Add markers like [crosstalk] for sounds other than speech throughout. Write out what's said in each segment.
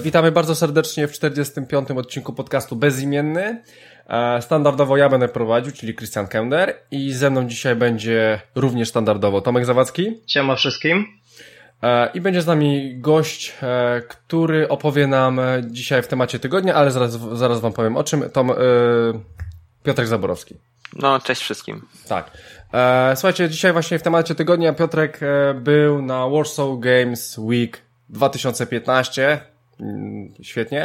E, witamy bardzo serdecznie w 45. odcinku podcastu Bezimienny. E, standardowo ja będę prowadził, czyli Christian Kender i ze mną dzisiaj będzie również standardowo Tomek Zawadzki. Siema wszystkim. E, I będzie z nami gość, który opowie nam dzisiaj w temacie tygodnia, ale zaraz, zaraz wam powiem o czym. Tom, Piotrek Zaborowski. No, cześć wszystkim. Tak. Słuchajcie, dzisiaj właśnie w temacie tygodnia Piotrek był na Warsaw Games Week 2015 Mm, świetnie.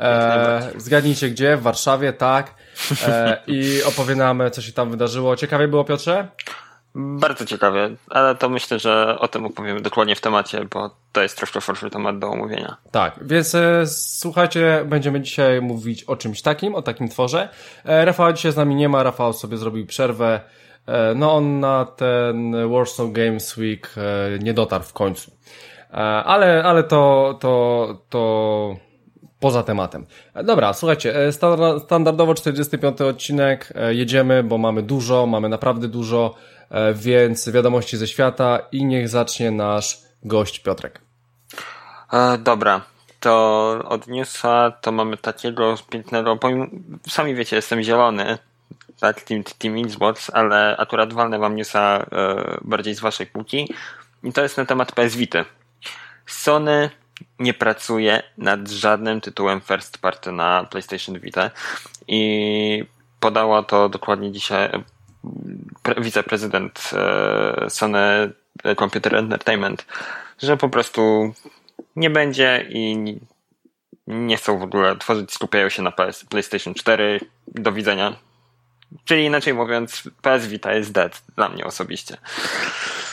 E, zgadnijcie gdzie, w Warszawie, tak. E, [laughs] I opowie nam, co się tam wydarzyło. Ciekawie było, Piotrze? Bardzo ciekawie, ale to myślę, że o tym opowiemy dokładnie w temacie, bo to jest troszkę szerszy temat do omówienia. Tak, więc e, słuchajcie, będziemy dzisiaj mówić o czymś takim, o takim tworze. E, Rafał dzisiaj z nami nie ma, Rafał sobie zrobił przerwę. E, no on na ten Warsaw Games Week e, nie dotarł w końcu. E, ale, ale to, to, to poza tematem. E, dobra, słuchajcie, e, standardowo 45 odcinek, jedziemy, bo mamy dużo, mamy naprawdę dużo, więc wiadomości ze świata i niech zacznie nasz gość Piotrek. E, dobra, to od newsa to mamy takiego pięknego, powiem, sami wiecie, jestem zielony, tak, Team, team Xbox, ale akurat walnę wam newsa e, bardziej z waszej półki i to jest na temat PS Vita. Sony nie pracuje nad żadnym tytułem first party na PlayStation Vita i podała to dokładnie dzisiaj wiceprezydent e, Sony Computer Entertainment, że po prostu nie będzie i nie chcą w ogóle tworzyć, skupiają się na PS, PlayStation 4. Do widzenia. Czyli inaczej mówiąc, PS Vita jest dead dla mnie osobiście.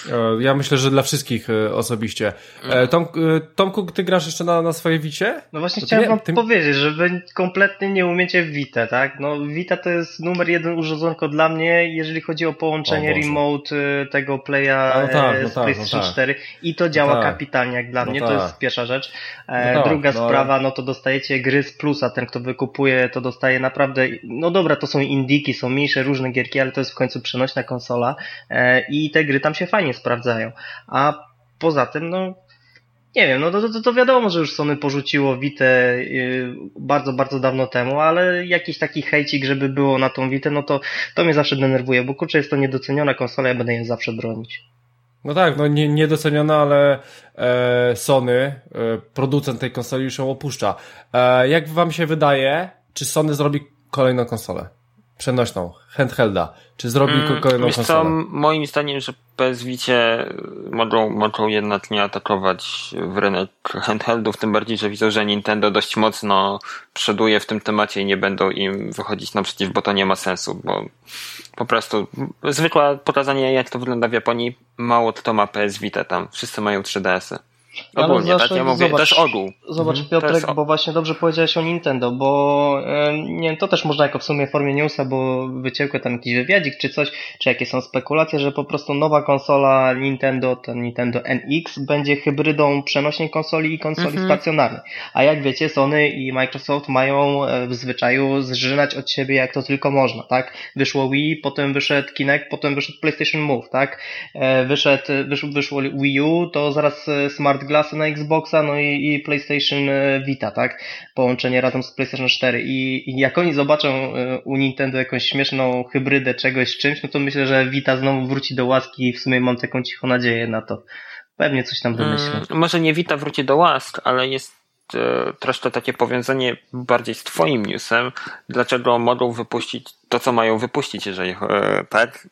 E, ja myślę, że dla wszystkich e, osobiście. E, Tom, Tomku, ty grasz jeszcze na, na swojej Wicie? No właśnie chciałem wam ty... powiedzieć, że wy kompletnie nie umiecie Vita, tak? No Vita to jest numer jeden urządzonko dla mnie, jeżeli chodzi o połączenie o remote tego playa no tak, no z tak, PlayStation no tak. 4 i to działa no kapitalnie jak dla no mnie, to jest tak. pierwsza rzecz. No tak, Druga sprawa, no to dostajecie gry z plusa, ten kto wykupuje to dostaje naprawdę, no dobra, to są indiki, są mniejsze różne gierki, ale to jest w końcu przenośna konsola i te gry tam się fajnie sprawdzają. A poza tym, no nie wiem, no to, to, to wiadomo, że już Sony porzuciło Witę yy, bardzo, bardzo dawno temu, ale jakiś taki hejcik, żeby było na tą Witę, no to, to mnie zawsze denerwuje, bo kurczę, jest to niedoceniona konsola, ja będę ją zawsze bronić. No tak, no nie, niedoceniona, ale e, Sony, e, producent tej konsoli już ją opuszcza. E, jak wam się wydaje, czy Sony zrobi kolejną konsolę? Przenośną, handhelda. Czy zrobi mm, kolejną wiesz konsolę? Co, moim zdaniem, że PS Vicie mogą, mogą jednak nie atakować w rynek handheldów, tym bardziej, że widzą, że Nintendo dość mocno przoduje w tym temacie i nie będą im wychodzić naprzeciw, bo to nie ma sensu, bo po prostu zwykłe pokazanie jak to wygląda w Japonii, mało kto ma PS Vita tam, wszyscy mają 3DS-y. Ogólnie, tak? Ja mówię, zobacz, to jest ogół. Zobacz mhm, Piotrek, bo właśnie dobrze powiedziałeś o Nintendo, bo nie wiem, to też można jako w sumie w formie newsa, bo wyciekły tam jakiś wywiadzik czy coś, czy jakie są spekulacje, że po prostu nowa konsola Nintendo, ten Nintendo NX będzie hybrydą przenośnej konsoli i konsoli mhm. stacjonarnej. A jak wiecie, Sony i Microsoft mają e, w zwyczaju zżynać od siebie jak to tylko można, tak? Wyszło Wii, potem wyszedł Kinect, potem wyszedł PlayStation Move, tak? E, wyszedł, wyszło, wyszło Wii U, to zaraz e, Smart Glassy na Xboxa, no i, i PlayStation e, Vita, tak? Połączenie razem z PlayStation 4 i, i jak oni zobaczą e, u Nintendo jakąś śmieszną hybrydę czegoś z czymś, no to myślę, że Vita znowu wróci do łaski i w sumie mam taką cichą nadzieję na to. Pewnie coś tam wymyślę. Hmm, może nie Vita wróci do łask, ale jest e, troszkę takie powiązanie bardziej z twoim newsem, dlaczego mogą wypuścić to, co mają wypuścić, jeżeli tak,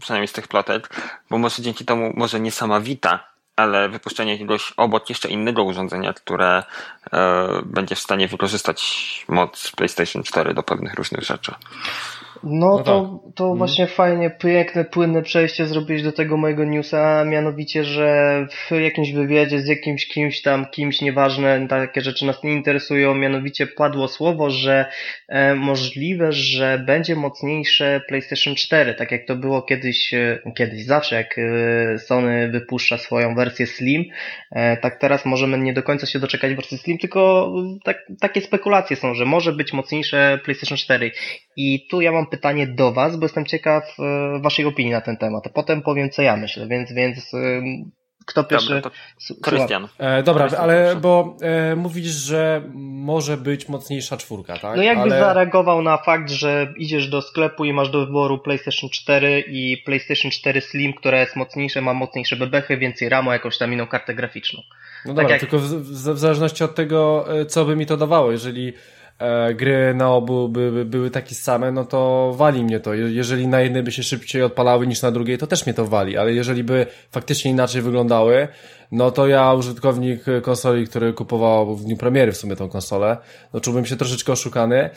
przynajmniej z tych plotek, bo może dzięki temu, może nie sama Vita, ale wypuszczenie jakiegoś obok jeszcze innego urządzenia, które e, będzie w stanie wykorzystać moc PlayStation 4 do pewnych różnych rzeczy. No, no to, tak. to mhm. właśnie fajnie, piękne, płynne przejście zrobić do tego mojego newsa, mianowicie, że w jakimś wywiadzie z jakimś kimś tam, kimś, nieważne, takie rzeczy nas nie interesują, mianowicie padło słowo, że e, możliwe, że będzie mocniejsze PlayStation 4, tak jak to było kiedyś, e, kiedyś zawsze, jak e, Sony wypuszcza swoją wersję Slim, e, tak teraz możemy nie do końca się doczekać wersji Slim, tylko tak, takie spekulacje są, że może być mocniejsze PlayStation 4 i tu ja mam pytanie do Was, bo jestem ciekaw e, Waszej opinii na ten temat. Potem powiem, co ja myślę, więc, więc Kto pierwszy? Dobra, Krystian. E, dobra, ale bo e, mówisz, że może być mocniejsza czwórka, tak? No jakbyś ale... zareagował na fakt, że idziesz do sklepu i masz do wyboru PlayStation 4 i PlayStation 4 Slim, która jest mocniejsza, ma mocniejsze bebechy, więcej RAMu, jakąś tam inną kartę graficzną. No dobra, tak jak... tylko w, w, w zależności od tego, e, co by mi to dawało. Jeżeli e, gry na obu by, by, były takie same, no to wali mnie to. Jeżeli na jednej by się szybciej odpalały niż na drugiej, to też mnie to wali, ale jeżeli by faktycznie inaczej wyglądały, no to ja, użytkownik konsoli, który kupował w dniu premiery w sumie tą konsolę, no czułbym się troszeczkę oszukany.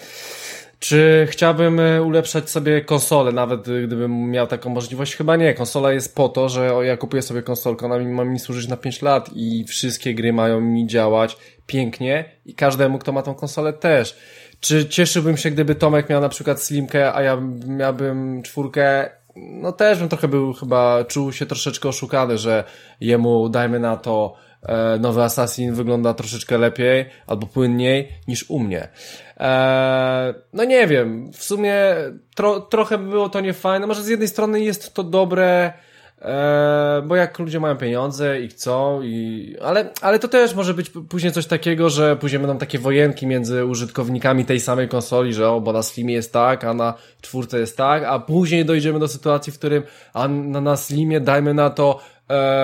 Czy chciałbym e, ulepszać sobie konsolę, nawet gdybym miał taką możliwość? Chyba nie. Konsola jest po to, że ja kupuję sobie konsolkę, ona ma mi służyć na 5 lat i wszystkie gry mają mi działać pięknie i każdemu, kto ma tą konsolę też. Czy cieszyłbym się, gdyby Tomek miał na przykład Slimkę, a ja miałbym czwórkę? No też bym trochę był, chyba czuł się troszeczkę oszukany, że jemu, dajmy na to, e, nowy Assassin wygląda troszeczkę lepiej albo płynniej niż u mnie. E, no nie wiem, w sumie tro, trochę by było to niefajne. Może z jednej strony jest to dobre, e, bo jak ludzie mają pieniądze i chcą, i, ale, ale to też może być później coś takiego, że później będą takie wojenki między użytkownikami tej samej konsoli, że o, bo na Slimie jest tak, a na czwórce jest tak, a później dojdziemy do sytuacji, w którym a na, na Slimie dajmy na to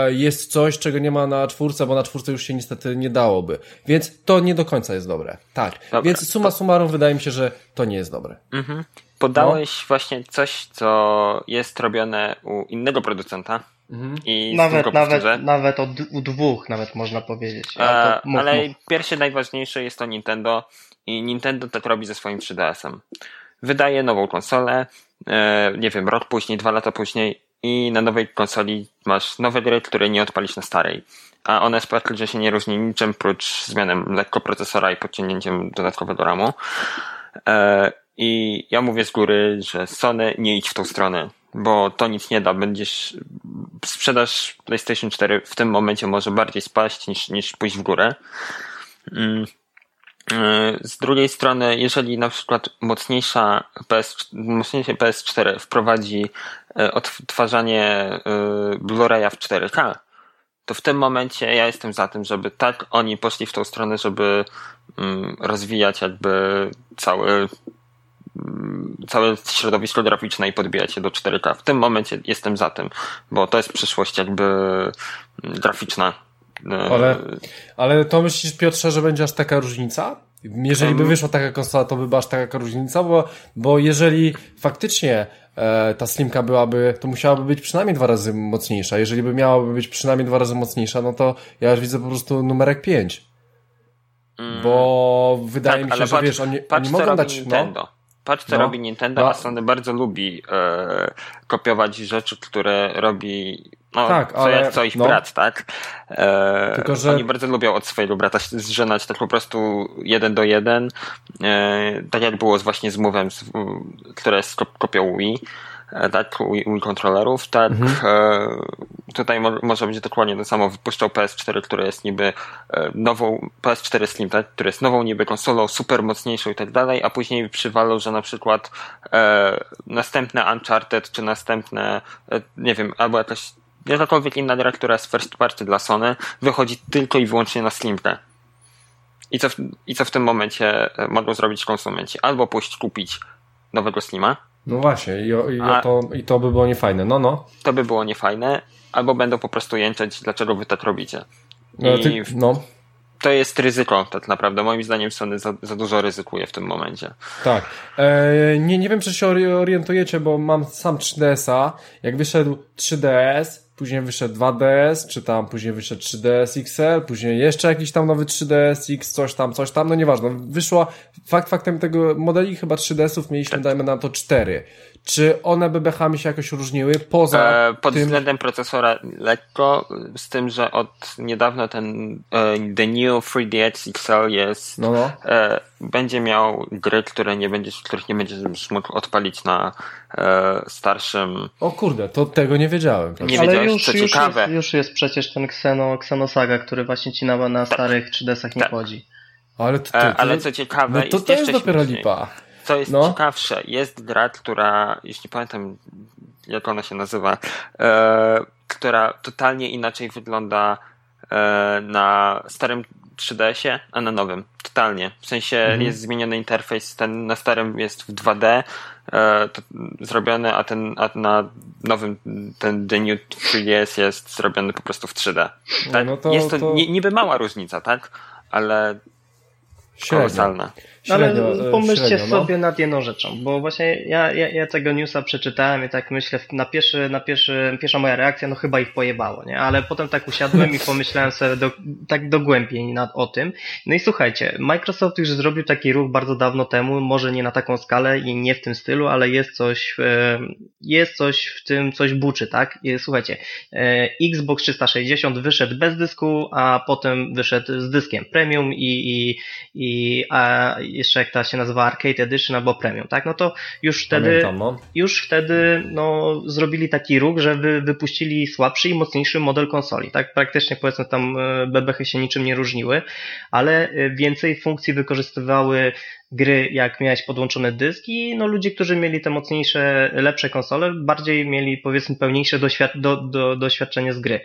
jest coś, czego nie ma na czwórce, bo na czwórce już się niestety nie dałoby. Więc to nie do końca jest dobre. Tak. Dobra, Więc suma summarum wydaje mi się, że to nie jest dobre. Mhm. Podałeś no. właśnie coś, co jest robione u innego producenta. Mhm. I nawet, nawet, nawet od, u dwóch nawet można powiedzieć. Ale, mów, ale mów. pierwsze najważniejsze jest to Nintendo i Nintendo tak robi ze swoim 3DS-em. Wydaje nową konsolę, e, nie wiem, rok później, dwa lata później i na nowej konsoli masz nowe gry, które nie odpalisz na starej. A one praktycznie się nie różni niczym prócz zmianem lekko procesora i podciągnięciem dodatkowego RAMu. E, I ja mówię z góry, że Sony nie idź w tą stronę, bo to nic nie da. Będziesz, sprzedaż PlayStation 4 w tym momencie może bardziej spaść niż, niż pójść w górę. E, z drugiej strony, jeżeli na przykład mocniejsza PS, mocniejsze PS4 wprowadzi e, odtwarzanie e, Blu-raya w 4K, to w tym momencie ja jestem za tym, żeby tak oni poszli w tą stronę, żeby mm, rozwijać jakby cały mm, całe środowisko graficzne i podbijać je do 4K. W tym momencie jestem za tym, bo to jest przyszłość jakby mm, graficzna ale, ale to myślisz, Piotrze, że będzie aż taka różnica? Jeżeli by wyszła taka konsola, to by była aż taka różnica, bo, bo jeżeli faktycznie e, ta slimka byłaby, to musiałaby być przynajmniej dwa razy mocniejsza. Jeżeli by miałaby być przynajmniej dwa razy mocniejsza, no to ja już widzę po prostu numerek 5. Mm. Bo wydaje tak, mi się, że patrz, wiesz, oni, patrz, oni mogą dać. No. Nintendo. No, Patrz, co no. robi Nintendo, no. a Sony bardzo lubi e, kopiować rzeczy, które robi no, tak, co, ale, co ich no. brat, tak? E, Tylko, że... Oni bardzo lubią od swojego brata zżenać tak po prostu jeden do jeden, e, tak jak było właśnie z Move'em, które jest kopią Wii. E, tak, Wii kontrolerów, tak, mhm. E, tutaj może być dokładnie to samo, wypuszczał PS4, które jest niby e, nową, PS4 Slim, tak, które jest nową niby konsolą, super mocniejszą i tak dalej, a później przywalał, że na przykład e, następne Uncharted, czy następne, nie wiem, albo jakaś jakakolwiek inna gra, która jest first party dla Sony, wychodzi tylko i wyłącznie na Slimkę. I co w, i co w tym momencie mogą zrobić konsumenci? Albo pójść kupić nowego Slima, no właśnie, i, i, A, to, i to by było niefajne, no no. To by było niefajne, albo będą po prostu jęczeć, dlaczego wy tak robicie. No, ty, no. To jest ryzyko, tak naprawdę. Moim zdaniem Sony za, za dużo ryzykuje w tym momencie. Tak. E, nie, nie wiem, czy się orientujecie, bo mam sam 3DS-a. Jak wyszedł 3DS, później wyszedł 2DS, czy tam później wyszedł 3DS XL, później jeszcze jakiś tam nowy 3DS X, coś tam, coś tam, no nieważne. Wyszło, fakt faktem tego modeli chyba 3DS-ów mieliśmy, tak. dajmy na to 4. Czy one BBH-ami się jakoś różniły poza e, Pod tym... względem procesora lekko, z tym, że od niedawna ten e, The New 3DS XL jest no, no. E, będzie miał gry, które nie będziesz, których nie będziesz mógł odpalić na e, starszym... O kurde, to tego nie wiedziałem. Nie Ale wiedziałeś, już, co już ciekawe. Jest, już jest przecież ten Xeno, Xenosaga, który właśnie ci na, na tak. starych 3DS-ach nie tak. chodzi. Ale, to, to, to, Ale co ciekawe, no to, to jest dopiero lipa. Co jest no. ciekawsze, jest gra, która, jeśli pamiętam, jak ona się nazywa, e, która totalnie inaczej wygląda e, na starym 3DS-ie, a na nowym. Totalnie. W sensie mhm. jest zmieniony interfejs, ten na starym jest w 2D e, zrobiony, a ten a na nowym ten The New 3DS jest zrobiony po prostu w 3D. Tak? No to, jest to, to... niby mała różnica, tak? Ale Średnio. kolosalna. No ale e, pomyślcie średnio, no. sobie nad jedną rzeczą, bo właśnie ja, ja, ja tego newsa przeczytałem i tak myślę, na, pierwszy, na pierwszy, pierwsza moja reakcja, no chyba ich pojebało, nie? Ale potem tak usiadłem i [laughs] pomyślałem sobie do, tak dogłębiej nad, o tym. No i słuchajcie, Microsoft już zrobił taki ruch bardzo dawno temu, może nie na taką skalę i nie w tym stylu, ale jest coś, e, jest coś w tym, coś buczy, tak? Słuchajcie, e, Xbox 360 wyszedł bez dysku, a potem wyszedł z dyskiem premium i, i, i a jeszcze jak ta się nazywa Arcade Edition albo Premium, tak? No to już wtedy, Pamiętam, no. już wtedy no, zrobili taki ruch, że wy, wypuścili słabszy i mocniejszy model konsoli, tak? Praktycznie powiedzmy tam e, bebechy się niczym nie różniły, ale e, więcej funkcji wykorzystywały gry, jak miałeś podłączone dyski, no ludzie, którzy mieli te mocniejsze, lepsze konsole, bardziej mieli powiedzmy pełniejsze doświad do, do, doświadczenie z gry.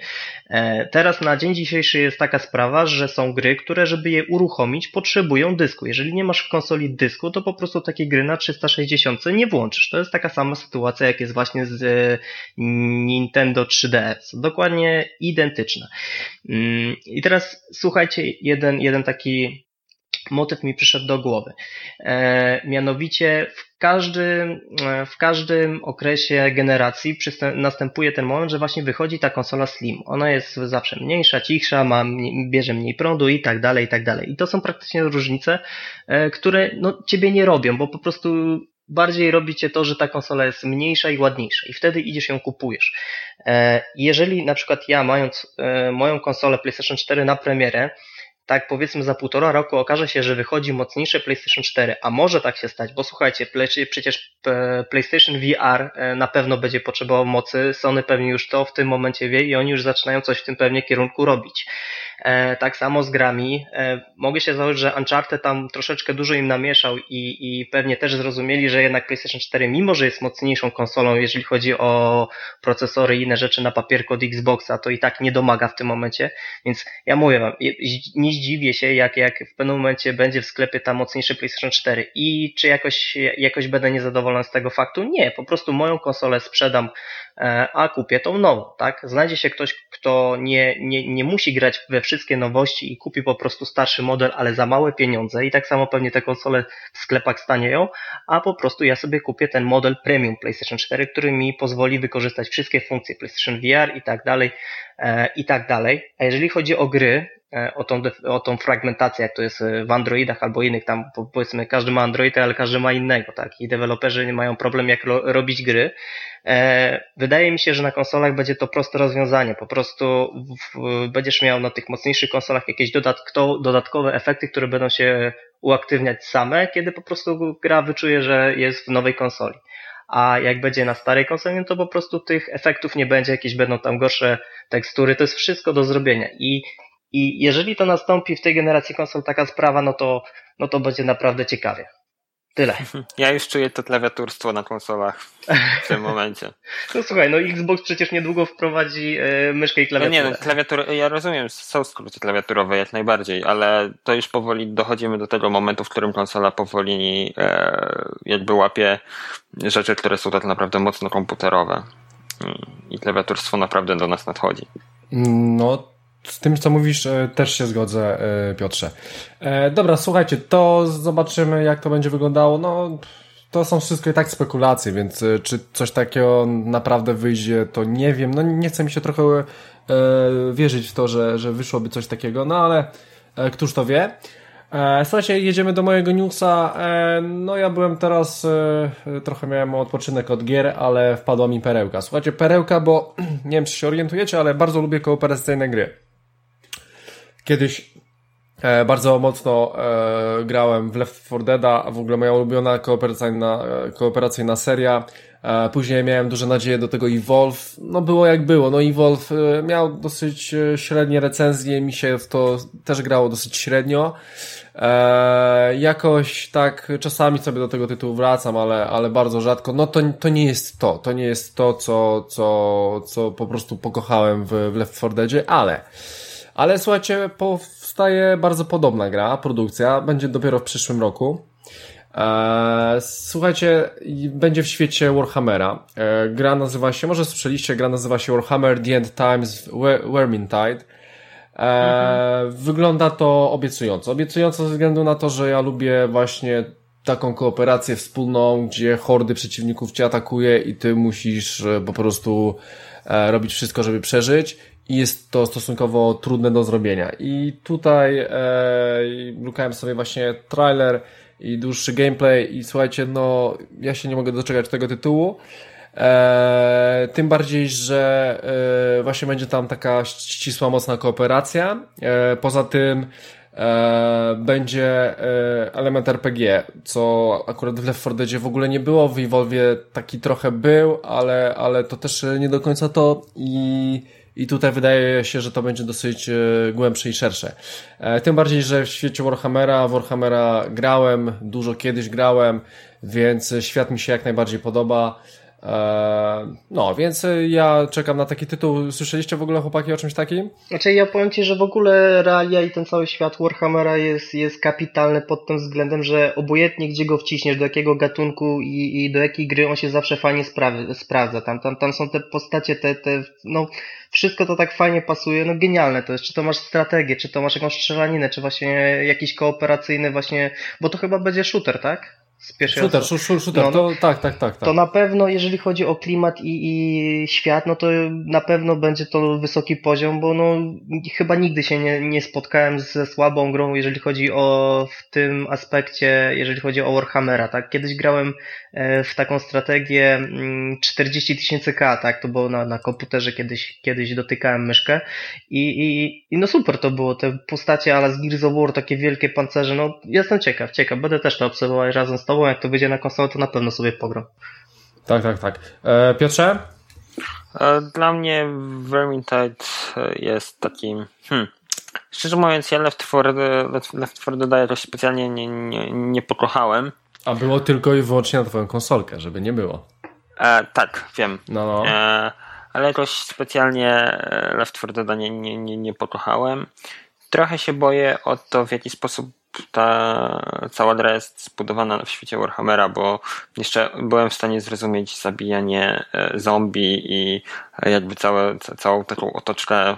E, teraz na dzień dzisiejszy jest taka sprawa, że są gry, które żeby je uruchomić potrzebują dysku. Jeżeli nie masz w konsoli dysku, to po prostu takiej gry na 360 nie włączysz. To jest taka sama sytuacja, jak jest właśnie z e, Nintendo 3DS. Dokładnie identyczna. Mm, I teraz słuchajcie, jeden, jeden taki motyw mi przyszedł do głowy. E, mianowicie w każdym, e, w każdym okresie generacji następuje ten moment, że właśnie wychodzi ta konsola Slim. Ona jest zawsze mniejsza, cichsza, ma, bierze mniej prądu i tak dalej, i tak dalej. I to są praktycznie różnice, e, które no, ciebie nie robią, bo po prostu bardziej robi cię to, że ta konsola jest mniejsza i ładniejsza i wtedy idziesz ją kupujesz. Jeżeli na przykład ja mając moją konsolę PlayStation 4 na premierę, tak powiedzmy za półtora roku okaże się, że wychodzi mocniejsze PlayStation 4, a może tak się stać, bo słuchajcie, przecież e, PlayStation VR e, na pewno będzie potrzebował mocy, Sony pewnie już to w tym momencie wie i oni już zaczynają coś w tym pewnie kierunku robić. E, tak samo z grami. Mogę się założyć, że Uncharted tam troszeczkę dużo im namieszał i, i pewnie też zrozumieli, że jednak PlayStation 4, mimo że jest mocniejszą konsolą, jeżeli chodzi o procesory i inne rzeczy na papierku od Xboxa, to i tak nie domaga w tym momencie. Więc ja mówię wam, nie zdziwię się, jak, jak w pewnym momencie będzie w sklepie ta mocniejszy PlayStation 4 i czy jakoś, jakoś będę niezadowolony z tego faktu? Nie, po prostu moją konsolę sprzedam, e, a kupię tą nową, tak? Znajdzie się ktoś, kto nie, nie, nie musi grać we wszystkie nowości i kupi po prostu starszy model, ale za małe pieniądze i tak samo pewnie te konsole w sklepach stanieją, a po prostu ja sobie kupię ten model premium PlayStation 4, który mi pozwoli wykorzystać wszystkie funkcje PlayStation VR i tak dalej, e, i tak dalej. A jeżeli chodzi o gry, o tą, o tą fragmentację, jak to jest e, w Androidach albo innych tam, powiedzmy, każdy ma Androida, ale każdy ma innego, tak? I deweloperzy nie mają problem, jak robić gry. E, wydaje mi się, że na konsolach będzie to proste rozwiązanie. Po prostu w, będziesz miał na tych mocniejszych konsolach jakieś dodatko, dodatkowe efekty, które będą się uaktywniać same, kiedy po prostu gra wyczuje, że jest w nowej konsoli. A jak będzie na starej konsoli, no to po prostu tych efektów nie będzie, jakieś będą tam gorsze tekstury, to jest wszystko do zrobienia. I i jeżeli to nastąpi w tej generacji konsol taka sprawa, no to, no to będzie naprawdę ciekawie. Tyle. [laughs] Ja już czuję to klawiaturstwo na konsolach w tym [laughs] momencie. No słuchaj, no Xbox przecież niedługo wprowadzi e, myszkę i klawiaturę. No nie, no klawiatur, ja rozumiem, są skróty klawiaturowe jak najbardziej, ale to już powoli dochodzimy do tego momentu, w którym konsola powoli e, jakby łapie rzeczy, które są tak naprawdę mocno komputerowe. I klawiaturstwo naprawdę do nas nadchodzi. No z tym, co mówisz, e, też się zgodzę, e, Piotrze. E, dobra, słuchajcie, to zobaczymy, jak to będzie wyglądało. No, to są wszystko i tak spekulacje, więc czy coś takiego naprawdę wyjdzie, to nie wiem. No, nie chcę mi się trochę wierzyć w to, że, że wyszłoby coś takiego, no ale któż to wie. Słuchajcie, jedziemy do mojego newsa. No ja byłem teraz, trochę miałem odpoczynek od gier, ale wpadła mi perełka. Słuchajcie, perełka, bo [clears throat] nie wiem, czy się orientujecie, ale bardzo lubię kooperacyjne gry. Kiedyś e, bardzo mocno e, grałem w Left 4 Dead, a w ogóle moja ulubiona kooperacyjna, e, kooperacyjna seria Później miałem duże nadzieje do tego Evolve. No było jak było. No Evolve miał dosyć średnie recenzje, mi się w to też grało dosyć średnio. Jakoś tak czasami sobie do tego tytułu wracam, ale, ale bardzo rzadko. No to, to nie jest to. To nie jest to, co, co, co po prostu pokochałem w, w Left 4 Deadzie, ale ale słuchajcie, powstaje bardzo podobna gra, produkcja, będzie dopiero w przyszłym roku. Eee, słuchajcie, będzie w świecie Warhammera. Eee, gra nazywa się, może słyszeliście, gra nazywa się Warhammer The End Times Vermintide. E, wygląda to obiecująco. Obiecująco ze względu na to, że ja lubię właśnie taką kooperację wspólną, gdzie hordy przeciwników cię atakuje i ty musisz e, po prostu e, robić wszystko, żeby przeżyć i jest to stosunkowo trudne do zrobienia. I tutaj e, lukałem sobie właśnie trailer i dłuższy gameplay i słuchajcie, no ja się nie mogę doczekać tego tytułu. E, tym bardziej, że e, właśnie będzie tam taka ścisła, mocna kooperacja. E, poza tym e, będzie e, element RPG, co akurat w Left 4 Deadzie w ogóle nie było, w Evolve taki trochę był, ale, ale to też nie do końca to i i tutaj wydaje się, że to będzie dosyć e, głębsze i szersze. Tym bardziej, że w świecie Warhammera, Warhammera grałem, dużo kiedyś grałem, więc świat mi się jak najbardziej podoba. Eee, no, więc ja czekam na taki tytuł. Słyszeliście w ogóle chłopaki o czymś takim? Znaczy ja powiem Ci, że w ogóle realia i ten cały świat Warhammera jest, jest kapitalny pod tym względem, że obojętnie gdzie go wciśniesz, do jakiego gatunku i, i do jakiej gry on się zawsze fajnie spra- sprawdza. Tam, tam, tam są te postacie, te, te, no wszystko to tak fajnie pasuje, no genialne to jest, czy to masz strategię, czy to masz jakąś strzelaninę, czy właśnie jakiś kooperacyjny właśnie, bo to chyba będzie shooter, tak? Z pierwszej shooter, osoby. Shooter, shooter, no, to tak, tak, tak, tak. To na pewno, jeżeli chodzi o klimat i, i świat, no to na pewno będzie to wysoki poziom, bo no chyba nigdy się nie, nie spotkałem ze słabą grą, jeżeli chodzi o w tym aspekcie, jeżeli chodzi o Warhammera, tak? Kiedyś grałem w taką strategię 40 mm, tysięcy K, tak? To było na, na komputerze kiedyś, kiedyś dotykałem myszkę i, i, i no super to było, te postacie ale z Gears of War, takie wielkie pancerze, no jestem ciekaw, ciekaw, będę też to obserwował razem z tobą, jak to wyjdzie na konsolę, to na pewno sobie pogram. Tak, tak, tak. E, Piotrze? E, dla mnie Vermintide jest takim... Hmm, szczerze mówiąc, ja Left 4, Left, Left 4 Dead jakoś specjalnie nie, nie, nie pokochałem. A było tylko i wyłącznie na twoją konsolkę, żeby nie było. E, tak, wiem. No, no. E, ale jakoś specjalnie e, Left 4 Dead nie, nie, nie, nie pokochałem. Trochę się boję o to, w jaki sposób ta cała gra jest zbudowana w świecie Warhammera, bo jeszcze byłem w stanie zrozumieć zabijanie e, zombie i jakby całe, całą taką otoczkę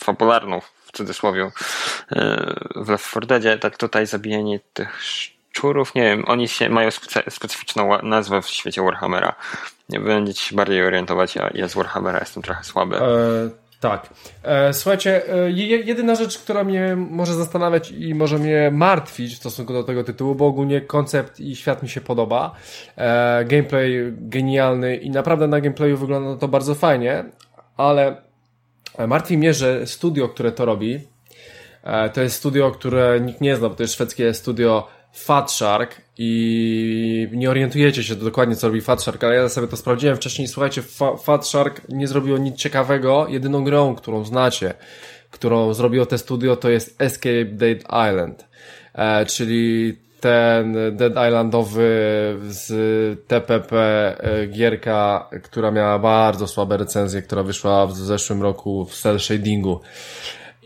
fabularną w cudzysłowie e, w Left 4 Deadzie, tak tutaj zabijanie tych szczurów, nie wiem, oni się mają specyficzną nazwę w świecie Warhammera. Nie będziecie się bardziej orientować, ja, ja z Warhammera jestem trochę słaby. E tak. E, słuchajcie, e, jedyna rzecz, która mnie może zastanawiać i może mnie martwić w stosunku do tego tytułu, bo ogólnie koncept i świat mi się podoba. E, gameplay genialny i naprawdę na gameplayu wygląda to bardzo fajnie, ale martwi mnie, że studio, które to robi, to jest studio, które nikt nie zna, bo to jest szwedzkie studio Fat Shark i nie orientujecie się dokładnie, co robi Fat Shark, ale ja sobie to sprawdziłem wcześniej. Słuchajcie, Fat Shark nie zrobiło nic ciekawego. Jedyną grą, którą znacie, którą zrobiło te studio, to jest Escape Dead Island, e, czyli ten Dead Islandowy z TPP e, gierka, która miała bardzo słabe recenzje, która wyszła w zeszłym roku w cel shadingu.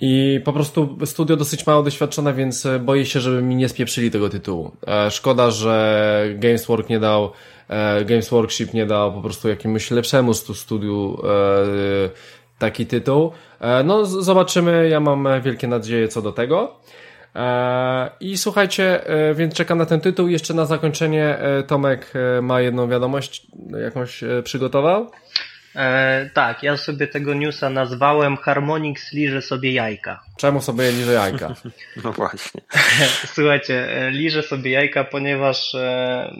I po prostu studio dosyć mało doświadczone, więc e, boję się, żeby mi nie spieprzyli tego tytułu. E, szkoda, że Games Work nie dał, e, Games Workshop nie dał po prostu jakiemuś lepszemu studiu taki tytuł. No, zobaczymy. Ja mam wielkie nadzieje co do tego. I słuchajcie, więc czekam na ten tytuł. Jeszcze na zakończenie Tomek ma jedną wiadomość, jakąś przygotował. E, tak, ja sobie tego newsa nazwałem Harmonix liże sobie jajka. Czemu sobie liże jajka? [laughs] no właśnie. [laughs] Słuchajcie, e, liże sobie jajka, ponieważ e,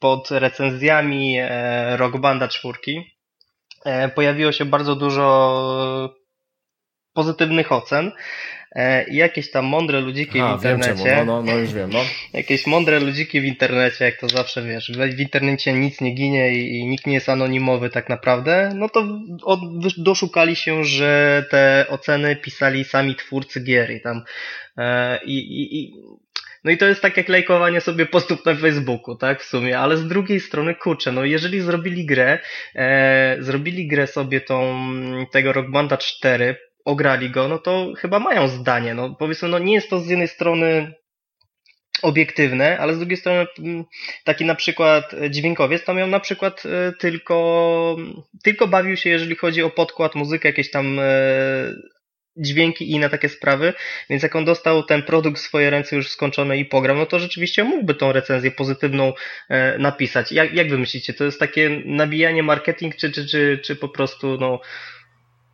pod recenzjami e, Rock Banda 4 e, pojawiło się bardzo dużo pozytywnych ocen. E, I jakieś tam mądre ludziki A, w internecie. Wiem czemu. No, no, no już wiem, no. [laughs] Jakieś mądre ludziki w internecie, jak to zawsze wiesz, w internecie nic nie ginie i, i nikt nie jest anonimowy tak naprawdę, no to od, doszukali się, że te oceny pisali sami twórcy gier i tam e, i, i, i no i to jest tak jak lajkowanie sobie postów na Facebooku, tak, w sumie, ale z drugiej strony, kurczę, no jeżeli zrobili grę, e, zrobili grę sobie tą, tego Rock Banda 4, ograli go, no to chyba mają zdanie, no powiedzmy, no nie jest to z jednej strony obiektywne, ale z drugiej strony mm, taki na przykład dźwiękowiec to miał na przykład e, tylko, tylko bawił się, jeżeli chodzi o podkład, muzykę, jakieś tam e, dźwięki i inne takie sprawy, więc jak on dostał ten produkt w swoje ręce już skończony i pograł, no to rzeczywiście mógłby tą recenzję pozytywną e, napisać. Jak, jak wy myślicie, to jest takie nabijanie marketing, czy, czy, czy, czy po prostu no,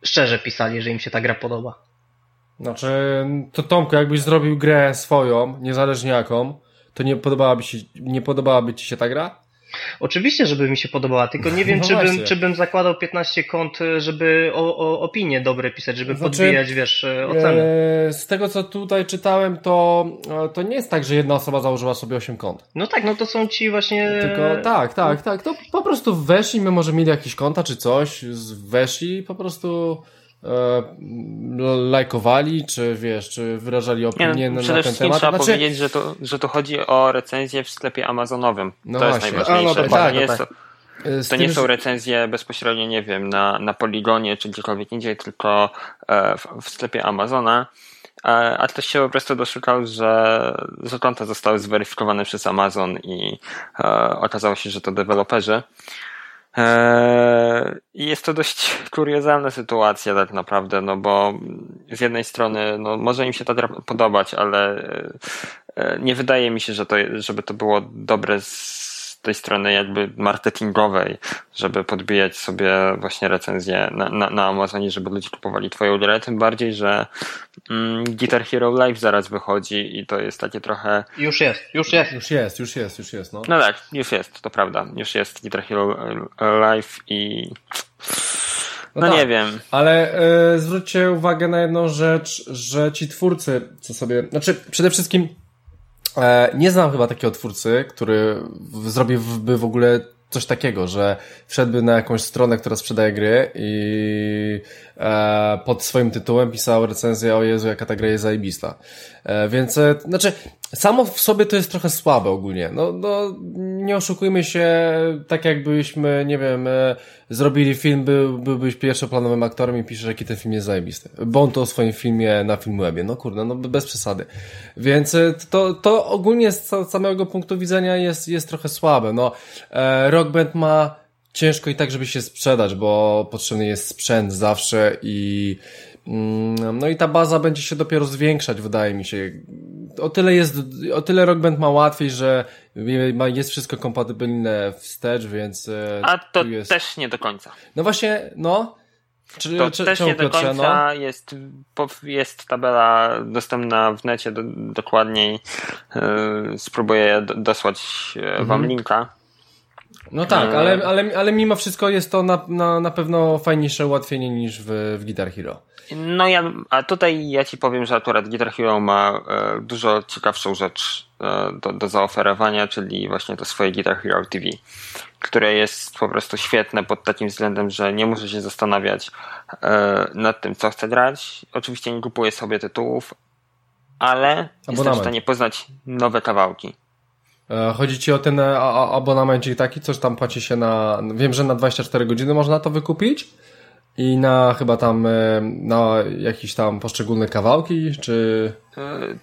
szczerze pisali, że im się ta gra podoba? Znaczy, to Tomku, jakbyś zrobił grę swoją, niezależnie jaką, to nie podobałaby, się, nie podobałaby ci się ta gra? Oczywiście, żeby mi się podobała, tylko nie wiem, [laughs] no czy, bym, czy bym zakładał 15 kont, żeby o, o opinie dobre pisać, żeby znaczy, podbijać, wiesz, e, oceny. E, z tego, co tutaj czytałem, to, e, to nie jest tak, że jedna osoba założyła sobie 8 kont. No tak, no to są ci właśnie... Tylko tak, tak, tak, to po prostu weszli, my może mieli jakieś konta czy coś, weszli po prostu lajkowali, czy wiesz, czy wyrażali opinię nie, no, na, ten temat. trzeba znaczy... powiedzieć, że to, że to chodzi o recenzję w sklepie amazonowym. No to właśnie. jest najważniejsze. A, no to, tak, nie, tak. jest, to nie są recenzje bezpośrednio, nie wiem, na, na Poligonie czy gdziekolwiek indziej, tylko e, w, w sklepie Amazona. A, a ktoś się po prostu doszukał, że, że konta zostały zweryfikowane przez Amazon i e, okazało się, że to deweloperzy. Eee, I jest to dość [laughs] kuriozalna sytuacja tak naprawdę, no bo z jednej strony, no może im się to podobać, ale e, nie wydaje mi się, że to, żeby to było dobre z tej strony jakby marketingowej, żeby podbijać sobie właśnie recenzję na, na, na Amazonie, żeby ludzie kupowali twoją grę, tym bardziej, że mm, Guitar Hero Live zaraz wychodzi i to jest takie trochę... Już jest, już jest. Już jest, już jest, już jest, no. No tak, już jest, to prawda. Już jest Guitar Hero Live i... No, no tak, nie wiem. Ale y, zwróćcie uwagę na jedną rzecz, że ci twórcy, co sobie. Znaczy, przede wszystkim E, nie znam chyba takiego twórcy, który zrobiłby w ogóle coś takiego, że wszedłby na jakąś stronę, która sprzedaje gry i e, pod swoim tytułem pisał recenzję o Jezu, jaka ta gra jest zajebista. E, więc, e, znaczy, samo w sobie to jest trochę słabe ogólnie. No, no nie oszukujmy się, tak jakbyśmy, nie wiem, e, zrobili film, był, byłbyś pierwszoplanowym aktorem i piszesz, jaki ten film jest zajebisty. On to o swoim filmie na Filmwebie. No kurde, no bez przesady. Więc to, to ogólnie z samego punktu widzenia jest, jest trochę słabe. No, Rock Band ma ciężko i tak, żeby się sprzedać, bo potrzebny jest sprzęt zawsze i no i ta baza będzie się dopiero zwiększać, wydaje mi się. O tyle jest, o tyle Rock Band ma łatwiej, że jest wszystko kompatybilne wstecz, więc. E, A to jest... też nie do końca. No właśnie, no. Czy, to czy, też nie do końca no? jest, jest tabela dostępna w necie do, dokładniej. Yy, spróbuję dosłać mhm. wam linka. No tak, ale, ale, ale mimo wszystko jest to na, na, na pewno fajniejsze ułatwienie niż w, w Guitar Hero. No ja, a tutaj ja ci powiem, że akurat Guitar Hero ma e, dużo ciekawszą rzecz e, do, do zaoferowania, czyli właśnie to swoje Guitar Hero TV, które jest po prostu świetne pod takim względem, że nie muszę się zastanawiać e, nad tym, co chcę grać. Oczywiście nie kupuję sobie tytułów, ale Abonament. jestem w stanie poznać nowe kawałki. E, chodzi ci o ten e, abonamencik taki, coś tam płaci się na, wiem, że na 24 godziny można to wykupić i na chyba tam, e, na jakieś tam poszczególne kawałki, czy...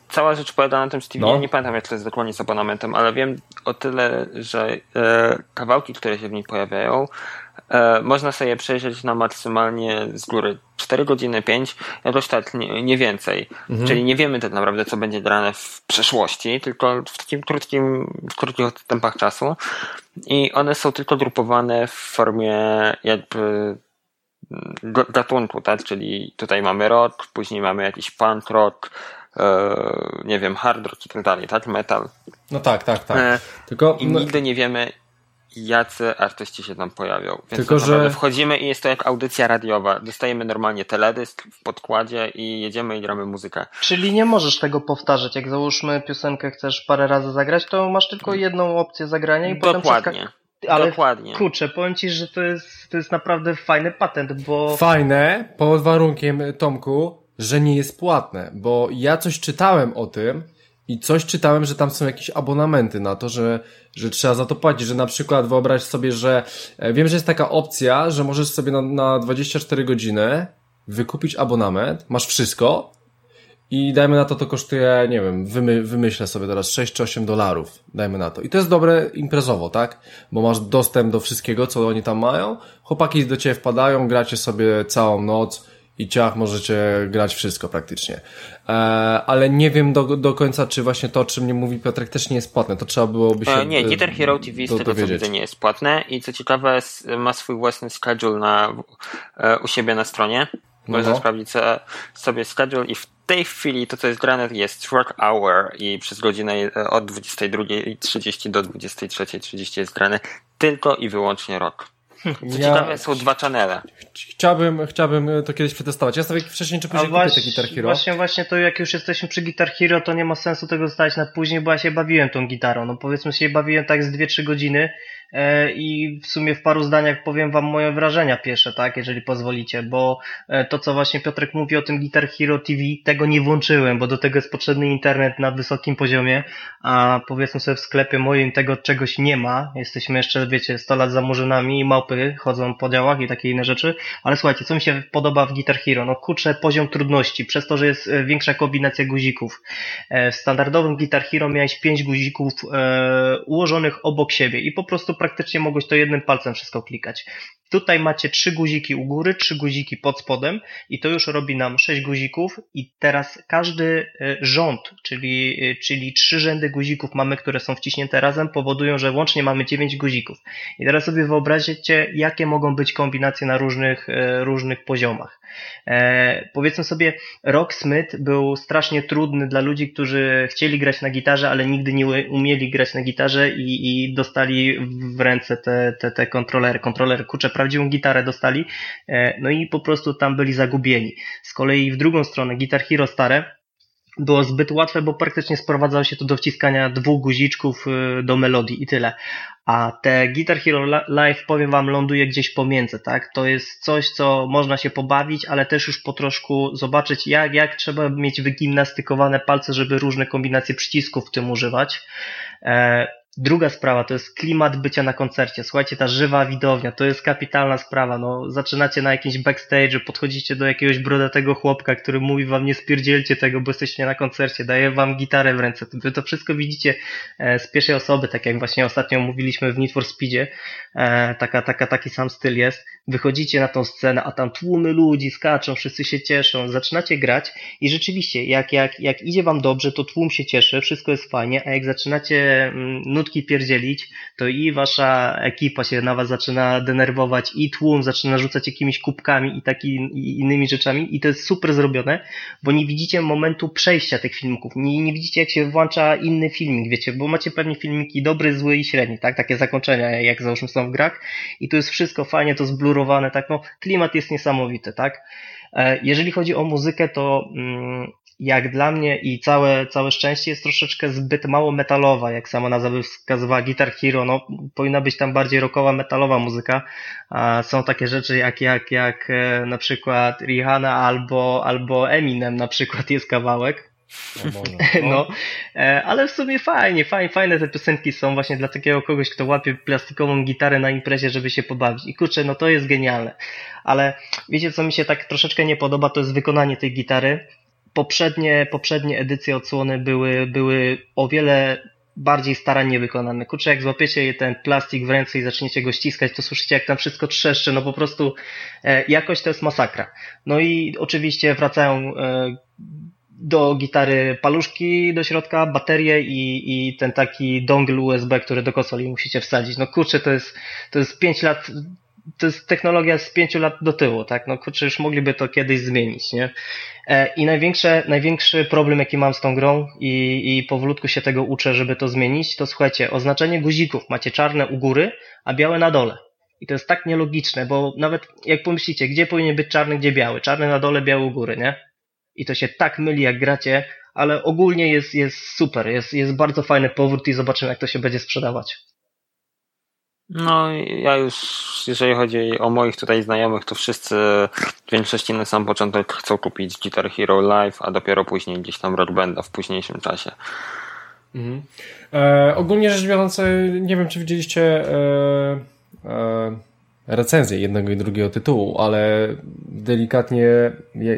Cała rzecz polega na tym Steamie, no. nie pamiętam jak to jest dokładnie z abonamentem, ale wiem o tyle, że kawałki, które się w nim pojawiają, E, można sobie przejrzeć na maksymalnie z góry 4 godziny, 5, jakoś tak nie, nie więcej. Mhm. Czyli nie wiemy tak naprawdę, co będzie grane w przeszłości, tylko w takim krótkim, w krótkich tempach czasu. I one są tylko grupowane w formie jakby gatunku, tak? Czyli tutaj mamy rock, później mamy jakiś punk rock, e, nie wiem, hard rock i tak dalej, tak? Metal. No tak, tak, tak. E, Tylko, I no... nigdy nie wiemy, jacy artyści się tam pojawią. Więc Tylko, że wchodzimy i jest to jak audycja radiowa. Dostajemy normalnie teledysk w podkładzie i jedziemy i gramy muzykę. Czyli nie możesz tego powtarzać. Jak załóżmy piosenkę chcesz parę razy zagrać, to masz tylko jedną opcję zagrania i Dokładnie. potem ale Dokładnie. kurczę, powiem Ci, że to jest, to jest naprawdę fajny patent, bo... Fajne, pod warunkiem, Tomku, że nie jest płatne, bo ja coś czytałem o tym i coś czytałem, że tam są jakieś abonamenty na to, że, że trzeba za to płacić, że na przykład wyobraź sobie, że e, wiem, że jest taka opcja, że możesz sobie na, na 24 godziny wykupić abonament, masz wszystko, i dajmy na to, to kosztuje, nie wiem, wymy, wymyślę sobie teraz 6 czy 8 dolarów. Dajmy na to. I to jest dobre imprezowo, tak? Bo masz dostęp do wszystkiego, co oni tam mają. Chłopaki do ciebie wpadają, gracie sobie całą noc i ciach możecie grać wszystko praktycznie. E, ale nie wiem do, do końca, czy właśnie to, o czym mnie mówi Piotrek, też nie jest płatne. To trzeba byłoby się. E, nie, Guitar Hero TV z tego co widzę nie jest płatne i co ciekawe, ma swój własny schedule na, e, u siebie na stronie. Można no. sprawdzić sobie schedule i w tej chwili to, co jest grane, jest Rock Hour i przez godzinę e, od 22.30 do 23.30 jest grane tylko i wyłącznie rock. Co ja... ciekawe, są dwa channele. Chciałbym, chciałbym to kiedyś przetestować. Ja sobie wcześniej czy później kupię te Guitar Hero. Właśnie, właśnie to jak już jesteśmy przy Guitar Hero, to nie ma sensu tego zostawić na później, bo ja się bawiłem tą gitarą. No powiedzmy się bawiłem tak z 2-3 godziny E, i w sumie w paru zdaniach powiem Wam moje wrażenia pierwsze, tak, jeżeli pozwolicie, bo e, to, co właśnie Piotrek mówi o tym Guitar Hero TV, tego nie włączyłem, bo do tego jest potrzebny internet na wysokim poziomie, a powiedzmy sobie w sklepie moim tego czegoś nie ma. Jesteśmy jeszcze, wiecie, 100 lat za murzynami i chodzą po działach i takie inne rzeczy, ale słuchajcie, co mi się podoba w Guitar Hero? No kurczę, poziom trudności, przez to, że jest e, większa kombinacja guzików. W standardowym Guitar Hero miałeś 5 guzików ułożonych obok siebie i po prostu praktycznie mogłeś to jednym palcem wszystko klikać. Tutaj macie trzy guziki u góry, trzy guziki pod spodem i to już robi nam sześć guzików i teraz każdy e, rząd, czyli, e, czyli trzy rzędy guzików mamy, które są wciśnięte razem, powodują, że łącznie mamy dziewięć guzików. I teraz sobie wyobraźcie, jakie mogą być kombinacje na różnych, e, różnych poziomach. E, powiedzmy sobie, Rocksmith był strasznie trudny dla ludzi, którzy chcieli grać na gitarze, ale nigdy nie umieli grać na gitarze i, i dostali w ręce te, te, te kontrolery. Kontroler, prawdziwą gitarę dostali, e, no i po prostu tam byli zagubieni. Z kolei w drugą stronę Guitar Hero stare było zbyt łatwe, bo praktycznie sprowadzało się to do wciskania dwóch guziczków e, do melodii i tyle. A te Guitar Hero Live, powiem wam, ląduje gdzieś pomiędzy, tak? To jest coś, co można się pobawić, ale też już po troszku zobaczyć, jak, jak trzeba mieć wygimnastykowane palce, żeby różne kombinacje przycisków w tym używać. Druga sprawa to jest klimat bycia na koncercie. Słuchajcie, ta żywa widownia to jest kapitalna sprawa. No, zaczynacie na jakimś backstage, podchodzicie do jakiegoś brodatego chłopka, który mówi wam nie spierdzielcie tego, bo jesteście na koncercie, daje wam gitarę w ręce. Wy to wszystko widzicie e, z pierwszej osoby, tak jak właśnie ostatnio mówiliśmy w Need for Speedzie. E, taka, taka, taki sam styl jest. Wychodzicie na tą scenę, a tam tłumy ludzi skaczą, wszyscy się cieszą, zaczynacie grać i rzeczywiście, jak, jak, jak idzie wam dobrze, to tłum się cieszy, wszystko jest fajnie, a jak zaczynacie mm, pierdzielić, to i wasza ekipa się na was zaczyna denerwować, i tłum zaczyna rzucać jakimiś kubkami i takimi innymi rzeczami, i to jest super zrobione, bo nie widzicie momentu przejścia tych filmików, nie, nie widzicie jak się włącza inny filmik, wiecie, bo macie pewnie filmiki dobry, zły i średni, tak? Takie zakończenia, jak załóżmy są w grach, i to jest wszystko fajnie, to zblurowane, tak? No, klimat jest niesamowity, tak? E, jeżeli chodzi o muzykę, to mm, jak dla mnie i całe, całe szczęście jest troszeczkę zbyt mało metalowa, jak sama nazwa by wskazywała Guitar Hero, no powinna być tam bardziej rockowa, metalowa muzyka, a są takie rzeczy jak, jak, jak e, na przykład Rihanna albo, albo Eminem na przykład jest kawałek, [laughs] no, no. no, ale w sumie fajnie, fajnie, fajne te piosenki są właśnie dla takiego kogoś, kto łapie plastikową gitarę na imprezie, żeby się pobawić. I kurczę, no to jest genialne. Ale wiecie, co mi się tak troszeczkę nie podoba, to jest wykonanie tej gitary poprzednie, poprzednie edycje odsłony były, były o wiele bardziej starannie wykonane. Kurczę, jak złapiecie ten plastik w ręce i zaczniecie go ściskać, to słyszycie, jak tam wszystko trzeszczy, no po prostu e, jakoś to jest masakra. No i oczywiście wracają e, do gitary paluszki do środka, baterie i, i ten taki dongle USB, który do konsoli musicie wsadzić. No kurczę, to jest, to jest 5 lat to jest technologia z pięciu lat do tyłu, tak? No kurczę, już mogliby to kiedyś zmienić, nie? E, I największe, największy problem, jaki mam z tą grą i, i powolutku się tego uczę, żeby to zmienić, to słuchajcie, oznaczenie guzików macie czarne u góry, a białe na dole. I to jest tak nielogiczne, bo nawet jak pomyślicie, gdzie powinien być czarny, gdzie biały? Czarny na dole, biały u góry, nie? I to się tak myli, jak gracie, ale ogólnie jest, jest super, jest, jest bardzo fajny powrót i zobaczymy, jak to się będzie sprzedawać. No, ja już, jeżeli chodzi o moich tutaj znajomych, to wszyscy w większości na sam początek chcą kupić Guitar Hero Live, a dopiero później gdzieś tam Rock Banda w późniejszym czasie. Mhm. E, ogólnie rzecz biorąc, nie wiem, czy widzieliście e, e, recenzję jednego i drugiego tytułu, ale delikatnie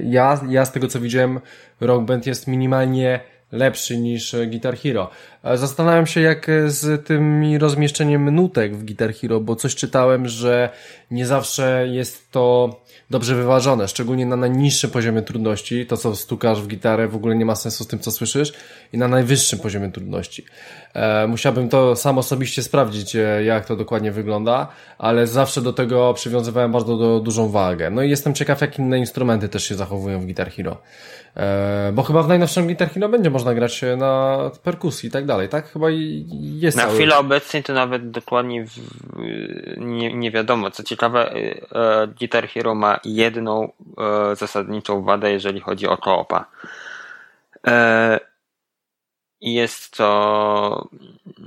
ja, ja z tego co widziałem, Rock Band jest minimalnie lepszy niż Guitar Hero. E, zastanawiam się jak z tym rozmieszczeniem nutek w Guitar Hero, bo coś czytałem, że nie zawsze jest to dobrze wyważone, szczególnie na najniższym poziomie trudności, to co stukasz w gitarę w ogóle nie ma sensu z tym co słyszysz i na najwyższym poziomie trudności. E, musiałbym to sam osobiście sprawdzić, e, jak to dokładnie wygląda, ale zawsze do tego przywiązywałem bardzo do, dużą wagę. No i jestem ciekaw, jak inne instrumenty też się zachowują w Guitar Hero. E, bo chyba w najnowszym Guitar Hero będzie można grać na perkusji tak tak? Chyba jest Na cały... chwilę obecną to nawet dokładnie w, nie, nie wiadomo. Co ciekawe, e, Guitar Hero ma jedną e, zasadniczą wadę, jeżeli chodzi o koopa. E, i jest to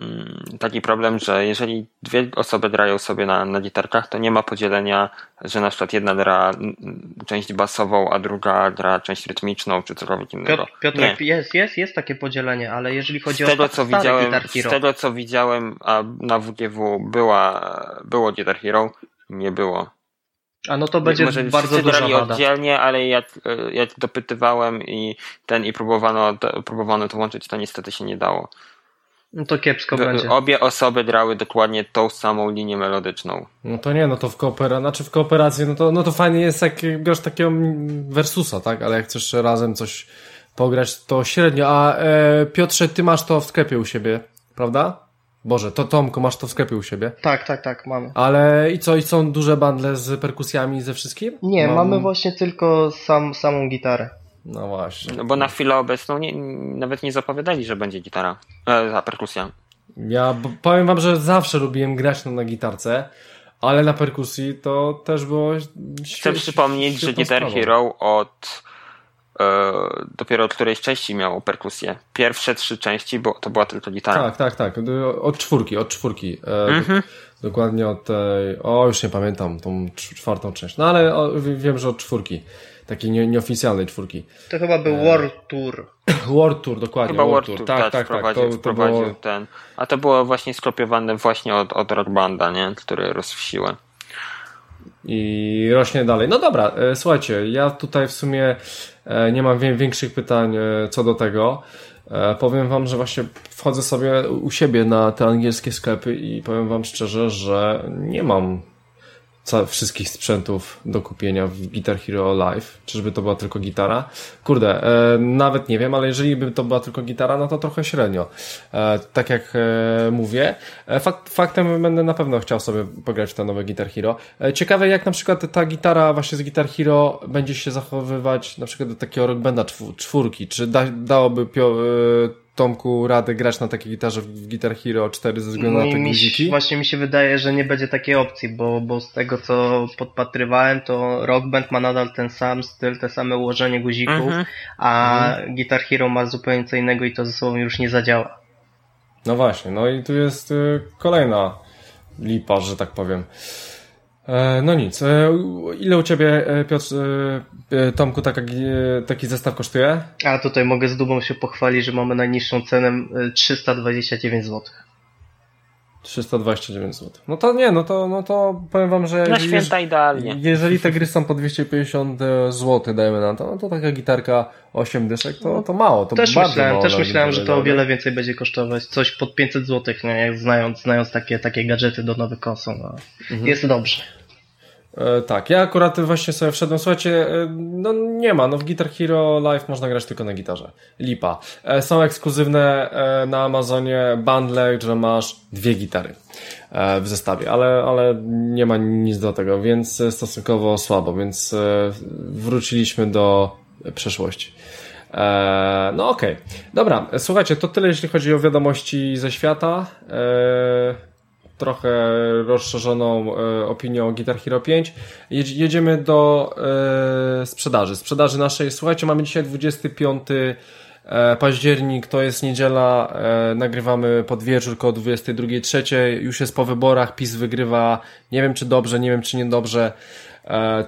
mm, taki problem, że jeżeli dwie osoby grają sobie na, na gitarkach, to nie ma podzielenia, że na przykład jedna gra część basową, a druga gra część rytmiczną, czy cokolwiek innego. Piotr, jest, jest, jest takie podzielenie, ale jeżeli chodzi z tego, o co widziałem, Z tego co widziałem, a na WGW była, było Guitar Hero, nie było. A no to będzie Może bardzo duża wada. oddzielnie, ale jak, jak dopytywałem i ten i próbowano, próbowano to łączyć, to niestety się nie dało. No to kiepsko będzie. Obie osoby grały dokładnie tą samą linię melodyczną. No to nie, no to w kooperacji, znaczy w kooperacji, no to, no to fajnie jest jak grasz takiego versusa, tak? Ale jak chcesz razem coś pograć, to średnio. A e, Piotrze, ty masz to w sklepie u siebie, prawda? Boże, to Tomku, masz to w sklepie u siebie? Tak, tak, tak, mamy. Ale i co, i są duże bundle z perkusjami ze wszystkim? Nie, Mam... mamy właśnie tylko sam, samą gitarę. No właśnie. No bo na chwilę obecną nie, nawet nie zapowiadali, że będzie gitara, e, perkusja. Ja powiem wam, że zawsze lubiłem grać na gitarce, ale na perkusji to też było Chcę przypomnieć, że Guitar Hero od dopiero od którejś części miało perkusję. Pierwsze trzy części bo to była tylko gitara. Tak, tak, tak. Od czwórki, od czwórki. E, mhm. Dokładnie od tej, o już nie pamiętam, tą czwartą część. No ale o, wiem, że od czwórki. Takiej nie, nieoficjalnej czwórki. To chyba był e... World Tour. [coughs] World Tour, dokładnie. Chyba World, Tour, tak, tak, tak. Prowadził, tak. To, to było... ten. A to było właśnie skopiowane właśnie od, od Rock Banda, nie? Który rósł w siłę i rośnie dalej. No dobra, e, słuchajcie, ja tutaj w sumie e, nie mam większych pytań e, co do tego. Powiem wam, że właśnie wchodzę sobie u siebie na te angielskie sklepy i powiem wam szczerze, że nie mam wszystkich sprzętów do kupienia w Guitar Hero Live. Czyżby to była tylko gitara? Kurde, e, nawet nie wiem, ale jeżeli by to była tylko gitara, no to trochę średnio. E, tak jak e, mówię, e, fakt, faktem będę na pewno chciał sobie pograć w te nowe Guitar Hero. E, ciekawe jak na przykład ta gitara właśnie z Guitar Hero będzie się zachowywać na przykład do takiego rock banda czwórki. Czy da, dałoby pio, e, Tomku radę grać na takiej gitarze w Guitar Hero 4 ze względu no na te guziki? Właśnie mi się wydaje, że nie będzie takiej opcji, bo, bo z tego co podpatrywałem, to Rock Band ma nadal ten sam styl, te same ułożenie guzików, mhm. a mhm. Guitar Hero ma zupełnie co innego i to ze sobą już nie zadziała. No właśnie, no i tu jest y, kolejna lipa, że tak powiem. E, no nic. E, ile u Ciebie, e, Piotr, Tomku, taka, taki zestaw kosztuje? A tutaj mogę z dumą się pochwalić, że mamy najniższą cenę 329 zł. 329 zł. No to nie, no to, no to powiem wam, że... Na święta idealnie. Jeżeli te gry są po 250 zł, dajemy na to, no to taka gitarka 8 dyszek, to, to mało. To też bardzo myślałem, mało też myślałem, że to o wiele więcej będzie kosztować. Coś pod 500 zł, nie? znając, znając takie, takie gadżety do nowych konsol. No. Mhm. Jest dobrze. E, tak, ja akurat właśnie sobie wszedłem, słuchajcie, e, no nie ma, no w Guitar Hero Live można grać tylko na gitarze. Lipa. E, są ekskluzywne na Amazonie bundle, że masz dwie gitary w zestawie, ale, ale nie ma nic do tego, więc stosunkowo słabo, więc wróciliśmy do przeszłości. No okej. Okay. Dobra, słuchajcie, to tyle jeśli chodzi o wiadomości ze świata. Trochę rozszerzoną e, opinią Guitar Hero 5. Jedziemy do e, sprzedaży. Sprzedaży naszej. Słuchajcie, mamy dzisiaj 25 e, październik, to jest niedziela, nagrywamy pod wieczór koło 22.03, już jest po wyborach, PiS wygrywa, nie wiem czy dobrze, nie wiem czy niedobrze,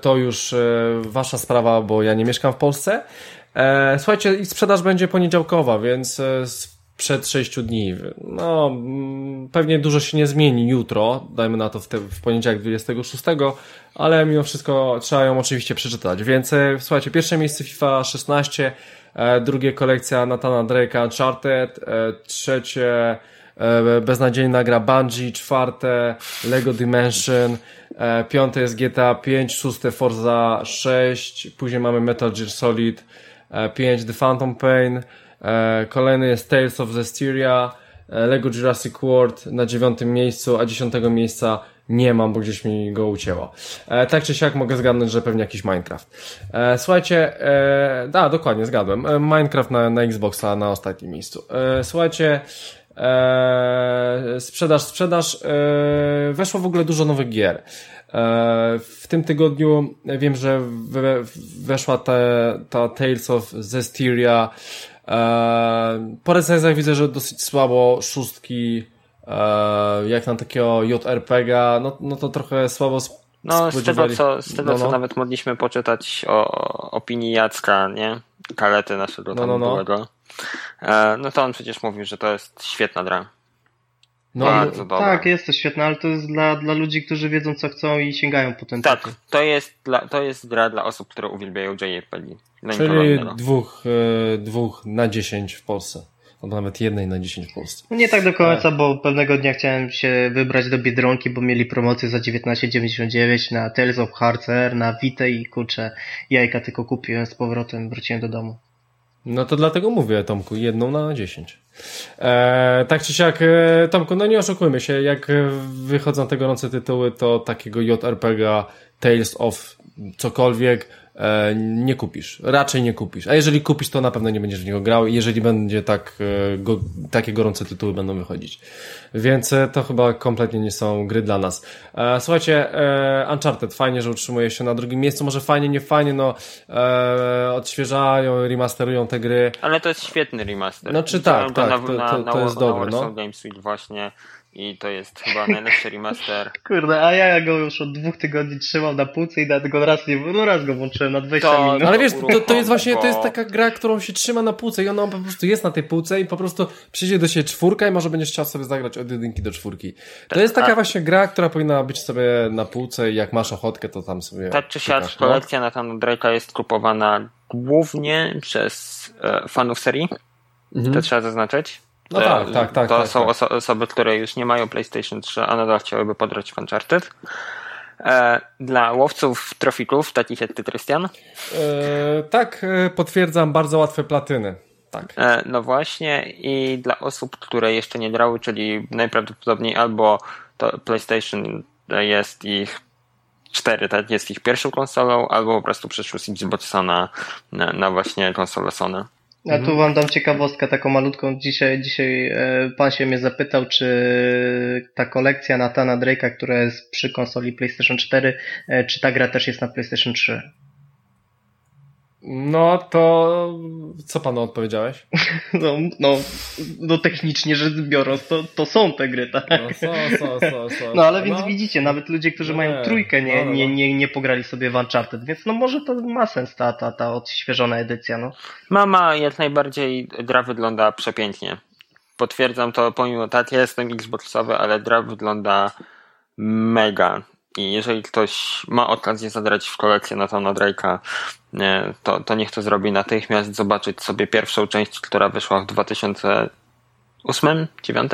to już wasza sprawa, bo ja nie mieszkam w Polsce. Słuchajcie, sprzedaż będzie poniedziałkowa, więc e, przed 6 dni. No, pewnie dużo się nie zmieni jutro, dajmy na to w, te, w poniedziałek 26, ale mimo wszystko trzeba ją oczywiście przeczytać. Więc e, słuchajcie, pierwsze miejsce FIFA 16, e, drugie kolekcja Natana Drake'a Uncharted, e, trzecie beznadziejna gra Bungie, czwarte Lego Dimension, piąte jest GTA 5, szóste Forza 6, później mamy Metal Gear Solid 5, The Phantom Pain, E, kolejny jest Tales of Zestiria, e, Lego Jurassic World na dziewiątym miejscu, a dziesiątego miejsca nie mam, bo gdzieś mi go ucięło. E, tak czy siak mogę zgadnąć, że pewnie jakiś Minecraft. E, słuchajcie, e, da, dokładnie, zgadłem. E, Minecraft na, na Xboxa na ostatnim miejscu. E, słuchajcie, e, sprzedaż, sprzedaż, e, weszło w ogóle dużo nowych gier. E, w tym tygodniu wiem, że weszła te, ta Tales of Zestiria, Eee, po recenzjach widzę, że dosyć słabo szóstki, eee, jak na takiego JRPG, no, no to trochę słabo no, z tego, co, z tego no, no. co nawet mogliśmy poczytać o opinii Jacka, nie? Kalety naszego tam no, no, no. byłego. E, no to on przecież mówił, że to jest świetna dra. No, Bardzo dobra. Tak, jest to świetne, ale to jest dla, dla ludzi, którzy wiedzą co chcą i sięgają po ten Tak, to jest, dla, to jest gra dla osób, które uwielbiają JRPG. Czyli dwóch, e, dwóch na dziesięć w Polsce. Albo nawet jednej na dziesięć w Polsce. No nie tak do końca, bo pewnego dnia chciałem się wybrać do Biedronki, bo mieli promocję za 19,99 na Tales of Hardware, na Vita i kurczę, jajka tylko kupiłem z powrotem, wróciłem do domu. No to dlatego mówię, Tomku, jedną na dziesięć. E, tak czy siak, e, Tomku, no nie oszukujmy się, jak wychodzą te gorące tytuły, to takiego JRPG Tales of cokolwiek E, nie kupisz. Raczej nie kupisz. A jeżeli kupisz, to na pewno nie będziesz w niego grał, jeżeli będzie tak, e, go, takie gorące tytuły będą wychodzić. Więc e, to chyba kompletnie nie są gry dla nas. Słuchajcie, Uncharted, fajnie, że utrzymuje się na drugim miejscu. Może fajnie, nie fajnie, no odświeżają, remasterują te gry. Ale to jest świetny remaster. No czy tak, tak, na, to, to, to, jest dobre. No. Games Week właśnie i to jest chyba najlepszy remaster. [laughs] Kurde, a ja go już od dwóch tygodni trzymam na półce i nawet go raz nie, no raz go włączyłem na 20 to, minut. Ale wiesz, to, to jest właśnie, to jest taka gra, którą się trzyma na półce i ona po prostu jest na tej półce i po prostu przyjdzie do siebie czwórka i może będziesz chciał sobie zagrać od jedynki do czwórki. To jest taka właśnie gra, która powinna być sobie na półce i jak masz ochotkę, to tam sobie... Tak czy siak, no. kolekcja Nathana Drake'a jest kupowana głównie przez e, fanów serii. Mhm. To trzeba zaznaczyć. No tak, tak, tak. To tak, są tak. Oso osoby, które już nie mają PlayStation 3, a nadal chciałyby podrać w Uncharted. E, dla łowców trofików, takich jak ty, Krystian? E, tak, e, potwierdzam, bardzo łatwe platyny. Tak. E, no właśnie i dla osób, które jeszcze nie grały, czyli najprawdopodobniej albo to PlayStation jest ich 4, tak, jest ich pierwszą konsolą, albo po prostu przyszły z Xboxa na, na, na właśnie konsolę Sony. Ja tu wam dam ciekawostkę taką malutką. Dzisiaj, dzisiaj e, pan się mnie zapytał, czy ta kolekcja Natana Drake'a, która jest przy konsoli PlayStation 4, e, czy ta gra też jest na PlayStation 3? No to co panu odpowiedziałeś? [laughs] No, no, no technicznie rzecz biorąc, to, to są te gry, tak? No, są, są, są, są. [laughs] no ale więc no. widzicie, nawet ludzie, którzy no mają trójkę, nie, no, no, nie, no. nie, nie pograli sobie w Uncharted, więc no może to ma sens ta, ta, ta odświeżona edycja, no. Mama jak najbardziej gra wygląda przepięknie. Potwierdzam to, pomimo tak, ja jestem Xboxowy, ale gra wygląda mega. I jeżeli ktoś ma okazję zadrać w kolekcję Nathana Drake'a, to, to niech to zrobi natychmiast, zobaczyć sobie pierwszą część, która wyszła w 2008, 2009?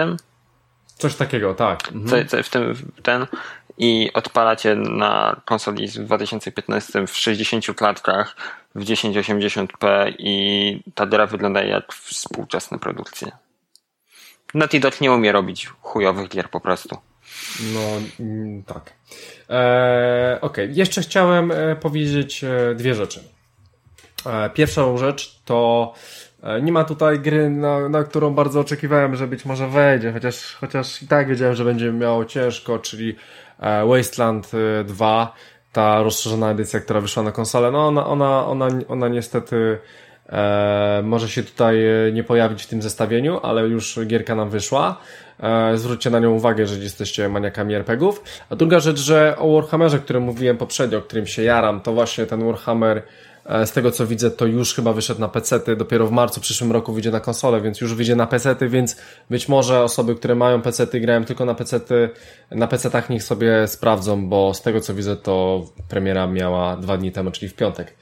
Coś takiego, tak. Mhm. Co, co w tym, ten. i odpalacie na konsoli w 2015 w 60 klatkach w 1080p i ta gra wygląda jak współczesne produkcje. Naughty Dog nie umie robić chujowych gier po prostu. No, mm, tak. Okej, okay. jeszcze chciałem e, powiedzieć e, dwie rzeczy. E, pierwszą rzecz to nie ma tutaj gry, na, na którą bardzo oczekiwałem, że być może wejdzie, chociaż, chociaż i tak wiedziałem, że będzie miało ciężko, czyli Wasteland 2, ta rozszerzona edycja, która wyszła na konsolę. No ona, ona, ona, ona niestety e, może się tutaj nie pojawić w tym zestawieniu, ale już gierka nam wyszła. E, zwróćcie na nią uwagę, że jesteście maniakami RPGów. A druga rzecz, że o Warhammerze, którym mówiłem poprzednio, o którym się jaram, to właśnie ten Warhammer e, z tego co widzę, to już chyba wyszedł na PC-ty, dopiero w marcu przyszłym roku wyjdzie na konsolę, więc już wyjdzie na PC-ty, więc być może osoby, które mają PC-ty, grają tylko na PC-ty, na PC-tach niech sobie sprawdzą, bo z tego co widzę, to premiera miała dwa dni temu, czyli w piątek.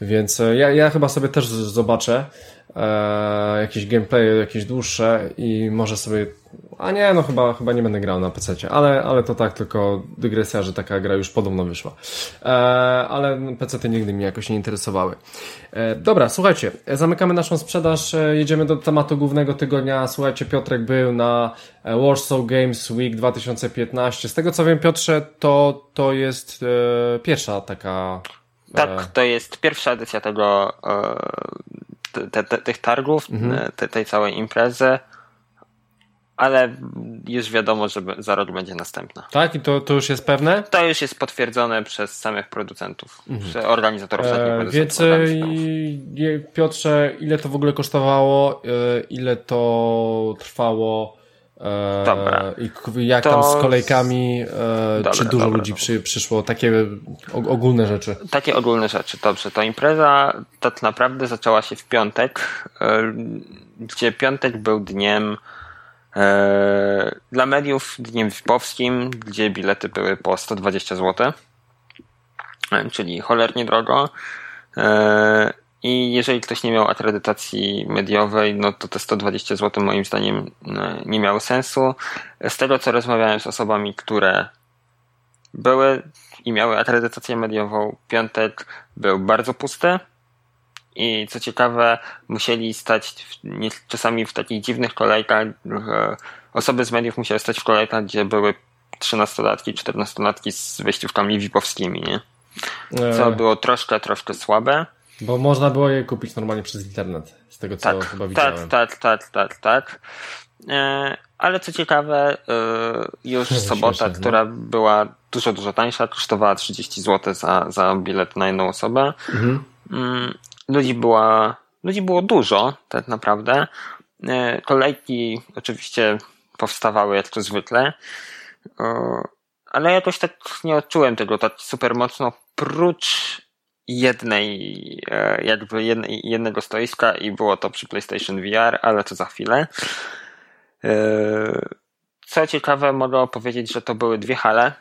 Więc e, ja, ja chyba sobie też zobaczę e, jakieś gameplay, jakieś dłuższe i może sobie a nie, no chyba, chyba nie będę grał na PC, ale, ale to tak tylko dygresja, że taka gra już podobno wyszła. E, ale PC nigdy mnie jakoś nie interesowały. E, dobra, słuchajcie, zamykamy naszą sprzedaż, e, jedziemy do tematu głównego tygodnia. Słuchajcie, Piotrek był na e, Warsaw Games Week 2015. Z tego co wiem, Piotrze, to, to jest e, pierwsza taka... E, tak, to jest pierwsza edycja tego, te, te, tych targów, mhm. te, tej całej imprezy ale już wiadomo, że za rok będzie następna. Tak? I to, to już jest pewne? To już jest potwierdzone przez samych producentów, mhm. organizatorów e, Więc i, Piotrze, ile to w ogóle kosztowało, e, ile to trwało e, Dobra. i jak to... tam z kolejkami, e, dobra, czy dużo dobra, ludzi przy, przyszło, takie ogólne rzeczy? Takie ogólne rzeczy, dobrze. To impreza tak naprawdę zaczęła się w piątek, e, gdzie piątek był dniem E, dla mediów dniem WIP-owskim, gdzie bilety były po 120 zł, e, czyli cholernie drogo. E, I jeżeli ktoś nie miał akredytacji mediowej, no to te 120 zł moim zdaniem nie miało sensu. Z tego co rozmawiałem z osobami, które były i miały akredytację mediową, piątek był bardzo pusty i co ciekawe, musieli stać w, nie, czasami w takich dziwnych kolejkach. E, osoby z mediów musiały stać w kolejkach, gdzie były 13-latki, 14-latki z wejściówkami VIP-owskimi, nie? Co e. było troszkę, troszkę słabe. Bo można było je kupić normalnie przez internet, z tego co tak, chyba widziałem. Tak, tak, tak, tak, tak. E, ale co ciekawe, już [laughs] sobota, Śmieszne, która no. była dużo, dużo tańsza, kosztowała 30 zł za, za bilet na jedną osobę. Mhm. Mm, ludzi była, ludzi było dużo, tak naprawdę. E, kolejki oczywiście powstawały jak to zwykle, ale jakoś tak nie odczułem tego tak super mocno, prócz jednej, e, jakby jednego stoiska i było to przy PlayStation VR, ale to za chwilę. E, co ciekawe, mogę opowiedzieć, że to były dwie hale,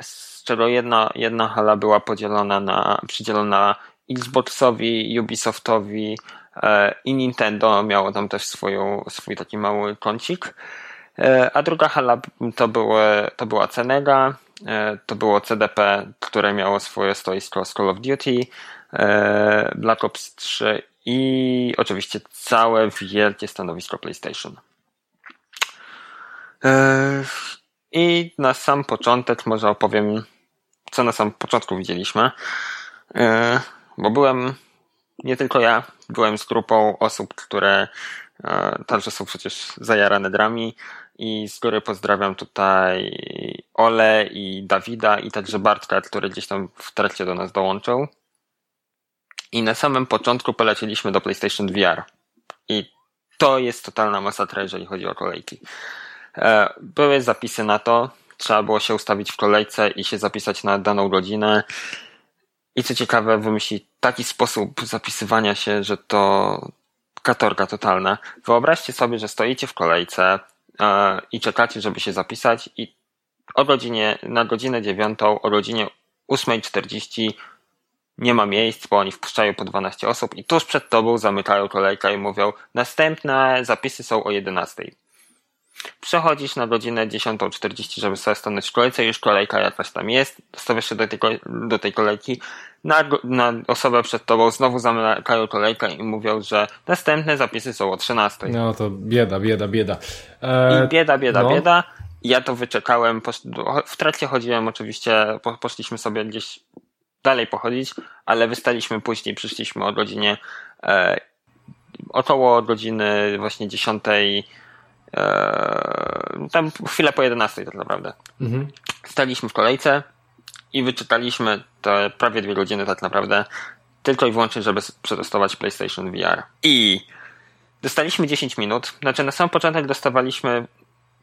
z czego jedna, jedna hala była podzielona na, przydzielona Xboxowi, Ubisoftowi e, i Nintendo miało tam też swoją, swój taki mały kącik. A druga hala to, były, to była Cenega, to było CDP, które miało swoje stoisko z Call of Duty, Black Ops 3 i oczywiście całe wielkie stanowisko PlayStation. I na sam początek może opowiem, co na sam początku widzieliśmy. Bo byłem, nie tylko ja, byłem z grupą osób, które e, także są przecież zajarane drami i z góry pozdrawiam tutaj Ole i Dawida i także Bartka, który gdzieś tam w trakcie do nas dołączył. I na samym początku poleciliśmy do PlayStation VR. I to jest totalna masakra, jeżeli chodzi o kolejki. E, były zapisy na to, trzeba było się ustawić w kolejce i się zapisać na daną godzinę. I co ciekawe, wymyśli taki sposób zapisywania się, że to katorga totalna. Wyobraźcie sobie, że stoicie w kolejce i czekacie, żeby się zapisać i o godzinie, na godzinę dziewiątą, o godzinie 8.40 nie ma miejsc, bo oni wpuszczają po 12 osób i tuż przed tobą zamykają kolejkę i mówią następne zapisy są o 11. Przechodzisz na godzinę 10.40, żeby sobie stanąć w kolejce, już kolejka jakaś tam jest, stawiasz się do tej, do tej kolejki, na, na osobę przed tobą znowu zamykają kolejkę i mówią, że następne zapisy są o 13. No to bieda, bieda, bieda. Eee, I bieda, bieda, no. bieda. Ja to wyczekałem, w trakcie chodziłem oczywiście, poszliśmy sobie gdzieś dalej pochodzić, ale wystaliśmy później, przyszliśmy o godzinie e, około godziny właśnie 10 e, tam chwilę po 11 tak naprawdę. Mhm. Staliśmy w kolejce i wyczytaliśmy te prawie dwie godziny tak naprawdę tylko i wyłącznie, żeby przetestować PlayStation VR. I dostaliśmy 10 minut. Znaczy na sam początek dostawaliśmy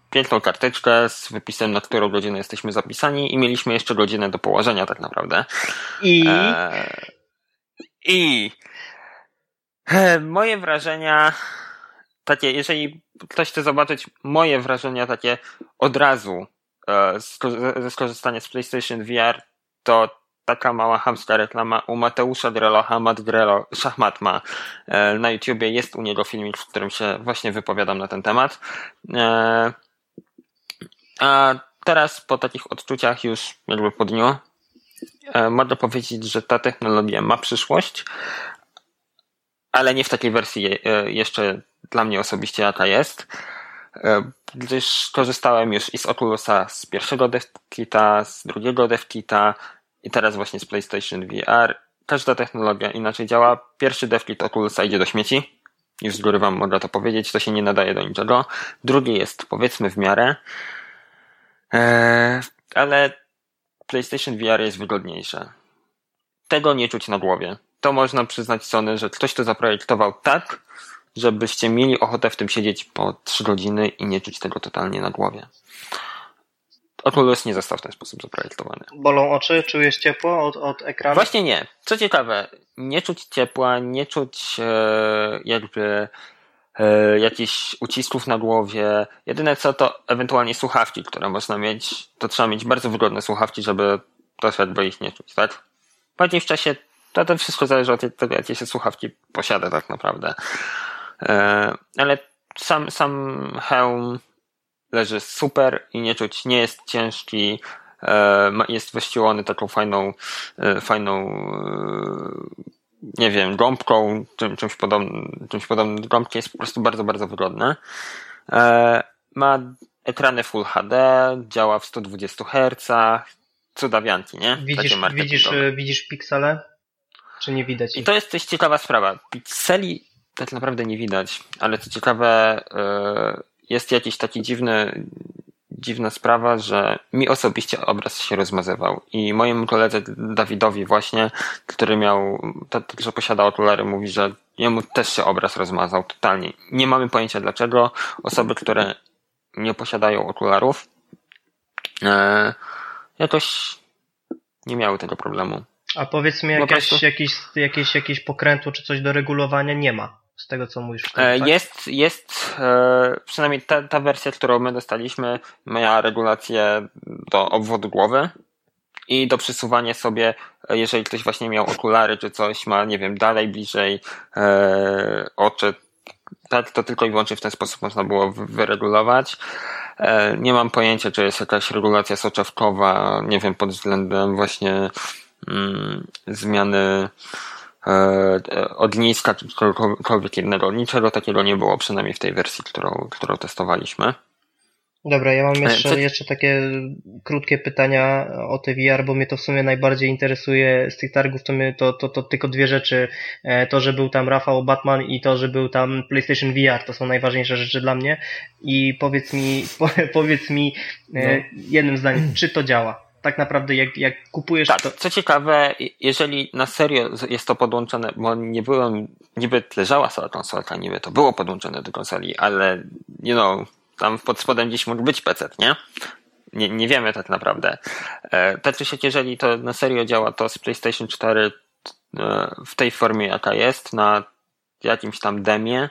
piękną karteczkę z wypisem, na którą godzinę jesteśmy zapisani i mieliśmy jeszcze godzinę do położenia tak naprawdę. I... E... I... E, moje wrażenia takie, jeżeli ktoś chce zobaczyć moje wrażenia takie od razu e, ze skorzystania z PlayStation VR, to taka mała hamska reklama u Mateusza Drelocha, Matt Drelo, Szachmat ma e, na YouTubie, jest u niego filmik, w którym się właśnie wypowiadam na ten temat. A teraz po takich odczuciach już jakby po dniu e, mogę powiedzieć, że ta technologia ma przyszłość, ale nie w takiej wersji e, jeszcze dla mnie osobiście jaka jest, e, gdyż korzystałem już i z Oculusa z pierwszego DevKita, z drugiego DevKita i teraz właśnie z PlayStation VR. Każda technologia inaczej działa. Pierwszy DevKit Oculusa idzie do śmieci. Już z góry wam mogę to powiedzieć, to się nie nadaje do niczego. Drugi jest powiedzmy w miarę. Eee, ale PlayStation VR jest wygodniejsze. Tego nie czuć na głowie. To można przyznać Sony, że ktoś to zaprojektował tak, żebyście mieli ochotę w tym siedzieć po 3 godziny i nie czuć tego totalnie na głowie. Oculus nie został w ten sposób zaprojektowany. Bolą oczy? Czujesz ciepło od, od ekranu? Właśnie nie. Co ciekawe, nie czuć ciepła, nie czuć e, jakby E, jakichś ucisków na głowie. Jedyne co to ewentualnie słuchawki, które można mieć. To trzeba mieć bardzo wygodne słuchawki, żeby to jakby ich nie czuć, tak? Bardziej w czasie to, to wszystko zależy od tego, jakie się słuchawki posiada tak naprawdę. E, ale sam, sam hełm leży super i nie czuć, nie jest ciężki, e, jest wyścielony taką fajną, fajną nie wiem, gąbką, czym, czymś podobnym, czymś podobnym do gąbki jest po prostu bardzo, bardzo wygodne. E, ma ekrany Full HD, działa w 120 Hz, cudawianki, nie? Widzisz, widzisz, widzisz piksele? Czy nie widać? I to jest też ciekawa sprawa. Pikseli tak naprawdę nie widać, ale co ciekawe, e, jest jakiś taki dziwny, dziwna sprawa, że mi osobiście obraz się rozmazywał i mojemu koledze Dawidowi właśnie, który miał, to, to, że posiada okulary, mówi, że jemu też się obraz rozmazał totalnie. Nie mamy pojęcia dlaczego. Osoby, które nie posiadają okularów, e, jakoś nie miały tego problemu. A powiedz mi, jakieś, prostu... jakieś, jakieś, jakieś pokrętło czy coś do regulowania nie ma z tego, co mówisz. Wtedy, e, tak? Jest, jest e, przynajmniej ta, ta wersja, którą my dostaliśmy, miała regulację do obwodu głowy i do przesuwania sobie, e, jeżeli ktoś właśnie miał okulary czy coś, ma, nie wiem, dalej, bliżej e, oczy, tak, to tylko i wyłącznie w ten sposób można było wyregulować. E, nie mam pojęcia, czy jest jakaś regulacja soczewkowa, nie wiem, pod względem właśnie zmiany E, od niska czy czegokolwiek innego. Niczego takiego nie było, przynajmniej w tej wersji, którą, którą testowaliśmy. Dobra, ja mam e, jeszcze, jeszcze takie krótkie pytania o te VR, bo mnie to w sumie najbardziej interesuje z tych targów, to, mnie, to, to, to tylko dwie rzeczy. E, to, że był tam Rafał Batman i to, że był tam PlayStation VR, to są najważniejsze rzeczy dla mnie. I powiedz mi, [laughs] powiedz mi no. jednym zdaniem, czy to działa? Tak naprawdę jak, jak kupujesz tak, to... Co ciekawe, jeżeli na serio jest to podłączone, bo nie byłem, niby leżała cała konsolka, niby to było podłączone do konsoli, ale you know, tam pod spodem gdzieś mógł być PC, nie? Nie, nie wiemy tak naprawdę. E, tak siak, jeżeli to na serio działa, to z PlayStation 4 e, w tej formie jaka jest, na jakimś tam demie,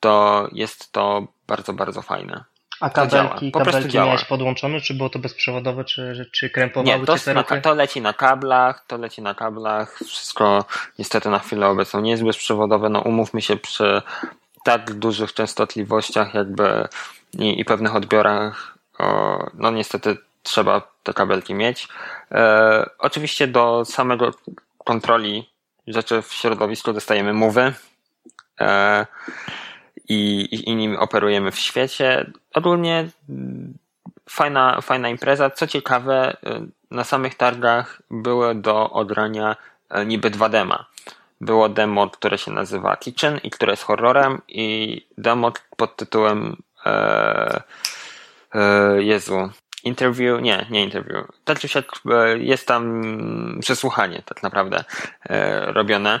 to jest to bardzo, bardzo fajne. A kabelki, kabelki miałeś podłączone, czy było to bezprzewodowe, czy, czy krępowały Nie, to, na, to leci na kablach, to leci na kablach, wszystko niestety na chwilę obecną nie jest bezprzewodowe, no umówmy się przy tak dużych częstotliwościach jakby i, i pewnych odbiorach, o, no niestety trzeba te kabelki mieć. E, oczywiście do samego kontroli rzeczy w środowisku dostajemy mowy e, i, i operujemy w świecie. Ogólnie mm, fajna, fajna impreza. Co ciekawe, e, na samych targach były do odrania e, niby dwa dema. Było demo, które się nazywa Kitchen i które jest horrorem i demo pod tytułem e, e, Jezu, interview, nie, nie interview. Tak czy siak e, jest tam przesłuchanie tak naprawdę e, robione.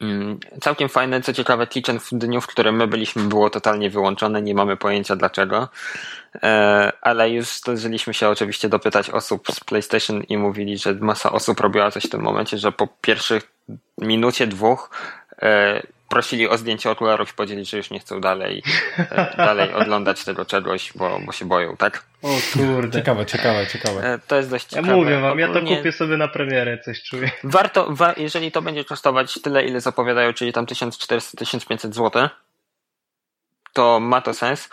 Mm, całkiem fajne, co ciekawe, Kitchen w dniu, w którym my byliśmy, było totalnie wyłączone, nie mamy pojęcia dlaczego, e, ale już zdążyliśmy się oczywiście dopytać osób z PlayStation i mówili, że masa osób robiła coś w tym momencie, że po pierwszych minucie, dwóch prosili o zdjęcie okularów i powiedzieli, że już nie chcą dalej, e, dalej [laughs] oglądać tego czegoś, bo, bo się boją, tak? O kurde. Ciekawe, ciekawe, ciekawe. E, to jest dość ciekawe. Ja mówię wam, ja to kupię sobie na premierę, coś czuję. Warto, wa jeżeli to będzie kosztować tyle, ile zapowiadają, czyli tam 1400-1500 zł, to ma to sens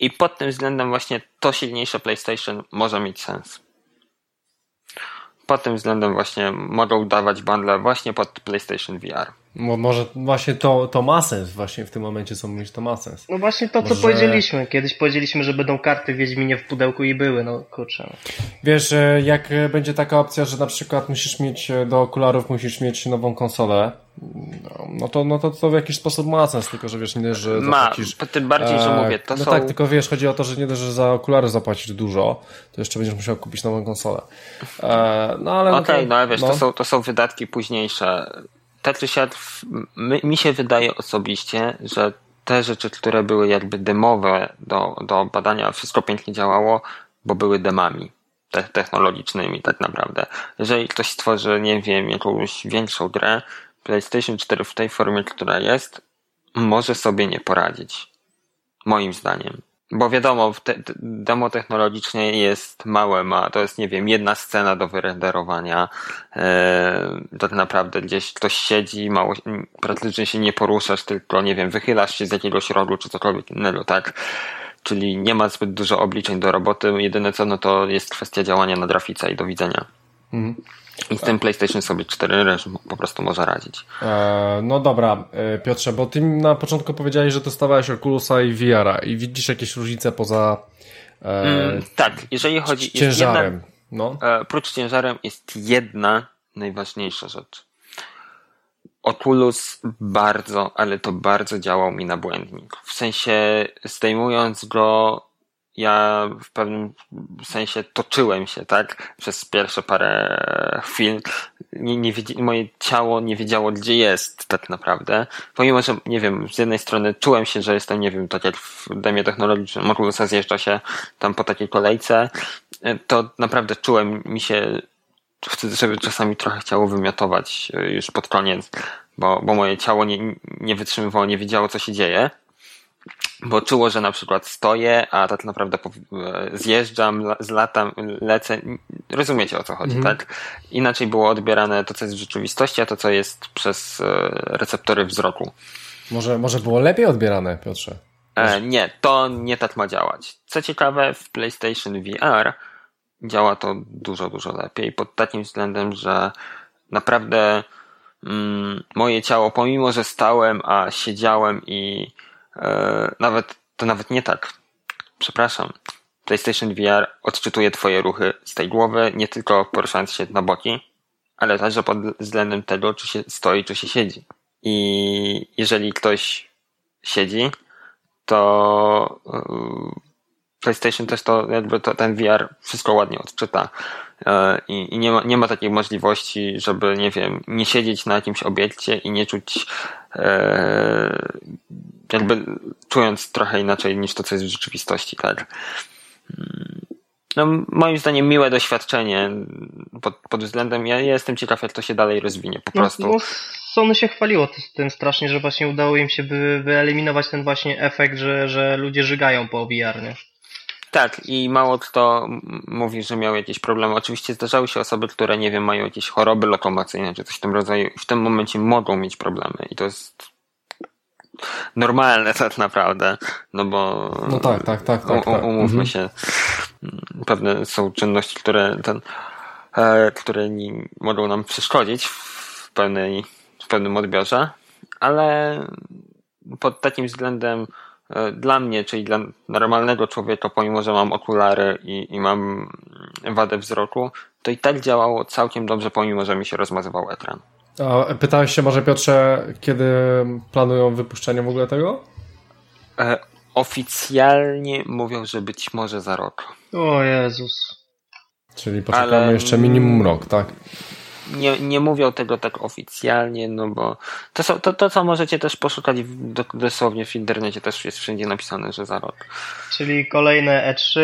i pod tym względem właśnie to silniejsze PlayStation może mieć sens pod tym względem właśnie mogą dawać bundle właśnie pod PlayStation VR. Mo, może właśnie to, to ma sens, właśnie w tym momencie co mówisz, to ma sens. No właśnie to, co powiedzieliśmy. Kiedyś powiedzieliśmy, że będą karty w Wiedźminie w pudełku i były, no kurczę. No. Wiesz, jak będzie taka opcja, że na przykład musisz mieć do okularów, musisz mieć nową konsolę, no to, no to, to w jakiś sposób ma sens, tylko że wiesz, nie dość, że ma, zapłacisz... tym bardziej, że mówię, to No są... tak, tylko wiesz, chodzi o to, że nie dość, że za okulary zapłacisz dużo, to jeszcze będziesz musiał kupić nową konsolę. E, no ale... Okej, okay, no ale wiesz, no. To, są, to są wydatki późniejsze. Tak czy siak, mi się wydaje osobiście, że te rzeczy, które były jakby demowe do, do badania, wszystko pięknie działało, bo były demami technologicznymi tak naprawdę. Jeżeli ktoś stworzy, nie wiem, jakąś większą grę, PlayStation 4 w tej formie, która jest, może sobie nie poradzić. Moim zdaniem. Bo wiadomo, te, demo technologicznie jest małe, ma, to jest, nie wiem, jedna scena do wyrenderowania. Eee, tak naprawdę gdzieś ktoś siedzi, mało, praktycznie się nie poruszasz, tylko, nie wiem, wychylasz się z jakiegoś rogu czy cokolwiek innego, tak? Czyli nie ma zbyt dużo obliczeń do roboty. Jedyne co, no to jest kwestia działania na grafice i do widzenia. Mhm. I z tym PlayStation sobie 4 reżim po prostu może radzić. E, no dobra, e, Piotrze, bo ty na początku powiedziałeś, że dostawałeś Oculusa i VR-a i widzisz jakieś różnice poza e, mm, tak, jeżeli chodzi ciężarem. Jedna, no. e, prócz ciężarem jest jedna najważniejsza rzecz. Oculus bardzo, ale to bardzo działał mi na błędnik. W sensie zdejmując go ja w pewnym sensie toczyłem się, tak, przez pierwsze parę chwil. Nie, nie moje ciało nie wiedziało, gdzie jest tak naprawdę. Pomimo, że, nie wiem, z jednej strony czułem się, że jestem, nie wiem, tak jak w demie technologicznym Oculusa zjeżdża się tam po takiej kolejce, to naprawdę czułem mi się, żeby czasami trochę chciało wymiotować już pod koniec, bo, bo moje ciało nie, nie wytrzymywało, nie wiedziało, co się dzieje bo czuło, że na przykład stoję, a tak naprawdę e, zjeżdżam, zlatam, lecę. Rozumiecie o co chodzi, mm. tak? Inaczej było odbierane to, co jest w rzeczywistości, a to, co jest przez e, receptory wzroku. Może, może było lepiej odbierane, Piotrze? E, nie, to nie tak ma działać. Co ciekawe, w PlayStation VR działa to dużo, dużo lepiej pod takim względem, że naprawdę mm, moje ciało, pomimo, że stałem, a siedziałem i nawet, to nawet nie tak. Przepraszam. PlayStation VR odczytuje twoje ruchy z tej głowy, nie tylko poruszając się na boki, ale także pod względem tego, czy się stoi, czy się siedzi. I jeżeli ktoś siedzi, to e, PlayStation też to jakby to, ten VR wszystko ładnie odczyta. E, I, i nie, ma, nie ma takiej możliwości, żeby, nie wiem, nie siedzieć na jakimś obiekcie i nie czuć jakby czując trochę inaczej niż to, co jest w rzeczywistości, tak. No, moim zdaniem miłe doświadczenie pod, pod względem, ja jestem ciekaw, jak to się dalej rozwinie, po no, prostu. No, Sony się chwaliło tym strasznie, że właśnie udało im się by, wyeliminować ten właśnie efekt, że, że ludzie żygają po VR, nie? Tak, i mało kto mówi, że miał jakieś problemy. Oczywiście zdarzały się osoby, które, nie wiem, mają jakieś choroby lokomocyjne czy coś w tym rodzaju i w tym momencie mogą mieć problemy i to jest normalne tak naprawdę, no bo no tak, tak, tak, tak, tak. umówmy mhm. się, pewne są czynności, które ten, e, które nie mogą nam przeszkodzić w, pewnej, w pewnym odbiorze, ale pod takim względem dla mnie, czyli dla normalnego człowieka, pomimo że mam okulary i, i mam wadę wzroku, to i tak działało całkiem dobrze, pomimo że mi się rozmazywał ekran. A pytałeś się może Piotrze, kiedy planują wypuszczenie w ogóle tego? E, oficjalnie mówią, że być może za rok. O Jezus. Czyli poczekamy Ale... jeszcze minimum rok, tak? Nie, nie mówią tego tak oficjalnie, no bo to, są, to, to co możecie też poszukać w, dosłownie w internecie, też jest wszędzie napisane, że za rok. Czyli kolejne E3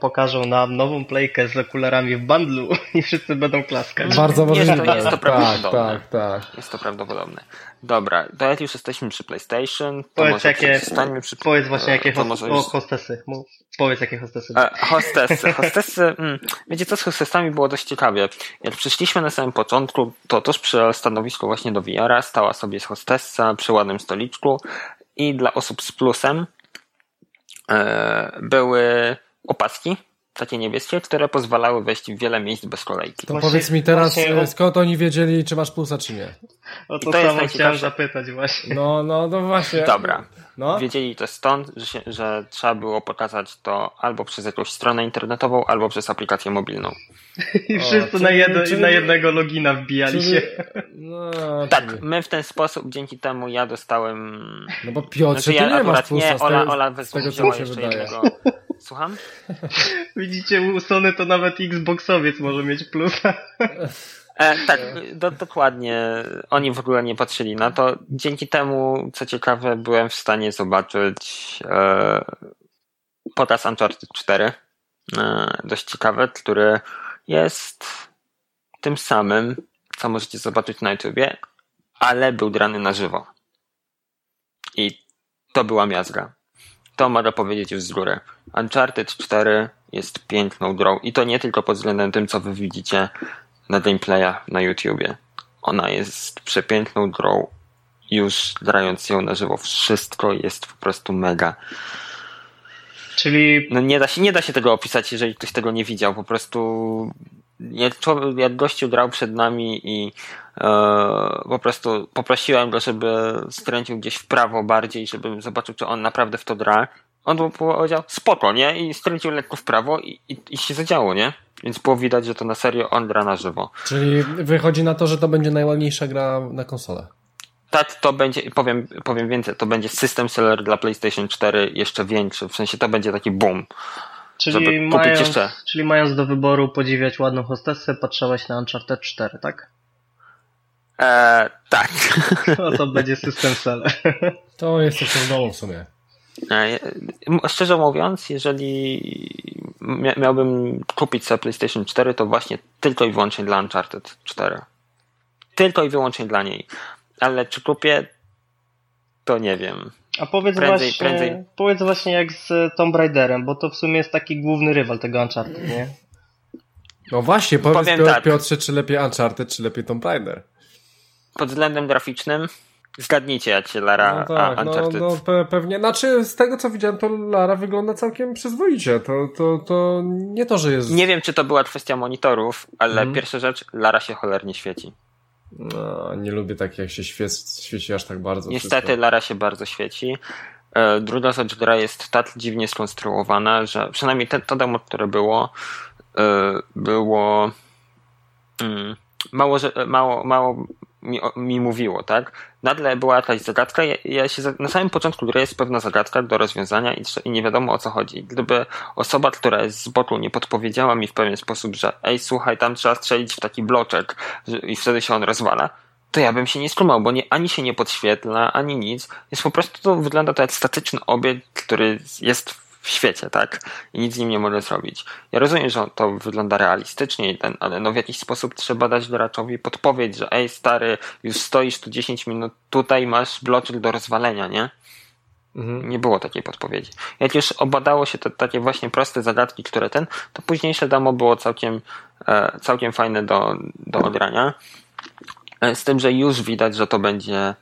pokażą nam nową playkę z okularami w bundlu [laughs] i wszyscy będą klaskać. Bardzo możliwe. Jest to, jest to tak, prawdopodobne. Tak, tak, tak. Jest to prawdopodobne. Dobra, to jak już jesteśmy przy PlayStation, to powiedz może jakie, przy... Powiedz właśnie jakie host... może o, hostesy. Powiedz jakie hostesy. E, hostesy. Hostesy, [laughs] mm, wiecie co, z hostesami było dość ciekawie. Jak przyszliśmy na samym początku, to tuż przy stanowisku właśnie do VR-a stała sobie hostessa przy ładnym stoliczku i dla osób z plusem e, były opaski takie niebieskie, które pozwalały wejść w wiele miejsc bez kolejki. To właśnie, powiedz mi teraz, właśnie... E, skąd oni wiedzieli, czy masz plusa, czy nie? O to, to samo chciałem zapytać właśnie. No, no, no właśnie. Dobra. No. Wiedzieli to stąd, że, się, że trzeba było pokazać to albo przez jakąś stronę internetową, albo przez aplikację mobilną. [laughs] I wszyscy o, na, jedno, czyli, na jednego logina wbijali czyli, się. No, tak, my w ten sposób, dzięki temu ja dostałem... No bo Piotrze, znaczy, ja ty nie masz plusa, nie, Ola, Ola z tego, co mi się wydaje. Jednego... Słucham? [laughs] Widzicie, u Sony to nawet Xboxowiec może mieć plusa. E, tak, do, dokładnie. Oni w ogóle nie patrzyli na to. Dzięki temu, co ciekawe, byłem w stanie zobaczyć e, pokaz Uncharted 4. E, dość ciekawy, który jest tym samym, co możecie zobaczyć na YouTubie, ale był grany na żywo. I to była miazga. To mogę powiedzieć już z góry. Uncharted 4 jest piękną grą i to nie tylko pod względem tym, co wy widzicie na gameplaya na YouTubie. Ona jest przepiękną grą. Już grając ją na żywo, wszystko jest po prostu mega. Czyli. No nie da się, nie da się tego opisać, jeżeli ktoś tego nie widział. Po prostu jak, człowiek, jak gościu grał przed nami i e, po prostu poprosiłem go, żeby skręcił gdzieś w prawo bardziej, żebym zobaczył, czy on naprawdę w to gra. On powiedział spoko, nie? I skręcił lekko w prawo i, i, i się zadziało, nie? Więc było widać, że to na serio on gra na żywo. Czyli wychodzi na to, że to będzie najładniejsza gra na konsolę. Tak, to będzie, powiem, powiem więcej, to będzie system seller dla PlayStation 4 jeszcze większy, w sensie to będzie taki boom. Czyli mając, jeszcze... czyli mając do wyboru podziwiać ładną hostessę, patrzyłeś na Uncharted 4, tak? Eee, tak. [laughs] No to będzie system seller. [laughs] To jest coś w domu w sumie. E, szczerze mówiąc, jeżeli miałbym kupić sobie PlayStation 4, to właśnie tylko i wyłącznie dla Uncharted 4. Tylko i wyłącznie dla niej. Ale czy kupię, to nie wiem. A powiedz, prędzej, właśnie, prędzej... powiedz właśnie jak z Tomb Raiderem, bo to w sumie jest taki główny rywal tego Uncharted, nie? No właśnie, powiedz Powiem Piotr, tak. Piotrze, czy lepiej Uncharted, czy lepiej Tomb Raider? Pod względem graficznym Zgadnijcie, jak się Lara no tak, no, Uncharted... No, no pewnie. Znaczy, z tego co widziałem, to Lara wygląda całkiem przyzwoicie. To, to, to nie to, że jest... Nie wiem, czy to była kwestia monitorów, ale mhm. pierwsza rzecz, Lara się cholernie świeci. No, nie lubię tak, jak się świeci, świeci aż tak bardzo. Niestety wszystko. Lara się bardzo świeci. E, druga rzecz, która jest tak dziwnie skonstruowana, że przynajmniej to demo, które było, e, było mm, mało, mało, mało mi, mi mówiło, tak? Nagle była jakaś zagadka, ja, ja się, na samym początku gry jest pewna zagadka do rozwiązania i, i nie wiadomo o co chodzi. Gdyby osoba, która jest z boku nie podpowiedziała mi w pewien sposób, że ej, słuchaj, tam trzeba strzelić w taki bloczek i wtedy się on rozwala, to ja bym się nie skumał, bo nie, ani się nie podświetla, ani nic. Jest po prostu to wygląda to jak statyczny obiekt, który jest w świecie, tak? I nic z nim nie mogę zrobić. Ja rozumiem, że to wygląda realistycznie, ten, ale no w jakiś sposób trzeba dać graczowi podpowiedź, że ej stary, już stoisz tu 10 minut, tutaj masz bloczek do rozwalenia, nie? Mhm. Nie było takiej podpowiedzi. Jak już obadało się te takie właśnie proste zagadki, które ten, to późniejsze demo było całkiem, e, całkiem fajne do, do odrania. E, z tym, że już widać, że to będzie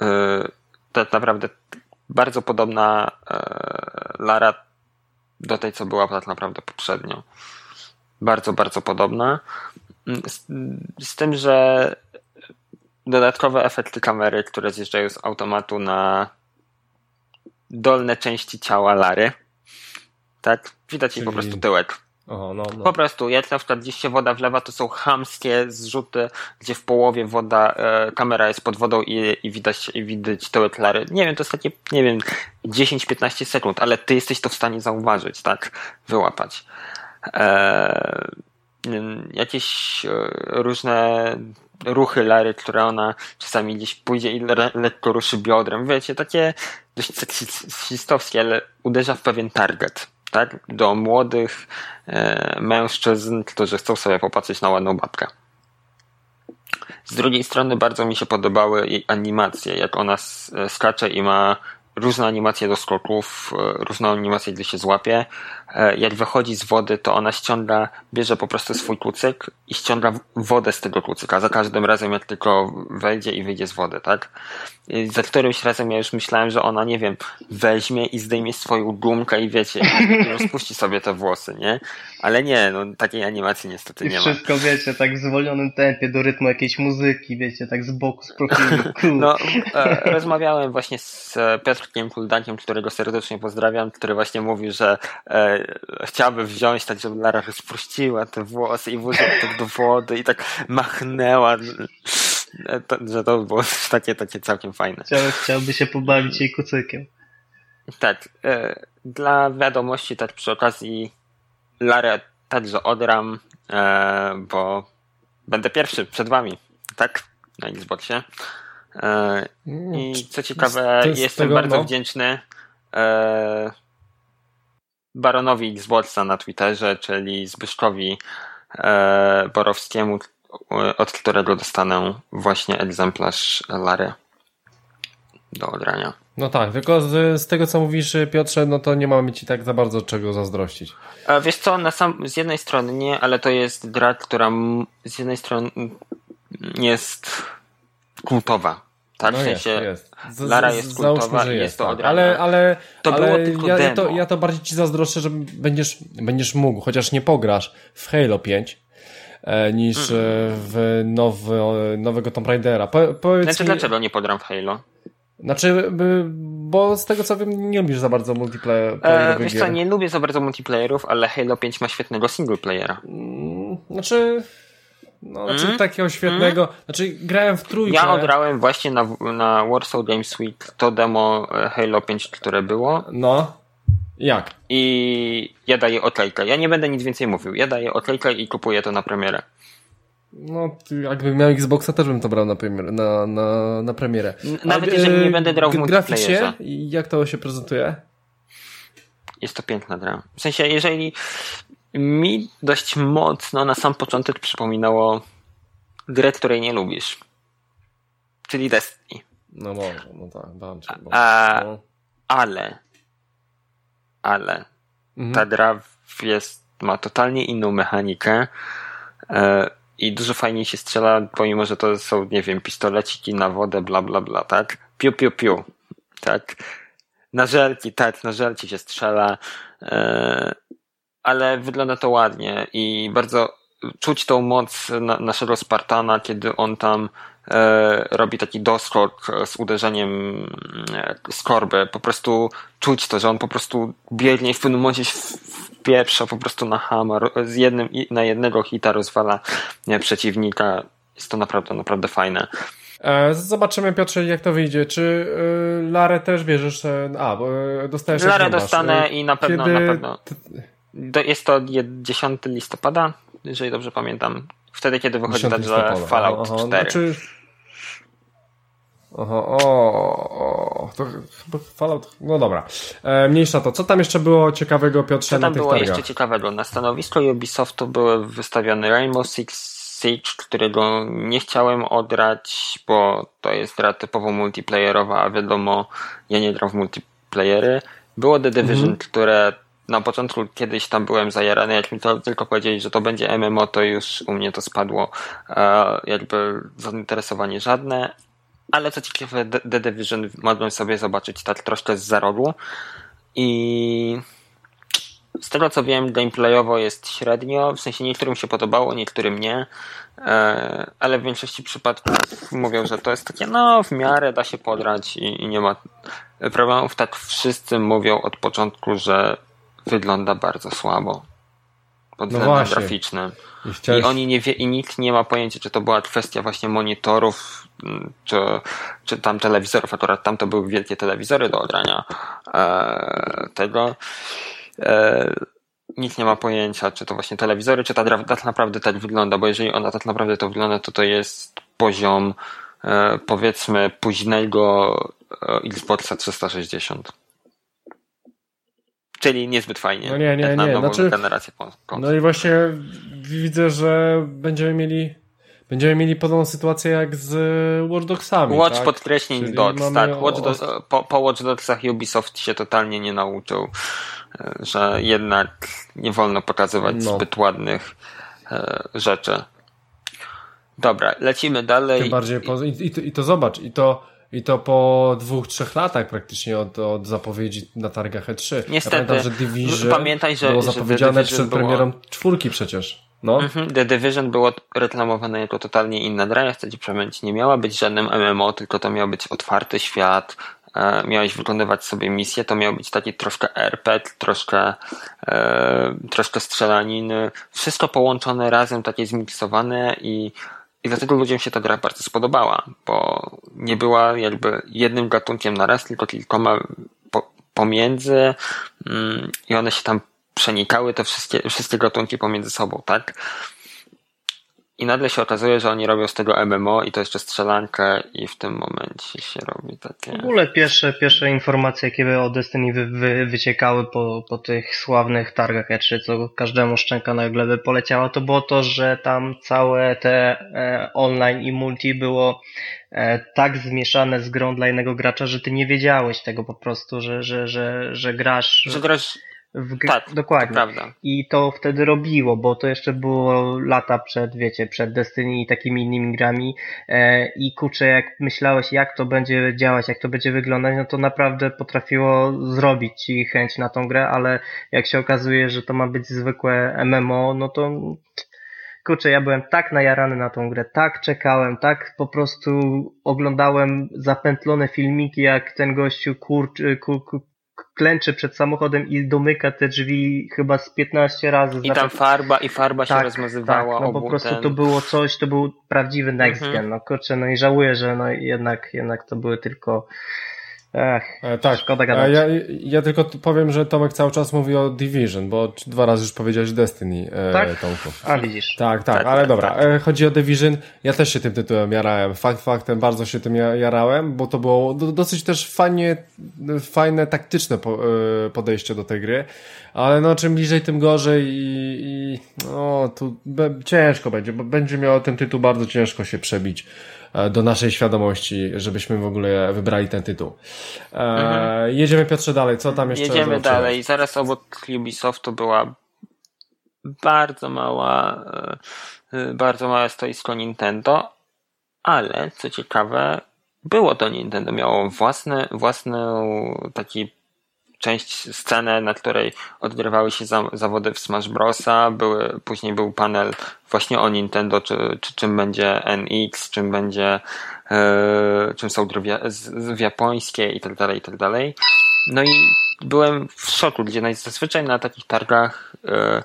e, to naprawdę bardzo podobna e, Lara do tej, co była tak naprawdę poprzednio. Bardzo, bardzo podobna. Z, z tym, że dodatkowe efekty kamery, które zjeżdżają z automatu na dolne części ciała Lary. Tak? Widać Czyli... jej po prostu tyłek. No, no. Po prostu, jak na przykład gdzieś się woda wlewa, to są chamskie zrzuty, gdzie w połowie woda, e, kamera jest pod wodą i, i widać, i widać tyłek Lary. Nie wiem, to jest takie, nie wiem, 10-15 sekund, ale ty jesteś to w stanie zauważyć, tak? Wyłapać. E, jakieś e, różne ruchy Lary, które ona czasami gdzieś pójdzie i le lekko ruszy biodrem. Wiecie, takie dość seksistowskie, ale uderza w pewien target. Tak? Do młodych e, mężczyzn, którzy chcą sobie popatrzeć na ładną babkę. Z drugiej strony bardzo mi się podobały jej animacje, jak ona skacze i ma różne animacje do skoków, e, różne animacje, gdy się złapie. E, jak wychodzi z wody, to ona ściąga, bierze po prostu swój kucyk i ściąga wodę z tego kucyka za każdym razem, jak tylko wejdzie i wyjdzie z wody, tak? I za którymś razem ja już myślałem, że ona, nie wiem, weźmie i zdejmie swoją gumkę i wiecie, i rozpuści sobie te włosy, nie? Ale nie, no takiej animacji niestety nie ma. wszystko, wiecie, tak w zwolnionym tempie, do rytmu jakiejś muzyki, wiecie, tak z boku, z profilu. [laughs] No, e, rozmawiałem właśnie z Piotrkiem Kuldankiem, którego serdecznie pozdrawiam, który właśnie mówił, że e, chciałaby wziąć tak, żeby Lara rozprościła te włosy i włożyła tak do wody i tak machnęła, to, że to było takie, takie całkiem fajne. Chciał, chciałby się pobawić jej kucykiem. Tak. E, dla wiadomości tak przy okazji Larę także odram, e, bo będę pierwszy przed wami, tak? Na Xboxie. E, I co ciekawe, jestem bardzo no. wdzięczny baronowi Xboxa na Twitterze, czyli Zbyszkowi e, Borowskiemu, od którego dostanę właśnie egzemplarz Lary do odrania. No tak, tylko z, z, tego co mówisz Piotrze, no to nie mamy ci tak za bardzo czego zazdrościć. A wiesz co, na sam, z jednej strony nie, ale to jest gra, która z jednej strony jest kultowa. Tak, no w sensie jest, jest. Lara jest kultowa i jest, jest to tak. Ale, ale, to ale było tylko ja, demo. ja, to, ja to bardziej ci zazdroszczę, że będziesz, będziesz mógł, chociaż nie pograsz w Halo 5 e, niż mm. w nowy, nowego Tomb Raidera. Po, powiedz znaczy, mi... dlaczego nie pogram w Halo? Znaczy, bo z tego co wiem, nie lubisz za bardzo multiplayer. E, wiesz co, nie lubię za bardzo multiplayerów, ale Halo 5 ma świetnego single playera. Mm, znaczy, no, mm? znaczy takiego świetnego. Mm? Znaczy, grałem w trójkę. Ja odrałem właśnie na, na Warsaw Games Week to demo e, Halo 5, które było. No. Jak? I ja daję oklejkę. Ja nie będę nic więcej mówił. Ja daję oklejkę i kupuję to na premierę. No, jakbym miał Xboxa, też bym to brał na, premier, na, na, na premierę. Nawet A, jeżeli nie będę grał w multiplayerze. jak to się prezentuje? Jest to piękna gra. W sensie, jeżeli mi dość mocno na sam początek przypominało grę, której nie lubisz. Czyli Destiny. No może, no tak, Bungie. A, no. Ale, ale mhm. ta gra jest, ma totalnie inną mechanikę e, i dużo fajniej się strzela, pomimo, że to są, nie wiem, pistoleciki na wodę, bla, bla, bla, tak? Piu, piu, piu, tak? Na żelki, tak, na żelki się strzela. E, ale wygląda to ładnie i bardzo czuć tą moc na, naszego Spartana, kiedy on tam e, robi taki doskok z uderzeniem e, skorby. Po prostu czuć to, że on po prostu biegnie i w pewnym momencie wpieprza po prostu na hammer, z jednym, na jednego hita rozwala nie, przeciwnika. Jest to naprawdę, naprawdę fajne. E, zobaczymy, Piotrze, jak to wyjdzie. Czy y, Larę też bierzesz? A, bo dostajesz Larę dostanę i na pewno, Kiedy... na pewno. Jest to 10 listopada, jeżeli dobrze pamiętam. Wtedy, kiedy wychodzi także Fallout aha, 4. Znaczy... Oho, o, o, to chyba Fallout. No dobra. E, mniejsza to. Co tam jeszcze było ciekawego, Piotrze, Co tam na tych było targach? jeszcze ciekawego? Na stanowisko Ubisoftu były wystawione Rainbow Six Siege, którego nie chciałem odrać, bo to jest gra typowo multiplayerowa, a wiadomo, ja nie gram w multiplayery. Było The Division, mhm. które na początku kiedyś tam byłem zajarany, jak mi to tylko powiedzieli, że to będzie MMO, to już u mnie to spadło. E, jakby zainteresowanie żadne. ale co ciekawe, The Division mogłem sobie zobaczyć tak troszkę z za rogu i z tego co wiem, gameplayowo jest średnio, w sensie niektórym się podobało, niektórym nie, e, ale w większości przypadków mówią, że to jest takie, no w miarę da się podrać i, i nie ma problemów. Tak wszyscy mówią od początku, że wygląda bardzo słabo pod no względem graficznym. I, chciałeś... I oni nie wie, i nikt nie ma pojęcia, czy to była kwestia właśnie monitorów, mm, czy, czy tam telewizorów. Akurat tam to były wielkie telewizory do odrania e, tego. E, nikt nie ma pojęcia, czy to właśnie telewizory, czy ta gra tak naprawdę tak wygląda, bo jeżeli ona tak naprawdę to wygląda, to to jest poziom e, powiedzmy późnego e, Xboxa 360. Czyli niezbyt fajnie. No nie, nie, na nie. Znaczy, generację no i właśnie widzę, że będziemy mieli będziemy mieli podobną sytuację jak z Watch Dogsami. Watch tak? podkreślnik Dogs, tak. Watch do, po, po Watch Dogsach Ubisoft się totalnie nie nauczył, e, że jednak nie wolno pokazywać no. zbyt ładnych e, rzeczy. Dobra, lecimy dalej. Tym bardziej, po, i, i, to, i to zobacz, i to i to po dwóch, trzech latach praktycznie od, od zapowiedzi na targach E3. Niestety. Ja pamiętam, że Division Pamiętaj, że, było zapowiedziane że przed premierą było... czwórki przecież. No. Mhm. The Division było reklamowane jako totalnie inna gra. Ja wtedy nie miała być żadnym MMO, tylko to miał być otwarty świat. E, miałeś wykonywać sobie misje, to miał być taki troszkę RPG, troszkę, e, troszkę strzelaniny. Wszystko połączone razem, takie zmiksowane i i dlatego ludziom się ta gra bardzo spodobała, bo nie była jakby jednym gatunkiem na raz, tylko kilkoma po, pomiędzy mm, i one się tam przenikały, te wszystkie, wszystkie gatunki pomiędzy sobą, tak? I nagle się okazuje, że oni robią z tego MMO i to jeszcze strzelankę i w tym momencie się robi takie... W ogóle pierwsze, pierwsze informacje, jakie o Destiny wy, wy, wyciekały po, po tych sławnych targach E3, co każdemu szczęka na glebę poleciała, to było to, że tam całe te e, online i multi było e, tak zmieszane z grą dla innego gracza, że ty nie wiedziałeś tego po prostu, że, że, że, że grasz... Że grasz w tak, dokładnie. To. I to wtedy robiło, bo to jeszcze było lata przed, wiecie, przed Destiny i takimi innymi grami. E, I kurczę, jak myślałeś, jak to będzie działać, jak to będzie wyglądać, no to naprawdę potrafiło zrobić ci chęć na tą grę, ale jak się okazuje, że to ma być zwykłe MMO, no to kurczę, ja byłem tak najarany na tą grę, tak czekałem, tak po prostu oglądałem zapętlone filmiki, jak ten gościu kurcz, kur, kur, klęczy przed samochodem i domyka te drzwi chyba z 15 razy. I tam farba, i farba tak, się rozmazywała. Tak, no po prostu ten... to było coś, to był prawdziwy next mhm. gen. No kurczę, no i żałuję, że no jednak, jednak to były tylko Ech, e, tak. szkoda gadać. Ja, ja tylko powiem, że Tomek cały czas mówi o Division, bo dwa razy już powiedziałeś Destiny, e, tak? Tomku. A widzisz. Tak, tak, tak ale tak, dobra. Tak. E, chodzi o Division. Ja też się tym tytułem jarałem. Fakt faktem bardzo się tym jarałem, bo to było dosyć też fajnie, fajne, taktyczne e, podejście do tej gry. Ale no, czym bliżej, tym gorzej i, i no, tu ciężko będzie, bo będzie miał ten tytuł bardzo ciężko się przebić E, do naszej świadomości, żebyśmy w ogóle wybrali ten tytuł. E, mhm. Jedziemy Piotrze dalej, co tam jeszcze Jedziemy zobaczyłeś? dalej. Zaraz obok Ubisoftu była bardzo mała, e, bardzo małe stoisko Nintendo, ale co ciekawe, było to Nintendo, miało własny, własny taki część, scenę, na której odgrywały się zawody w Smash Brosa, były, później był panel właśnie o Nintendo, czy, czy czym będzie NX, czym będzie, e, czym są gry w japońskie i tak dalej, i tak dalej. No i byłem w szoku, gdzie zazwyczaj na takich targach e,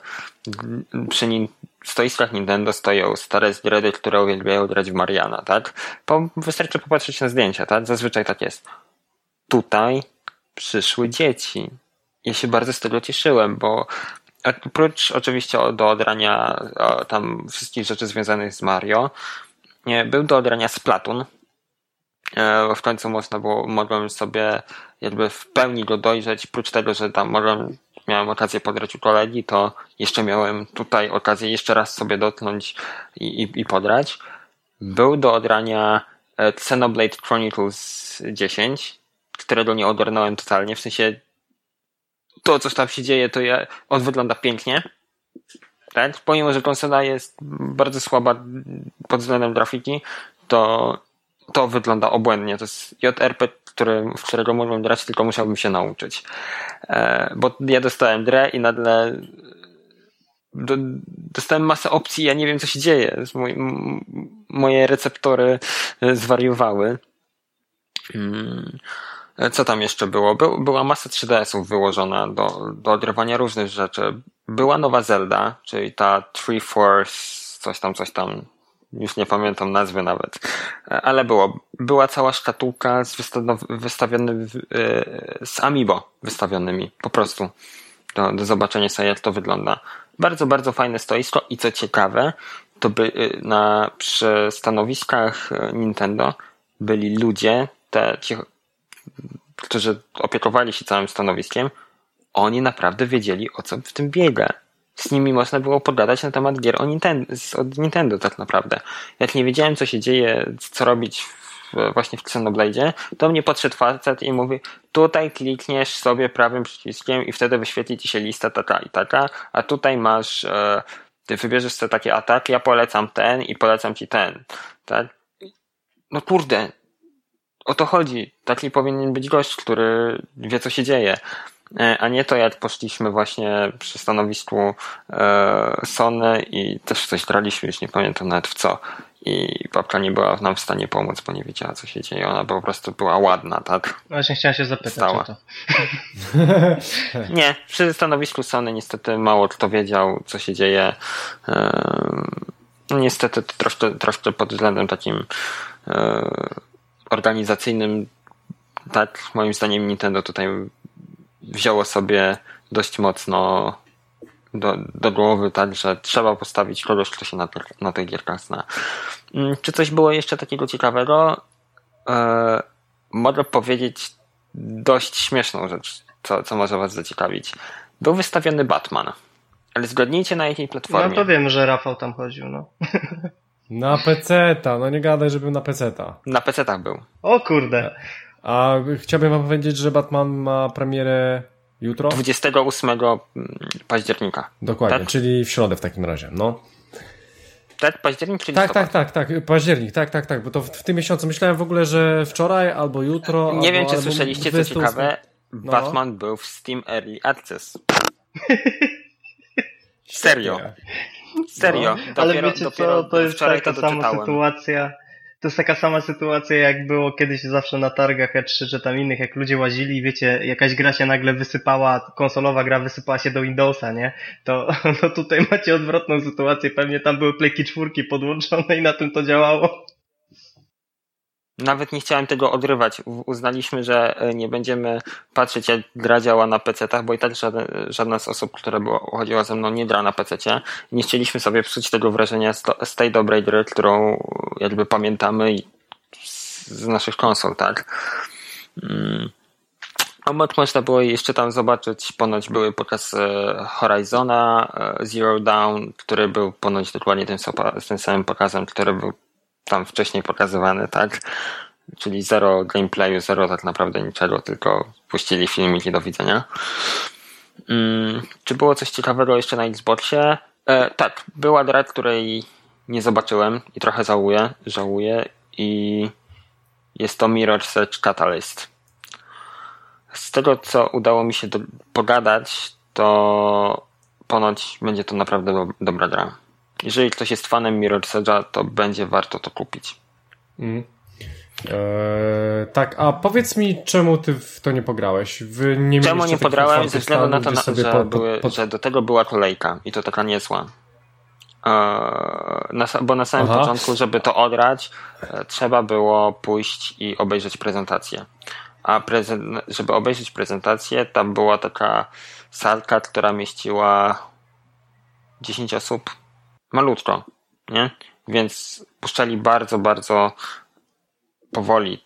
przy nin stoiskach Nintendo stoją stare zdrady, które uwielbiają grać w Mariana, tak? Po, wystarczy popatrzeć na zdjęcia, tak? Zazwyczaj tak jest. Tutaj przyszły dzieci. Ja się bardzo z tego cieszyłem, bo oprócz oczywiście do odrania tam wszystkich rzeczy związanych z Mario, był do odrania Splatoon. E, w końcu można było, mogłem sobie jakby w pełni go dojrzeć, prócz tego, że tam mogłem, miałem okazję podrać u kolegi, to jeszcze miałem tutaj okazję jeszcze raz sobie dotknąć i, i, i podrać. Był do odrania e, Xenoblade Chronicles 10, którego nie ogarnąłem totalnie, w sensie to, co tam się dzieje, to ja, on wygląda pięknie, tak? Pomimo, że konsola jest bardzo słaba pod względem grafiki, to to wygląda obłędnie. To jest JRP, który, w którego mogłem grać, tylko musiałbym się nauczyć. E, bo ja dostałem grę i nagle do, dostałem masę opcji, ja nie wiem co się dzieje. Mój, moje receptory e, zwariowały. Hmm. Co tam jeszcze było? By, była masa 3DS-ów wyłożona do, do odrywania różnych rzeczy. Była nowa Zelda, czyli ta Three Force, coś tam, coś tam. Już nie pamiętam nazwy nawet. Ale było. Była cała szkatułka z wystawionymi, e, z Amiibo wystawionymi. Po prostu. Do, do zobaczenia sobie, jak to wygląda. Bardzo, bardzo fajne stoisko i co ciekawe, to by na, przy stanowiskach Nintendo byli ludzie, te, którzy opiekowali się całym stanowiskiem, oni naprawdę wiedzieli o co w tym biega. Z nimi można było pogadać na temat gier o Nintendo, od Nintendo tak naprawdę. Jak nie wiedziałem co się dzieje, co robić w, właśnie w Xenoblade, to mnie podszedł facet i mówi, tutaj klikniesz sobie prawym przyciskiem i wtedy wyświetli ci się lista taka i taka, a tutaj masz, e, ty wybierzesz sobie taki atak, ja polecam ten i polecam ci ten. Tak? No kurde, o to chodzi. Taki powinien być gość, który wie co się dzieje. E, a nie to jak poszliśmy właśnie przy stanowisku e, Sony i też coś graliśmy, już nie pamiętam nawet w co i babka nie była nam w stanie pomóc, bo nie wiedziała, co się dzieje. Ona po prostu była ładna, tak? Właśnie chciałem się zapytać Stała. o to. [laughs] nie, przy stanowisku Sony niestety mało kto wiedział, co się dzieje. Niestety troszkę, troszkę pod względem takim organizacyjnym, tak, moim zdaniem Nintendo tutaj wzięło sobie dość mocno do, do głowy, tak, że trzeba postawić kogoś, kto się na, na tych gierkach zna. Mm, czy coś było jeszcze takiego ciekawego? Eee, mogę powiedzieć dość śmieszną rzecz, co, co może was zaciekawić. Był wystawiony Batman. Ale zgodnijcie na jakiej platformie. No to wiem, że Rafał tam chodził, no. [laughs] Na PC-ta, no nie gadaj, że był na PC-ta. Na PC-tach był. O kurde. A chciałbym wam powiedzieć, że Batman ma premierę Jutro? 28 mm, października. Dokładnie, tak? czyli w środę w takim razie, no. Tak, październik czy Tak, tak, tak, tak, październik, tak, tak, tak, bo to w, w, tym miesiącu myślałem w ogóle, że wczoraj albo jutro. Nie albo, wiem, czy słyszeliście, co ciekawe, no. Batman był w Steam Early Access. [laughs] Serio. Serio. No. Dopiero, Ale wiecie co, to jest taka sama sytuacja to jest taka sama sytuacja, jak było kiedyś zawsze na targach E3 czy tam innych, jak ludzie łazili, wiecie, jakaś gra się nagle wysypała, konsolowa gra wysypała się do Windowsa, nie? To [laughs] no tutaj macie odwrotną sytuację, pewnie tam były pleki czwórki podłączone i na tym to działało. Nawet nie chciałem tego odrywać. Uznaliśmy, że e, nie będziemy patrzeć, jak gra działa na PC-tach, bo i tak żadna, żadna z osób, która była, chodziła ze mną, nie gra na PC-cie. Nie chcieliśmy sobie psuć tego wrażenia z, z tej dobrej gry, którą jakby pamiętamy z naszych konsol, tak? Hmm. Obok można było jeszcze tam zobaczyć, ponoć były pokaz e, Horizona e, Zero Dawn, który był ponoć dokładnie tym, tym samym pokazem, który był tam wcześniej pokazywany, tak? Czyli zero gameplayu, zero tak naprawdę niczego, tylko puścili filmiki do widzenia. Hmm, czy było coś ciekawego jeszcze na Xboxie? E, tak, była gra, której nie zobaczyłem i trochę żałuję, żałuję i jest to Mirror's Edge Catalyst. Z tego, co udało mi się do, pogadać, to ponoć będzie to naprawdę do, dobra gra jeżeli ktoś jest fanem Mirror's Edge'a, to będzie warto to kupić. Mm. Eee, tak, a powiedz mi, czemu ty w to nie pograłeś? Wy nie czemu nie pograłem? Ze względu na to, na, że, po, były, po... że do tego była kolejka i to taka niezła. Eee, na, bo na samym Aha. początku, żeby to odrać, e, trzeba było pójść i obejrzeć prezentację. A prezen żeby obejrzeć prezentację, tam była taka salka, która mieściła 10 osób malutko, nie? Więc puszczali bardzo, bardzo powoli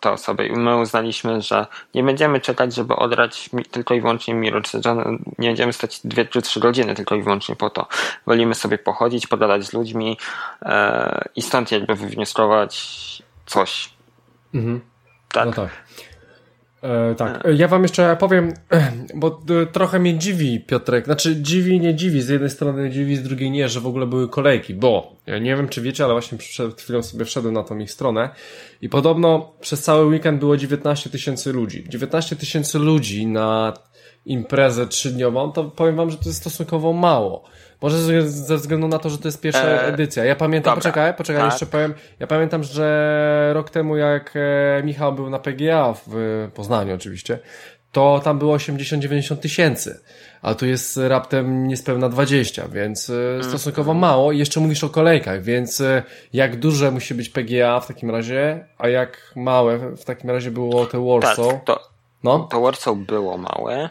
te osoby i my uznaliśmy, że nie będziemy czekać, żeby odrać tylko i wyłącznie Mirror nie będziemy stać dwie czy trzy godziny tylko i wyłącznie po to. Wolimy sobie pochodzić, pogadać z ludźmi e, i stąd jakby wywnioskować coś. Mhm. Tak. No tak. E, tak, ja wam jeszcze powiem, [clears throat] bo e, trochę mnie dziwi Piotrek, znaczy dziwi, nie dziwi, z jednej strony dziwi, z drugiej nie, że w ogóle były kolejki, bo ja nie wiem czy wiecie, ale właśnie przed chwilą sobie wszedłem na tą ich stronę i podobno przez cały weekend było 19 tysięcy ludzi. 19 tysięcy ludzi na imprezę trzydniową, to powiem wam, że to jest stosunkowo mało. Może ze względu na to, że to jest pierwsza eee, edycja. Ja pamiętam, dobra. poczekaj, poczekaj, tak. jeszcze powiem. Ja pamiętam, że rok temu, jak e, Michał był na PGA w Poznaniu oczywiście, to tam było 80-90 tysięcy. A tu jest raptem niespełna 20, więc e, mhm. stosunkowo mało. I jeszcze mówisz o kolejkach, więc e, jak duże musi być PGA w takim razie, a jak małe w takim razie było te Warsaw? Tak, to, no? to Warsaw było małe,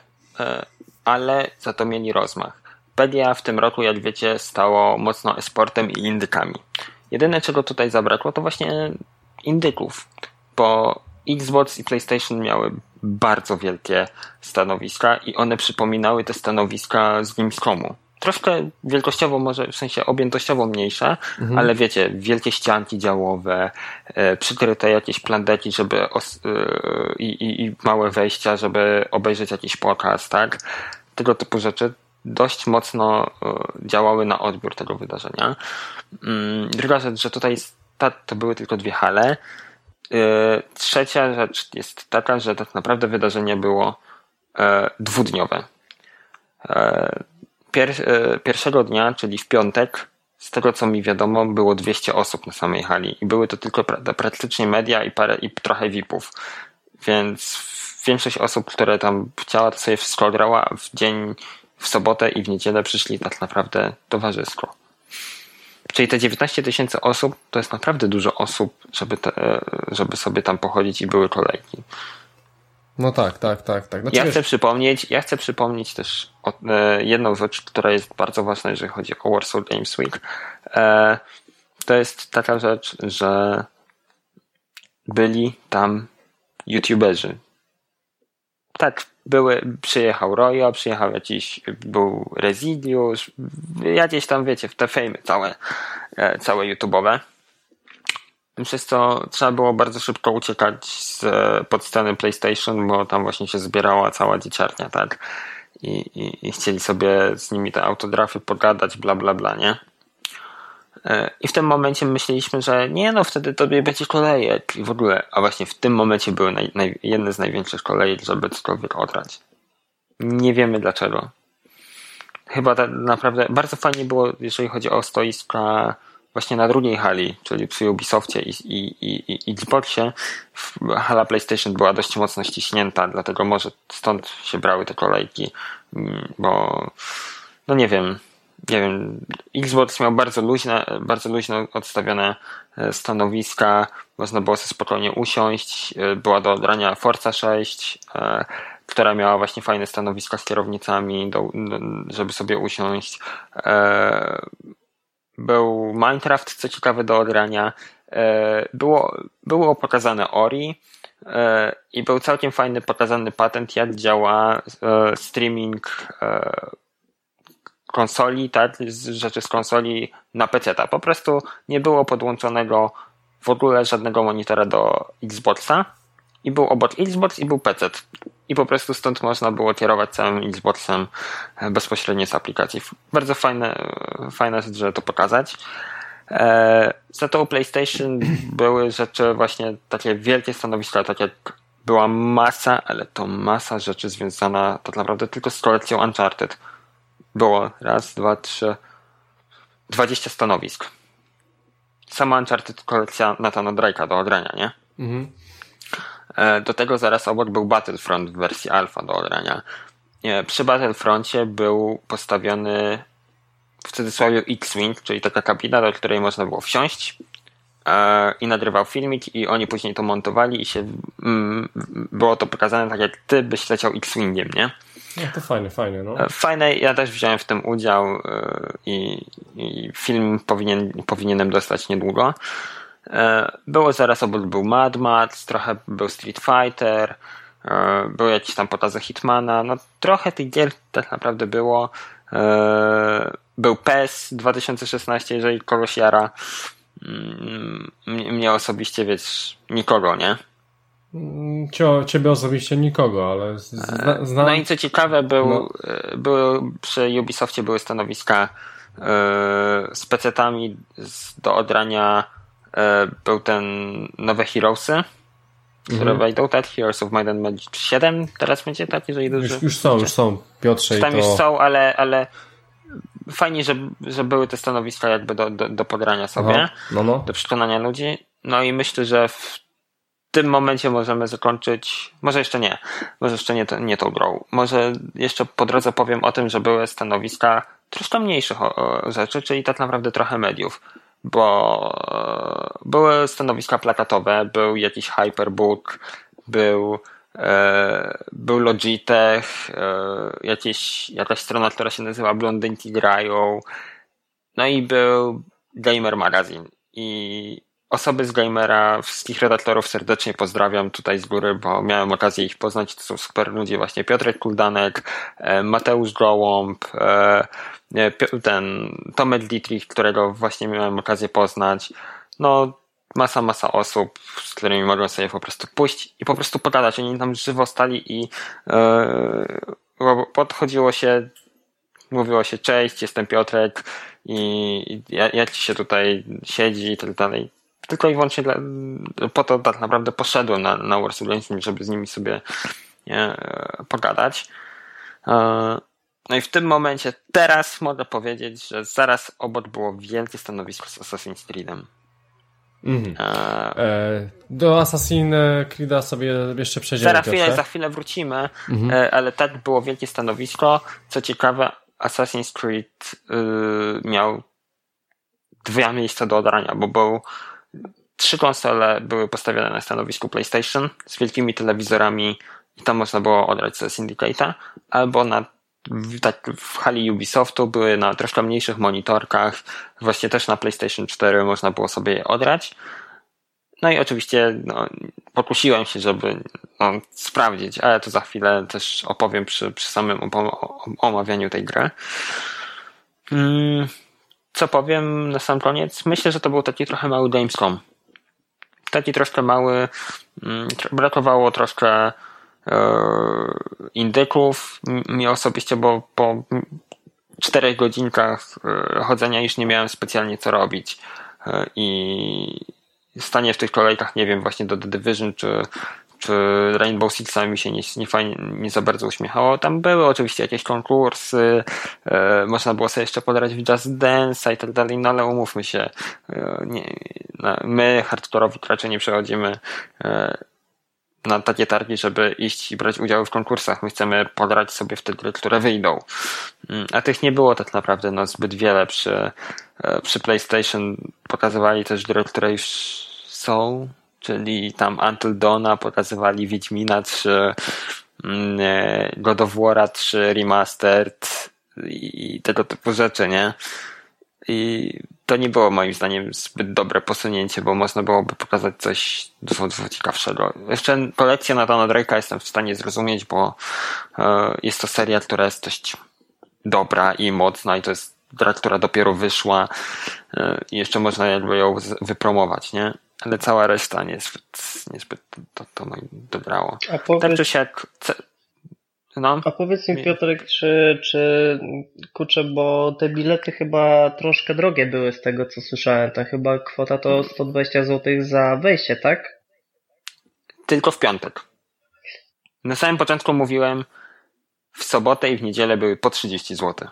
ale za to mieli rozmach. PGA w tym roku, jak wiecie, stało mocno esportem i indykami. Jedyne, czego tutaj zabrakło, to właśnie indyków, bo Xbox i PlayStation miały bardzo wielkie stanowiska i one przypominały te stanowiska z Gamescomu. Troszkę wielkościowo, może w sensie objętościowo mniejsze, mhm. ale wiecie, wielkie ścianki działowe, e, przykryte jakieś plandeki, żeby os- e, i, i małe wejścia, żeby obejrzeć jakiś pokaz, tak? Tego typu rzeczy dość mocno e, działały na odbiór tego wydarzenia. Mm, druga rzecz, że tutaj to były tylko dwie hale. Trzecia rzecz jest taka, że tak naprawdę wydarzenie było e, dwudniowe. pierwszego dnia, czyli w piątek, z tego co mi wiadomo, było 200 osób na samej hali i były to tylko praktycznie media i, parę, i trochę VIP-ów. Więc większość osób, które tam chciała, to sobie wszystko grała w dzień w sobotę i w niedzielę przyszli tak naprawdę towarzysko. Czyli te 19 tysięcy osób to jest naprawdę dużo osób, żeby, te, żeby sobie tam pochodzić i były kolejki. No tak, tak, tak, tak. Znaczy, ja chcę przypomnieć, ja chcę przypomnieć też o, e, jedną rzecz, która jest bardzo ważna, jeżeli chodzi o Warsaw Games Week. E, to jest taka rzecz, że byli tam youtuberzy. Tak, były, przyjechał Royo, przyjechał jakiś, był Residius, jakieś tam, wiecie, w te fejmy całe, e, całe YouTube'owe. Przez trzeba było bardzo szybko uciekać z, pod sceny PlayStation, bo tam właśnie się zbierała cała dzieciarnia, tak? I, i, i chcieli sobie z nimi te autografy pogadać, bla, bla, bla, nie? E, I w tym momencie myśleliśmy, że nie no, wtedy tobie będzie kolejek i w ogóle, a właśnie w tym momencie były naj, naj, jedne z największych kolejek, żeby cokolwiek odrać. Nie wiemy dlaczego. Chyba tak naprawdę bardzo fajnie było, jeżeli chodzi o stoiska właśnie na drugiej hali, czyli przy Ubisoftie i, i, i, i Xboxie. Hala PlayStation była dość mocno ściśnięta, dlatego może stąd się brały te kolejki, mm, bo no nie wiem, nie wiem, Xbox miał bardzo luźne, bardzo luźno odstawione e, stanowiska, można było sobie spokojnie usiąść, e, była do odrania Forza 6, e, która miała właśnie fajne stanowiska z kierownicami, do, żeby sobie usiąść. Był Minecraft, co ciekawe, do odrania. Było, było pokazane Ori i był całkiem fajny pokazany patent, jak działa streaming konsoli, tak, rzeczy z konsoli na PC. -ta. Po prostu nie było podłączonego w ogóle żadnego monitora do Xboxa i był obok Xbox i był PC. I po prostu stąd można było kierować całym Xboxem e, bezpośrednio z aplikacji. Bardzo fajne, e, fajne rzecz, żeby to pokazać. E, za to u PlayStation [clears throat] były rzeczy właśnie takie wielkie stanowiska, tak jak była masa, ale to masa rzeczy związana tak naprawdę tylko z kolekcją Uncharted było raz, dwa, trzy, dwadzieścia stanowisk. Sama Uncharted kolekcja Nathana Drake'a do odrania, nie? Mhm. E, do tego zaraz obok był Battlefront w wersji alfa do odrania. Przy Battlefroncie był postawiony w cudzysłowie X-Wing, czyli taka kabina, do której można było wsiąść e, i nagrywał filmik i oni później to montowali i się mm, było to pokazane tak jak ty byś leciał X-Wingiem, nie? No to fajne, fajne. No. E, fajne, ja też wziąłem w tym udział e, i, i film powinien, powinienem dostać niedługo. E, było zaraz obok był Mad Max, trochę był Street Fighter, były jakieś tam pokazy Hitmana, no trochę tych gier tak naprawdę było. Był PES 2016, jeżeli kogoś jara. Mm, mnie osobiście, wiesz, nikogo, nie? Mm, cio, ciebie osobiście nikogo, ale zna, znam. No i co ciekawe, był, no. były, przy Ubisoftie były stanowiska z pecetami do odrania był ten nowe Heroesy, które mhm. wejdą, tak? Heroes of Might and Magic 7 teraz będzie tak, jeżeli dobrze... Już, już są, już są, Piotrze Tam to... już są, ale, ale fajnie, że, że były te stanowiska jakby do, do, do podrania sobie, no, no. do przekonania ludzi. No i myślę, że w tym momencie możemy zakończyć, może jeszcze nie, może jeszcze nie, nie tą grą. Może jeszcze po drodze powiem o tym, że były stanowiska troszkę mniejszych rzeczy, czyli tak naprawdę trochę mediów bo e, były stanowiska plakatowe, był jakiś Hyperbook, był, e, był Logitech, e, jakieś, jakaś strona, która się nazywa Blondynki Grają, no i był Gamer Magazine. I osoby z Gamera, wszystkich redaktorów serdecznie pozdrawiam tutaj z góry, bo miałem okazję ich poznać. To są super ludzie, właśnie Piotrek Kuldanek, Mateusz Gołąb, ten Tomek Dietrich, którego właśnie miałem okazję poznać. No, masa, masa osób, z którymi mogłem sobie po prostu pójść i po prostu pogadać. Oni tam żywo stali i yy, podchodziło się, mówiło się cześć, jestem Piotrek i jak ci się tutaj siedzi i tak dalej. Tylko i wyłącznie dla, po to tak naprawdę poszedłem na, na Games, żeby z nimi sobie nie, pogadać. Yy, no i w tym momencie, teraz mogę powiedzieć, że zaraz obok było wielkie stanowisko z Assassin's Creedem. Mhm. E, do Assassin's Creed'a sobie jeszcze przejdziemy. Zaraz chwilę, za chwilę wrócimy, mhm. e, ale tak było wielkie stanowisko. Co ciekawe, Assassin's Creed y, miał dwa miejsca do odrania, bo był trzy konsole były postawione na stanowisku PlayStation z wielkimi telewizorami i tam można było odrać ze Syndicate'a, albo na tak w hali Ubisoftu były na troszkę mniejszych monitorkach, właśnie też na PlayStation 4 można było sobie je odrać. No i oczywiście no, pokusiłem się, żeby no, sprawdzić, ale to za chwilę też opowiem przy, przy samym omawianiu tej gry. Hmm, co powiem na sam koniec? Myślę, że to był taki trochę mały Gamescom. Taki troszkę mały, hmm, brakowało troszkę E, indyków. Mi osobiście, bo po czterech godzinkach e, chodzenia już nie miałem specjalnie co robić. E, I stanie w tych kolejkach, nie wiem, właśnie do The Division czy Rainbow Six mi się nie, nie, fajnie, nie za bardzo uśmiechało. Tam były oczywiście jakieś konkursy, e, można było sobie jeszcze podrać w Just Dance i tak dalej, no ale umówmy się, e, nie, no, my hardkorowi raczej nie przechodzimy e, na takie targi, żeby iść i brać udział w konkursach. My chcemy podrać sobie w te gry, które wyjdą. Mm, a tych nie było tak naprawdę no, zbyt wiele przy, e, przy PlayStation. Pokazywali też gry, które już są, czyli tam Until pokazywali Wiedźmina 3, mm, e, God of War 3 Remastered i tego typu rzeczy, nie? I to nie było moim zdaniem zbyt dobre posunięcie, bo można byłoby pokazać coś dużo, dużo ciekawszego. Jeszcze kolekcja Nathana Drake'a jestem w stanie zrozumieć, bo e, jest to seria, która jest dość dobra i mocna i to jest która dopiero wyszła e, i jeszcze można jakby ją wypromować, nie? Ale cała reszta niezbyt, niezbyt to, to mi dobrało. A powiedz... Tak czy siak, no. A powiedz mi Piotrek, czy, czy kurczę, bo te bilety chyba troszkę drogie były z tego co słyszałem. Ta chyba kwota to 120 zł za wejście, tak? Tylko w piątek. Na samym początku mówiłem, w sobotę i w niedzielę były po 30 zł.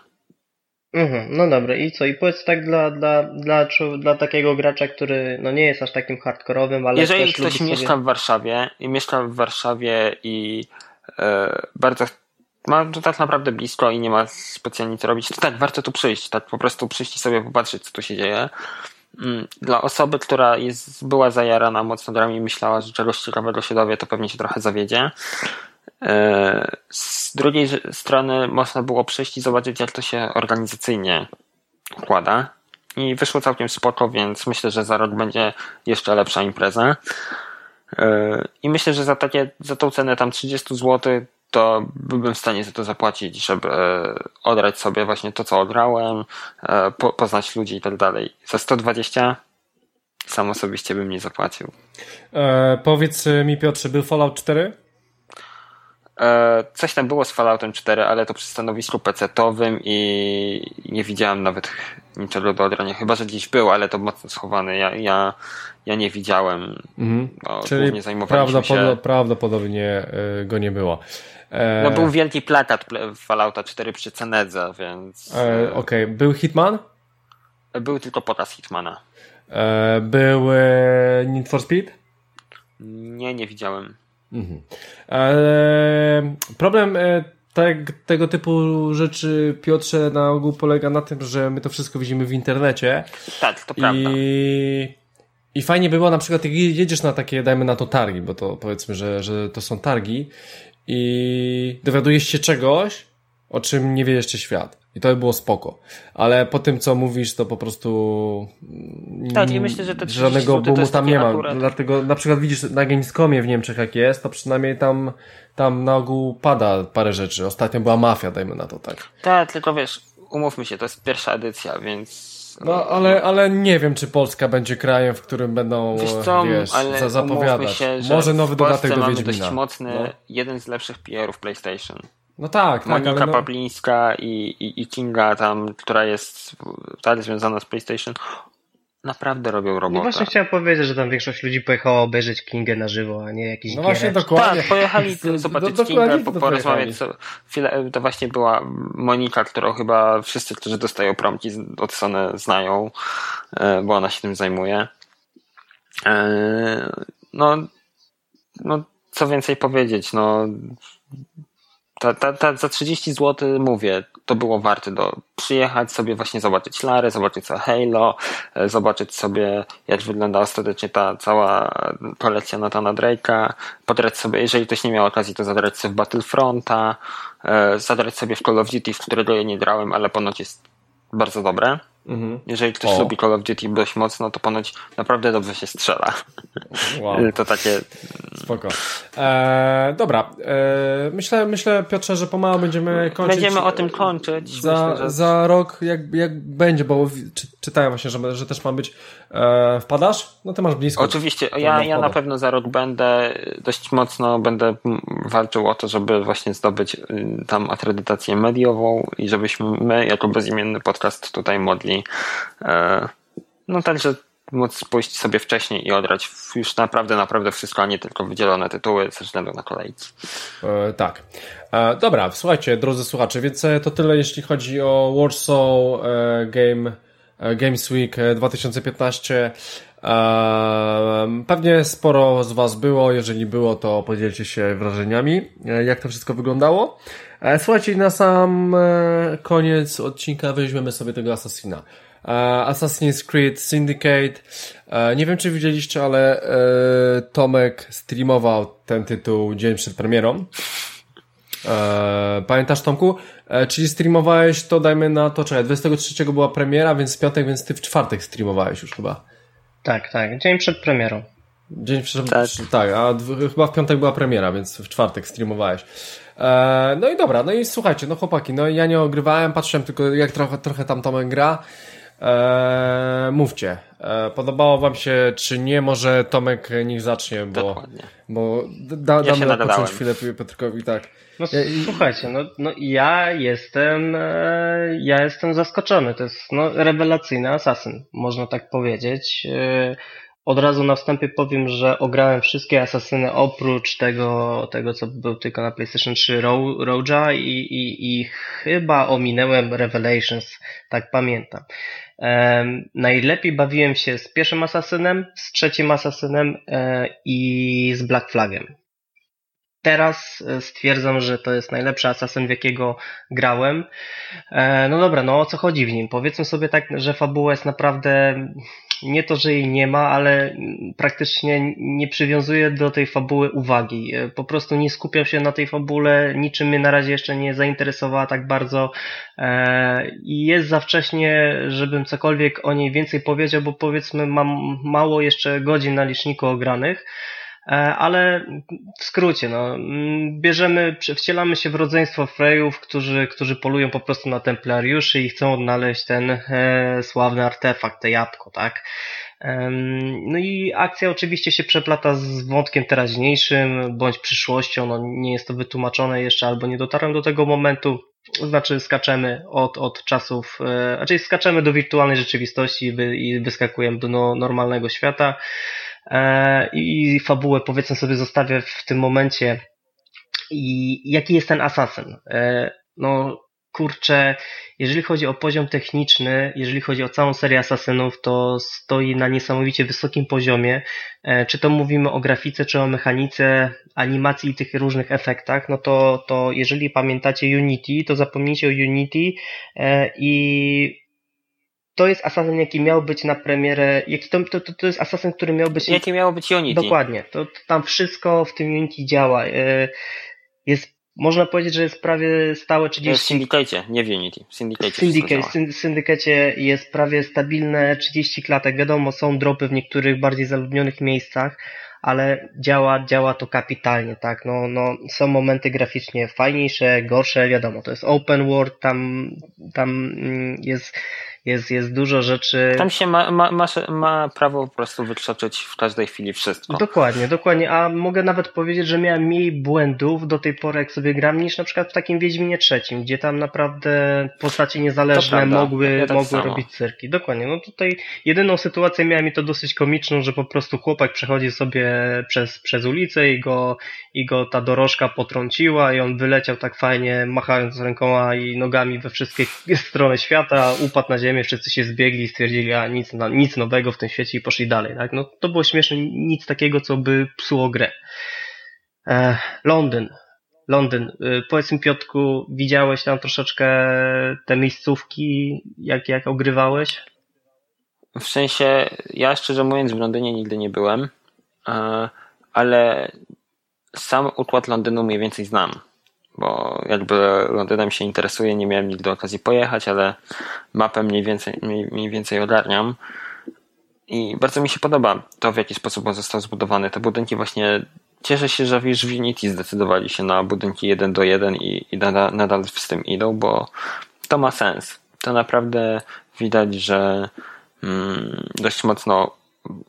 Mhm, no dobra, i co? I powiedz tak dla, dla, dla, dla takiego gracza, który no nie jest aż takim hardkorowym, ale. Jeżeli ktoś mieszka sobie... w Warszawie i mieszka w Warszawie i E, bardzo ma to tak naprawdę blisko i nie ma specjalnie co robić, to tak, warto tu przyjść, tak po prostu przyjść i sobie popatrzeć, co tu się dzieje. Mm, dla osoby, która jest, była zajarana mocno grami i myślała, że czegoś ciekawego się dowie, to pewnie się trochę zawiedzie. E, z drugiej strony można było przyjść i zobaczyć, jak to się organizacyjnie układa. I wyszło całkiem spoko, więc myślę, że za rok będzie jeszcze lepsza impreza. E, I myślę, że za takie, za tą cenę tam 30 zł to byłbym w stanie za to zapłacić, żeby e, odrać sobie właśnie to, co ograłem, e, poznać ludzi i tak dalej. Za 120 sam osobiście bym nie zapłacił. E, powiedz mi Piotrze, był Fallout 4? E, coś tam było z Falloutem 4, ale to przy stanowisku PC-owym i nie widziałem nawet niczego do odrania. Chyba, że gdzieś był, ale to mocno schowane. Ja, ja, ja nie widziałem. Mhm. Bo Czyli prawdopodobnie, się... prawdopodobnie y, go nie było. E... No był wielki plakat Fallouta 4 przy Cenedze, więc... E, Okej, okay. był Hitman? Był tylko pokaz Hitmana. E, był e, Need for Speed? Nie, nie widziałem. Mhm. E, problem e, te, tego typu rzeczy, Piotrze, na ogół polega na tym, że my to wszystko widzimy w internecie. Tak, to prawda. I, i fajnie było na przykład, jak jedziesz na takie, dajmy na to targi, bo to powiedzmy, że, że to są targi i dowiadujesz się czegoś, o czym nie wie jeszcze świat. I to by było spoko. Ale po tym, co mówisz, to po prostu. Tak, i myślę, że te Żadnego boomu tam nie ma. Akurat... Dlatego na przykład widzisz na Gamescomie w Niemczech, jak jest, to przynajmniej tam, tam na ogół pada parę rzeczy. Ostatnio była mafia, dajmy na to tak. Tak, tylko wiesz, umówmy się, to jest pierwsza edycja, więc. No, ale, ale nie wiem, czy Polska będzie krajem, w którym będą wiesz, co, wiesz ale zapowiadać. Się, Może nowy dodatek do Wiedźmina. dość mocny, no. jeden z lepszych PR-ów PlayStation. No tak, tak. Monika no... Pablińska i, i, i Kinga tam, która jest wcale związana z PlayStation, naprawdę robią robotę. No właśnie chciałem powiedzieć, że tam większość ludzi pojechała obejrzeć Kingę na żywo, a nie jakiś No właśnie, dokładnie. Tak, pojechali [laughs] zobaczyć do, Kingę, po, porozmawiać. Co, chwilę, to właśnie była Monika, którą chyba wszyscy, którzy dostają promki od Sony znają, e, bo ona się tym zajmuje. E, no, no co więcej powiedzieć, no ta, ta, ta, za 30 zł mówię, to było warte do przyjechać sobie właśnie zobaczyć Larę, zobaczyć co Halo, e, zobaczyć sobie jak wygląda ostatecznie ta cała kolekcja Natana Drake'a, podrać sobie, jeżeli ktoś nie miał okazji, to zadrać sobie w Battlefronta, e, zadrać sobie w Call of Duty, w którego ja nie grałem, ale ponoć jest bardzo dobre. Mhm. Jeżeli ktoś o. lubi Call of Duty dość mocno, to ponoć naprawdę dobrze się strzela. Wow. [laughs] to takie. Spoko. E, dobra. E, myślę, myślę, Piotrze, że pomału będziemy kończyć. Będziemy o tym kończyć. Za, myślę, że... za rok, jak, jak będzie, bo czy, czytałem właśnie, że, że też ma być. E, wpadasz? No ty masz blisko. Oczywiście. Ja, ja na pewno za rok będę dość mocno będę walczył o to, żeby właśnie zdobyć y, tam akredytację mediową i żebyśmy my, jako bezimienny podcast tutaj modli E, no także móc pójść sobie wcześniej i odrać już naprawdę, naprawdę wszystko, a nie tylko wydzielone tytuły ze względu na kolejki. E, tak. E, dobra, słuchajcie, drodzy słuchacze, więc e, to tyle jeśli chodzi o Warsaw e, Game, e, Games Week 2015. Pewnie sporo z Was było, jeżeli było, to podzielcie się wrażeniami, jak to wszystko wyglądało. Słuchajcie, na sam koniec odcinka weźmiemy sobie tego Assassina. Assassin's Creed Syndicate. Nie wiem, czy widzieliście, ale Tomek streamował ten tytuł dzień przed premierą. Pamiętasz, Tomku? Czyli streamowałeś to, dajmy na to, czekaj, 23 była premiera, więc w piątek, więc ty w czwartek streamowałeś już chyba. Tak, tak, dzień przed premierą. Dzień przed, tak, tak a chyba w piątek była premiera, więc w czwartek streamowałeś. E, no i dobra, no i słuchajcie, no chłopaki, no ja nie ogrywałem, patrzyłem tylko jak trochę, trochę tam Tomek gra. E, mówcie, e, podobało wam się, czy nie? Może Tomek niech zacznie, bo, Dokładnie. bo da, ja damy odpocząć chwilę Piotrkowi, tak. No słuchajcie, no, no ja jestem e, ja jestem zaskoczony. To jest no, rewelacyjny asasyn, można tak powiedzieć. E, od razu na wstępie powiem, że ograłem wszystkie asasyny oprócz tego, tego co był tylko na PlayStation 3 Roja i, i, i chyba ominęłem Revelations, tak pamiętam. Najlepiej bawiłem się z pierwszym asasynem, z trzecim asasynem e, i z Black Flagiem. Teraz e, stwierdzam, że to jest najlepszy asasyn, w jakiego grałem. E, no dobra, no o co chodzi w nim? Powiedzmy sobie tak, że fabuła jest naprawdę nie to, że jej nie ma, ale praktycznie nie przywiązuje do tej fabuły uwagi. E, po prostu nie skupiam się na tej fabule, niczym mnie na razie jeszcze nie zainteresowała tak bardzo i jest za wcześnie, żebym cokolwiek o niej więcej powiedział, bo powiedzmy mam mało jeszcze godzin na liczniku ogranych. E, ale w skrócie, no, bierzemy, wcielamy się w rodzeństwo Freyów, którzy, którzy polują po prostu na templariuszy i chcą odnaleźć ten e, sławny artefakt, te jabłko, tak? No i akcja oczywiście się przeplata z wątkiem teraźniejszym bądź przyszłością. No nie jest to wytłumaczone jeszcze albo nie dotarłem do tego momentu. Znaczy skaczemy od, od czasów, e, raczej skaczemy do wirtualnej rzeczywistości i wyskakujemy do no, normalnego świata. E, I fabułę powiedzmy sobie zostawię w tym momencie. I jaki jest ten asasyn? E, no kurczę, jeżeli chodzi o poziom techniczny, jeżeli chodzi o całą serię asasynów, to stoi na niesamowicie wysokim poziomie. E, czy to mówimy o grafice, czy o mechanice, animacji i tych różnych efektach, no to, to jeżeli pamiętacie Unity, to zapomnijcie o Unity i to jest Assassin, jaki miał być na premierę, jaki to, to, to jest Assassin, który miał być... Jaki miał być Unity. Dokładnie, to, to tam wszystko w tym Unity działa. E, jest można powiedzieć, że jest prawie stałe 30... W Syndicate, nie w Unity. W Syndicate, w Syndicate jest prawie stabilne 30 klatek. Wiadomo, są dropy w niektórych bardziej zaludnionych miejscach, ale działa, działa to kapitalnie, tak? No, no, są momenty graficznie fajniejsze, gorsze, wiadomo, to jest open world, tam, tam mm, jest jest, jest dużo rzeczy. Tam się ma, ma, ma, ma prawo po prostu wykrzaczyć w każdej chwili wszystko. Dokładnie, dokładnie. A mogę nawet powiedzieć, że miałem mniej błędów do tej pory, jak sobie gram, niż na przykład w takim Wiedźminie trzecim, gdzie tam naprawdę postacie niezależne mogły, ja tak mogły robić cyrki. Dokładnie. No tutaj jedyną sytuację miałem i to dosyć komiczną, że po prostu chłopak przechodzi sobie przez, przez ulicę i go, i go ta dorożka potrąciła i on wyleciał tak fajnie, machając rękoma i nogami we wszystkie [laughs] strony świata, upadł na ziemię ziemię, wszyscy się zbiegli i stwierdzili, a nic, nic nowego w tym świecie i poszli dalej, tak? No to było śmieszne, nic takiego, co by psuło grę. E, Londyn. Londyn. E, powiedz mi Piotku, widziałeś tam troszeczkę te miejscówki, jak, jak ogrywałeś? W sensie, ja szczerze mówiąc w Londynie nigdy nie byłem, e, ale sam układ Londynu mniej więcej znam bo jakby Londynem się interesuję, nie miałem nigdy okazji pojechać, ale mapę mniej więcej, mniej, mniej więcej ogarniam. I bardzo mi się podoba to, w jaki sposób on został zbudowany. Te budynki właśnie cieszę się, że w Unity zdecydowali się na budynki 1 do 1 i, i nadal, nadal z tym idą, bo to ma sens. To naprawdę widać, że mm, dość mocno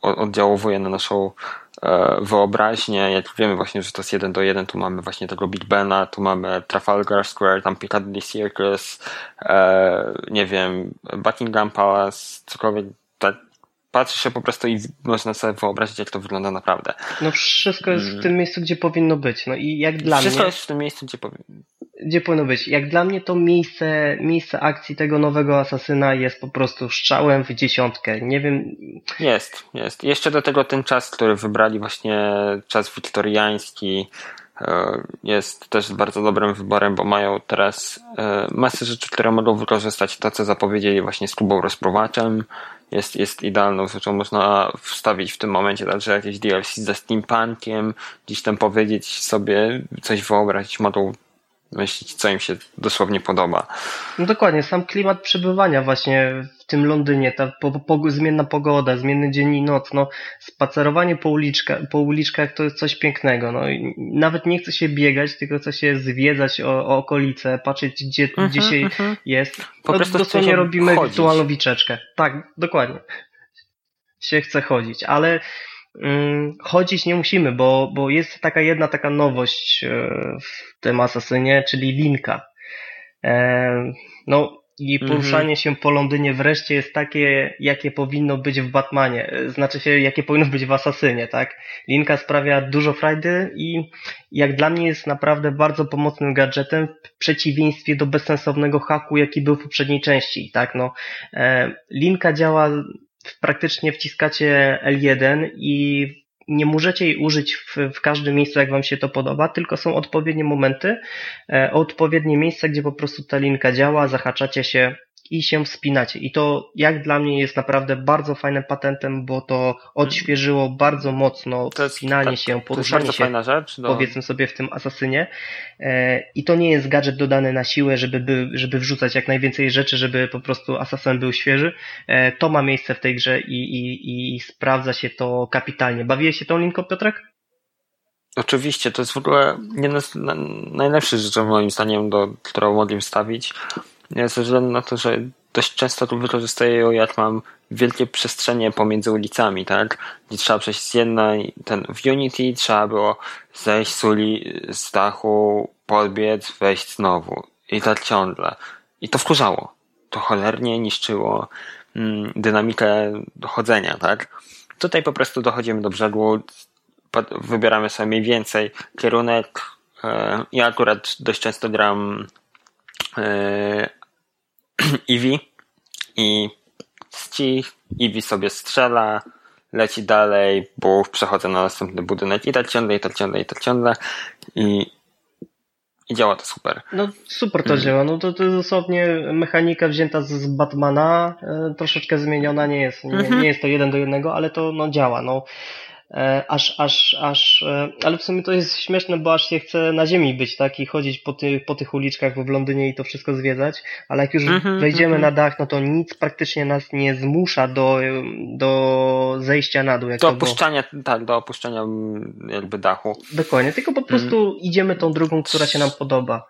oddziałuje na naszą wyobraźnię, jak wiemy właśnie, że to jest jeden do jeden, tu mamy właśnie tego Big Bena, tu mamy Trafalgar Square, tam Piccadilly Circus, e, nie wiem, Buckingham Palace, cokolwiek, patrzy się po prostu i można sobie wyobrazić, jak to wygląda naprawdę. No wszystko jest w mm. tym miejscu, gdzie powinno być, no i jak dla wszystko mnie... Wszystko jest w tym miejscu, gdzie powinno gdzie powinno być. Jak dla mnie to miejsce, miejsce akcji tego nowego asasyna jest po prostu strzałem w dziesiątkę. Nie wiem. Jest, jest. Jeszcze do tego ten czas, który wybrali właśnie czas wiktoriański jest też bardzo dobrym wyborem, bo mają teraz e, masę rzeczy, które mogą wykorzystać to, co zapowiedzieli właśnie z klubą rozprowaczem. Jest, jest idealną rzeczą, można wstawić w tym momencie także jakieś DLC ze steampunkiem, gdzieś tam powiedzieć sobie, coś wyobrazić, mogą myśleć, co im się dosłownie podoba. No dokładnie, sam klimat przebywania właśnie w tym Londynie, ta po, po, zmienna pogoda, zmienny dzień i noc, no spacerowanie po, uliczka, po uliczkach to jest coś pięknego, no i nawet nie chce się biegać, tylko chce się zwiedzać o, o okolice, patrzeć gdzie, mm -hmm, gdzie się -hmm. jest. Po no, prostu dosłownie robimy chodzić. wirtualną wiczeczkę. Tak, dokładnie. Się chce chodzić, ale chodzić nie musimy, bo, bo jest taka jedna taka nowość e, w tym asasynie, czyli linka. E, no i mhm. poruszanie się po Londynie wreszcie jest takie, jakie powinno być w Batmanie. E, znaczy się, jakie powinno być w Asasynie, tak? Linka sprawia dużo frajdy i jak dla mnie jest naprawdę bardzo pomocnym gadżetem w przeciwieństwie do bezsensownego haku, jaki był w poprzedniej części, tak? No, Linka działa praktycznie wciskacie L1 i nie możecie jej użyć w, w, każdym miejscu, jak Wam się to podoba, tylko są odpowiednie momenty, e, odpowiednie miejsca, gdzie po prostu ta linka działa, zahaczacie się i się wspinacie. I to jak dla mnie jest naprawdę bardzo fajnym patentem, bo to odświeżyło bardzo mocno to jest, wspinanie tak, się, poruszanie się, rzecz, no. powiedzmy sobie w tym asasynie. E, I to nie jest gadżet dodany na siłę, żeby, by, żeby wrzucać jak najwięcej rzeczy, żeby po prostu asasyn był świeży. E, to ma miejsce w tej grze i, i, i sprawdza się to kapitalnie. Bawiłeś się tą linką, Piotrek? Oczywiście, to jest w ogóle jedna z najlepszych rzeczy moim zdaniem, do, którą mogli wstawić ze względu na to, że dość często tu wykorzystuję ją, jak mam wielkie przestrzenie pomiędzy ulicami, tak? Gdzie trzeba przejść z jednej, ten, w Unity trzeba było zejść z uli, z dachu, podbiec, wejść znowu. I tak ciągle. I to wkurzało. To cholernie niszczyło mm, dynamikę dochodzenia, tak? Tutaj po prostu dochodzimy do brzegu, wybieramy sobie mniej więcej kierunek. E, ja akurat dość często gram e, [clears throat] Eevee i ści, Eevee sobie strzela, leci dalej, buf, przechodzę na następny budynek i tak ciągle, i tak ciągle, i tak ciągle i, i działa to super. No super to mm. działa, no to, to dosłownie mechanika wzięta z, z Batmana, e, troszeczkę zmieniona, nie jest, nie, mhm. nie jest to jeden do jednego, ale to no działa, no aż, aż, aż, e, ale w sumie to jest śmieszne, bo aż się chce na ziemi być, tak, i chodzić po, ty, po tych uliczkach w Londynie i to wszystko zwiedzać, ale jak już mm-hmm, wejdziemy mm-hmm. na dach, no to nic praktycznie nas nie zmusza do, do zejścia na dół. Jak do opuszczania, było. tak, do opuszczania mm, jakby dachu. Dokładnie, tylko po prostu mm. idziemy tą drugą, która się nam podoba.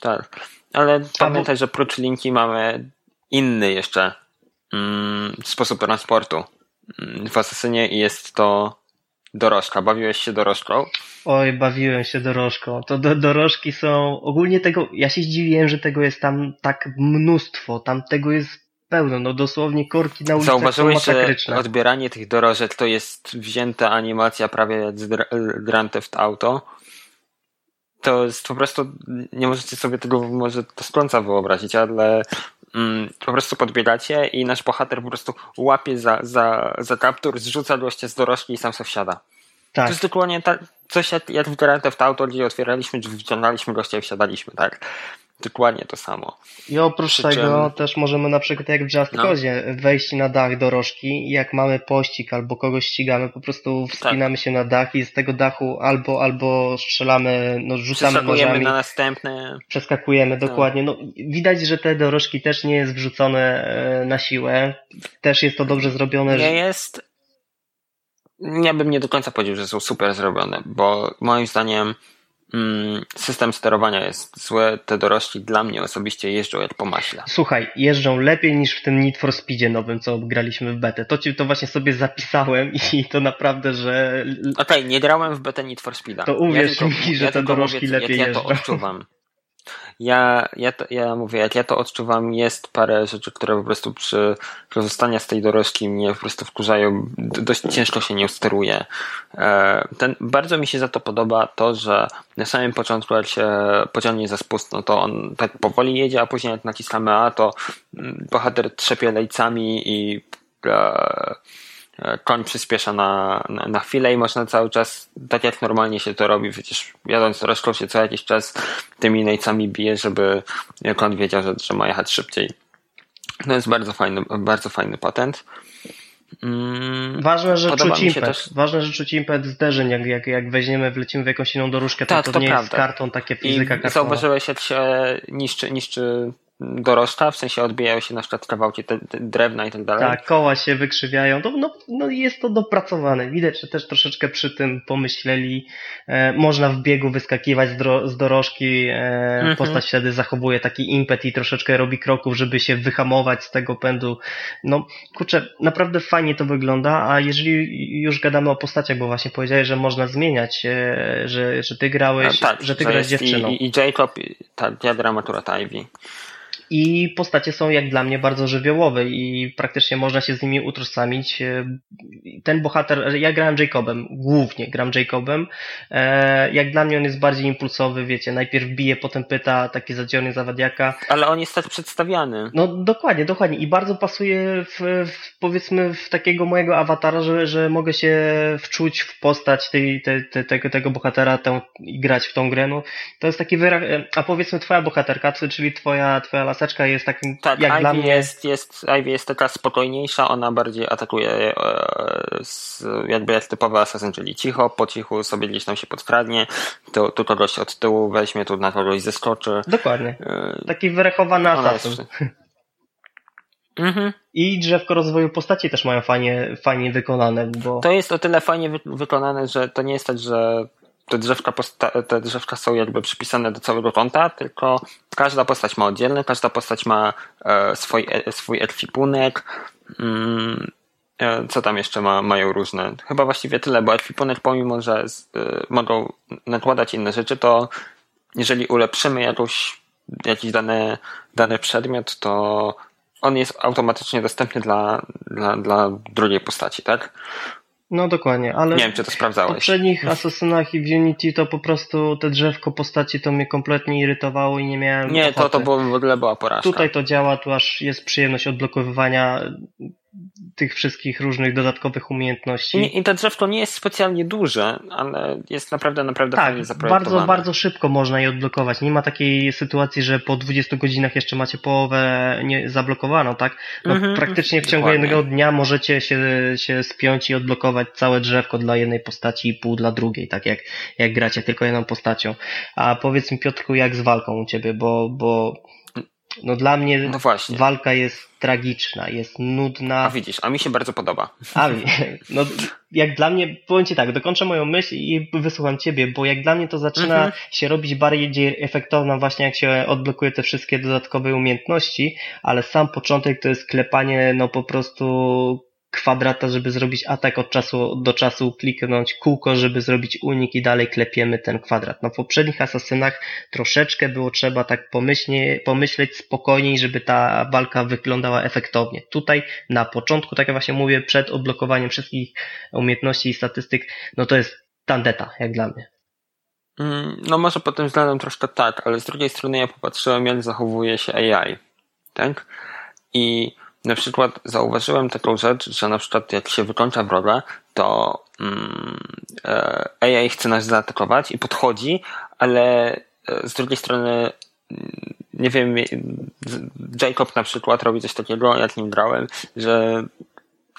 Tak, ale pamiętaj, że prócz linki mamy inny jeszcze mm, sposób transportu w Asasynie i jest to dorożka. Bawiłeś się dorożką? Oj, bawiłem się dorożką. To do, dorożki są ogólnie tego, ja się zdziwiłem, że tego jest tam tak mnóstwo, tam tego jest pełno, no dosłownie korki na ulicach Zauważyłeś, są że odbieranie tych dorożek to jest wzięta animacja prawie jak z Grand Theft Auto. To jest po prostu, nie możecie sobie tego może to końca wyobrazić, ale Mm, po prostu podbiegacie i nasz bohater po prostu łapie za, za, za kaptur, zrzuca gościa z dorożki i sam sobie wsiada. Tak. To jest dokładnie ta, coś jak, jak w Grand Theft Auto, gdzie otwieraliśmy drzwi, wyciągaliśmy gościa i wsiadaliśmy, tak? Dokładnie to samo. I oprócz Przy tego czym... też możemy na przykład jak w Just no. wejść na dach dorożki i jak mamy pościg albo kogoś ścigamy, po prostu wspinamy tak. się na dach i z tego dachu albo albo strzelamy, no rzucamy nożami. na następne. Przeskakujemy, no. dokładnie. No, widać, że te dorożki też nie jest wrzucone e, na siłę. Też jest to dobrze zrobione. Nie jest ja bym nie do końca powiedział, że są super zrobione, bo moim zdaniem system sterowania jest zły, te dorośli dla mnie osobiście jeżdżą jak po maśle. Słuchaj, jeżdżą lepiej niż w tym Need for Speedzie nowym, co graliśmy w betę. To ci to właśnie sobie zapisałem [laughs] i to naprawdę, że... Okej, okay, nie grałem w betę Need for Speeda. To uwierz ja mi, że ja te dorożki mówię, lepiej jak jeżdżą. Ja to odczuwam. Ja, ja, to, ja mówię, jak ja to odczuwam, jest parę rzeczy, które po prostu przy korzystaniu z tej dorożki mnie po prostu wkurzają. Dość ciężko się nie steruje. E, ten, bardzo mi się za to podoba to, że na samym początku, jak się pociągnie za spust, no to on tak powoli jedzie, a później jak naciskamy A, to mm, bohater trzepie lejcami i E, koń przyspiesza na, na, na, chwilę i można cały czas, tak jak normalnie się to robi, przecież jadąc reszką się co jakiś czas tymi nejcami bije, żeby koń wiedział, że, że ma jechać szybciej. To jest bardzo fajny, bardzo fajny patent. Mm, Ważne, że czuć impet. Też... Ważne, że czuć impet zderzeń. Jak, jak, jak weźmiemy, wlecimy w jakąś inną dorożkę, to, tak, to, to nie prawda. jest karton, takie fizyka I Zauważyłeś, jak się niszczy, niszczy dorożka, w sensie odbijają się na przykład kawałki te, te drewna i tak dalej. Tak, koła się wykrzywiają. No, no, no jest to dopracowane. Widać, że też troszeczkę przy tym pomyśleli. E, można w biegu wyskakiwać z, dro, z dorożki. E, mhm. Postać wtedy zachowuje taki impet i troszeczkę robi kroków, żeby się wyhamować z tego pędu. No kurczę, naprawdę fajnie to wygląda, a jeżeli już gadamy o postaciach, bo właśnie powiedziałeś, że można zmieniać, e, że, że ty grałeś, tak, że ty grałeś dziewczyną. I, i Jacob, tak, ja gram akurat Ivy. I postacie są jak dla mnie bardzo żywiołowe i praktycznie można się z nimi utożsamić. E, ten bohater, ja grałem Jacobem, głównie gram Jacobem. E, jak dla mnie on jest bardziej impulsowy, wiecie, najpierw bije, potem pyta, taki zadziorny zawadiaka. Ale on jest tak przedstawiany. No dokładnie, dokładnie i bardzo pasuje w, w powiedzmy w takiego mojego awatara, że, że mogę się wczuć w postać tej, te, te, tego, tego bohatera tę, i grać w tą grę. No, to jest taki wyraz, a powiedzmy twoja bohaterka, czyli twoja, twoja laseczka jest takim, tak, jak Ivy dla mnie... Jest, jest, Ivy jest taka spokojniejsza, ona bardziej atakuje e, z, jakby jak typowy asasyn, czyli cicho, po cichu sobie gdzieś tam się podkradnie, tu, tu kogoś od tyłu weźmie, tu na kogoś zeskoczy. Dokładnie. E, taki wyrechowany asasyn. Mhm. I drzewko rozwoju postaci też mają fajnie, fajnie wykonane, bo... To jest o tyle fajnie wy wykonane, że to nie jest tak, że te drzewka, te drzewka są jakby przypisane do całego konta, tylko każda postać ma oddzielny, każda postać ma e, swój, e, swój ekwipunek. Mm, e, co tam jeszcze ma, mają różne? Chyba właściwie tyle, bo ekwipunek pomimo, że mogą nakładać inne rzeczy, to jeżeli ulepszymy jakąś, jakiś dany, dany przedmiot, to on jest automatycznie dostępny dla, dla, dla drugiej postaci, tak? No dokładnie, ale nie wiem, czy to sprawdzałeś. W poprzednich Assassinach i w Unity to po prostu te drzewko postaci to mnie kompletnie irytowało i nie miałem Nie, ochoty. to, to było, w ogóle była porażka. Tutaj to działa, tu aż jest przyjemność odblokowywania tych wszystkich różnych dodatkowych umiejętności. I, I to drzewko nie jest specjalnie duże, ale jest naprawdę, naprawdę tak, fajnie zaprojektowane. bardzo, bardzo szybko można je odblokować. Nie ma takiej sytuacji, że po 20 godzinach jeszcze macie połowę nie, zablokowaną, tak? No, mm -hmm, praktycznie w ciągu dokładnie. jednego dnia możecie się, się spiąć i odblokować całe drzewko dla jednej postaci i pół dla drugiej, tak jak, jak gracie tylko jedną postacią. A powiedz mi Piotrku, jak z walką u ciebie, bo, bo no dla mnie no walka jest tragiczna, jest nudna. A widzisz, a mi się bardzo podoba. A, no jak dla mnie, powiem Ci tak, dokończę moją myśl i wysłucham Ciebie, bo jak dla mnie to zaczyna mhm. się robić bardziej efektowna właśnie jak się odblokuje te wszystkie dodatkowe umiejętności, ale sam początek to jest klepanie no po prostu kwadrata, żeby zrobić atak od czasu do czasu, kliknąć kółko, żeby zrobić unik i dalej klepiemy ten kwadrat. No w poprzednich asasynach troszeczkę było trzeba tak pomyślnie, pomyśleć spokojniej, żeby ta walka wyglądała efektownie. Tutaj na początku, tak jak właśnie mówię, przed odblokowaniem wszystkich umiejętności i statystyk, no to jest tandeta, jak dla mnie. Mm, no może pod tym względem troszkę tak, ale z drugiej strony ja popatrzyłem, jak zachowuje się AI, tak? I na przykład zauważyłem taką rzecz, że na przykład jak się wykończa wroga, to mm, e, AI chce nas zaatakować i podchodzi, ale e, z drugiej strony mm, nie wiem, Jacob na przykład robi coś takiego, jak nim grałem, że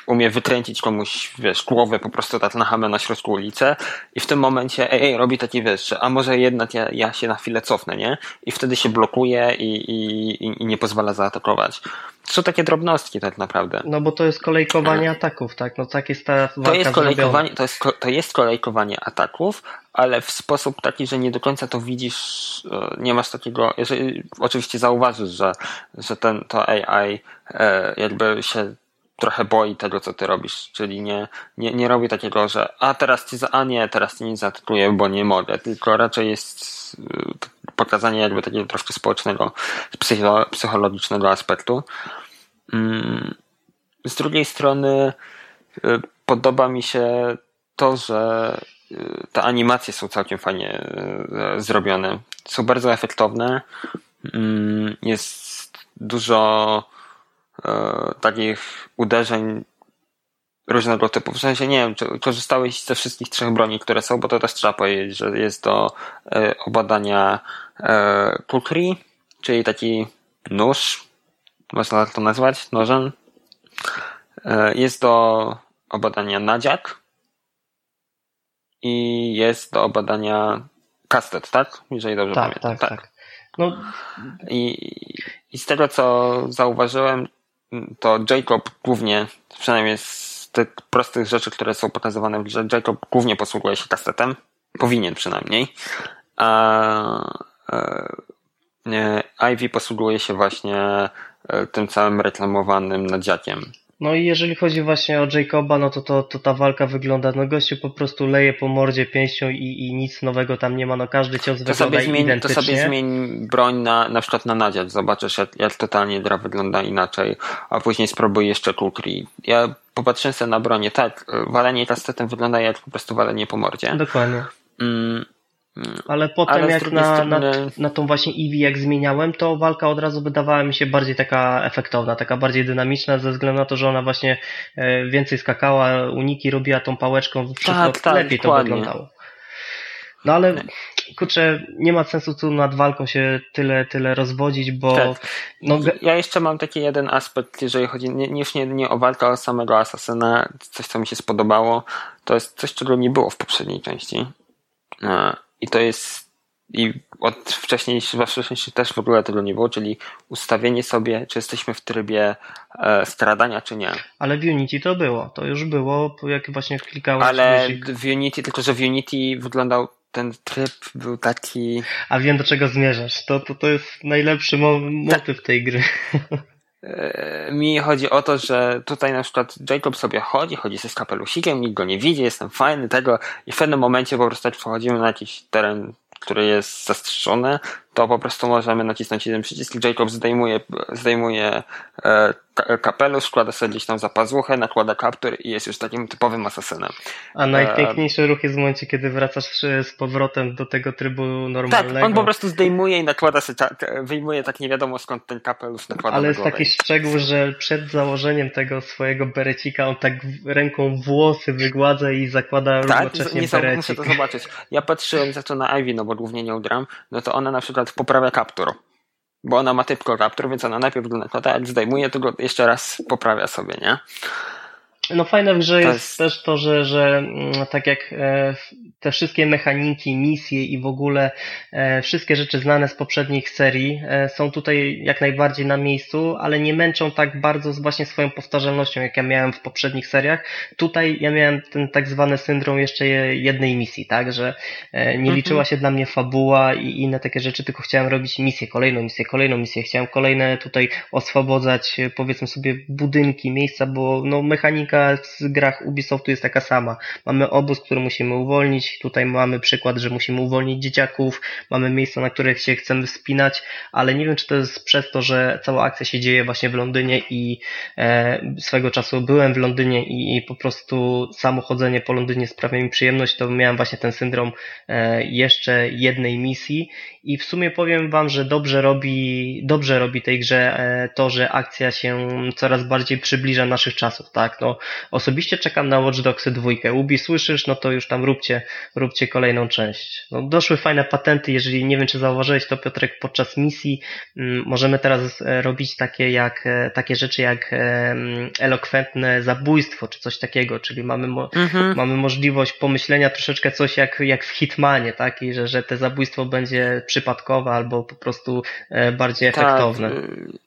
umie wykręcić komuś, wiesz, głowę po prostu tak na hamę na środku ulicy i w tym momencie ej, robi taki, wiesz, a może jednak ja, ja się na chwilę cofnę, nie? I wtedy się blokuje i, i, i nie pozwala zaatakować. Są takie drobnostki tak naprawdę. No bo to jest kolejkowanie ataków, tak? No tak jest ta to jest kolejkowanie, to jest, to jest kolejkowanie ataków, ale w sposób taki, że nie do końca to widzisz, e, nie masz takiego, jeżeli oczywiście zauważysz, że, że ten, to AI e, jakby się trochę boi tego, co ty robisz, czyli nie, nie, nie robi takiego, że a teraz ci za, a nie, teraz ci nie zaatakuję, bo nie mogę, tylko raczej jest y, pokazanie jakby takiego troszkę społecznego, psychologicznego aspektu. Mm, z drugiej strony y, podoba mi się to, że y, te animacje są całkiem fajnie zrobione. Są bardzo efektowne. Mm, jest dużo takich uderzeń różnego typu. W sensie nie wiem, czy korzystałeś ze wszystkich trzech broni, które są, bo to też trzeba powiedzieć, że jest do obadania e, kukri, czyli taki nóż, można to nazwać, nożem. Jest do obadania nadziak i jest do obadania kastet, tak? Jeżeli dobrze tak, pamiętam. Tak, tak. tak. No. I, I z tego, co zauważyłem, to Jacob głównie, przynajmniej z tych prostych rzeczy, które są pokazywane, że Jacob głównie posługuje się kasetem. Powinien przynajmniej. A e, Ivy posługuje się właśnie e, tym całym reklamowanym nadziakiem. No i jeżeli chodzi właśnie o Jacoba, no to, to, to ta walka wygląda, no gościu po prostu leje po mordzie pięścią i, i nic nowego tam nie ma, no każdy cios to wygląda sobie zmień, identycznie. To sobie zmień broń na, na przykład na nadziać, zobaczysz jak, jak totalnie gra wygląda inaczej, a później spróbuj jeszcze kukri. Ja popatrzyłem sobie na bronię, tak, walenie kastetem wygląda jak po prostu walenie po mordzie. Dokładnie. Mm, ale potem Ale jak na, strony... na, na tą właśnie Eevee jak zmieniałem, to walka od razu wydawała mi się bardziej taka efektowna, taka bardziej dynamiczna ze względu na to, że ona właśnie e, więcej skakała, uniki robiła tą pałeczką, wszystko tak, tak, lepiej dokładnie. to wyglądało. No ale kurczę, nie ma sensu tu nad walką się tyle, tyle rozwodzić, bo... Tak. No... Ja jeszcze mam taki jeden aspekt, jeżeli chodzi nie, już nie, nie o walkę o samego Asasyna, coś co mi się spodobało, to jest coś, czego nie było w poprzedniej części. I to jest i od wcześniej, we wcześniejszych też w ogóle tego nie było, czyli ustawienie sobie, czy jesteśmy w trybie e, stradania, czy nie. Ale w Unity to było, to już było, jak właśnie klikałem. Ale w Unity, tylko że w Unity wyglądał ten tryb był taki... A wiem do czego zmierzasz. To, to, to jest najlepszy mo motyw tej gry. [laughs] E, mi chodzi o to, że tutaj na przykład Jacob sobie chodzi, chodzi ze z kapelusikiem, nikt go nie widzi, jestem fajny, tego i w pewnym momencie po prostu przechodzimy na jakiś teren, który jest zastrzeżony, to po prostu możemy nacisnąć jeden przycisk Jacob zdejmuje, zdejmuje e, kapelusz, wkłada sobie gdzieś tam za pazuchę, nakłada kaptur i jest już takim typowym asasynem. A najpiękniejszy e... ruch jest w momencie, kiedy wracasz z powrotem do tego trybu normalnego. Tak, on po prostu zdejmuje i nakłada sobie, wyjmuje tak nie wiadomo skąd ten kapelusz nakłada Ale jest taki szczegół, że przed założeniem tego swojego berecika on tak ręką włosy wygładza i zakłada tak, równocześnie nie berecik. muszę to zobaczyć. Ja patrzyłem za to na Ivy, no bo głównie nią dram, no to ona na przykład poprawia kaptur bo ona ma tylko Raptor, więc ona najpierw jak zdejmuje, to jeszcze raz poprawia sobie, nie? No fajne w grze jest, jest, też to, że, że mm, tak jak e, te wszystkie mechaniki, misje i w ogóle e, wszystkie rzeczy znane z poprzednich serii e, są tutaj jak najbardziej na miejscu, ale nie męczą tak bardzo z właśnie swoją powtarzalnością, jak ja miałem w poprzednich seriach. Tutaj ja miałem ten tak zwany syndrom jeszcze jednej misji, tak, że nie mhm. liczyła się dla mnie fabuła i inne takie rzeczy, tylko chciałem robić misję, kolejną misję, kolejną misję. Chciałem kolejne tutaj oswobodzać, powiedzmy sobie, budynki, miejsca, bo no mechanika w grach Ubisoftu jest taka sama. Mamy obóz, który musimy uwolnić, tutaj mamy przykład, że musimy uwolnić dzieciaków, mamy miejsca, na których się chcemy wspinać, ale nie wiem, czy to jest przez to, że cała akcja się dzieje właśnie w Londynie i e, swego czasu byłem w Londynie i, i po prostu samo chodzenie po Londynie sprawia mi przyjemność, to miałem właśnie ten syndrom e, jeszcze jednej misji i w sumie powiem wam, że dobrze robi, dobrze robi tej grze e, to, że akcja się coraz bardziej przybliża naszych czasów, tak? No, osobiście czekam na Watch Dogs 2. Ubi słyszysz, no to już tam róbcie, róbcie kolejną część. No, doszły fajne patenty, jeżeli nie wiem, czy zauważyłeś to Piotrek podczas misji, mm, możemy teraz e, robić takie jak, e, takie rzeczy jak elokwentne zabójstwo, czy coś takiego, czyli mamy, mo mhm. mamy możliwość pomyślenia troszeczkę coś jak, jak w Hitmanie, tak? I że, że te zabójstwo będzie przypadkowe albo po prostu e, bardziej tak, efektowne.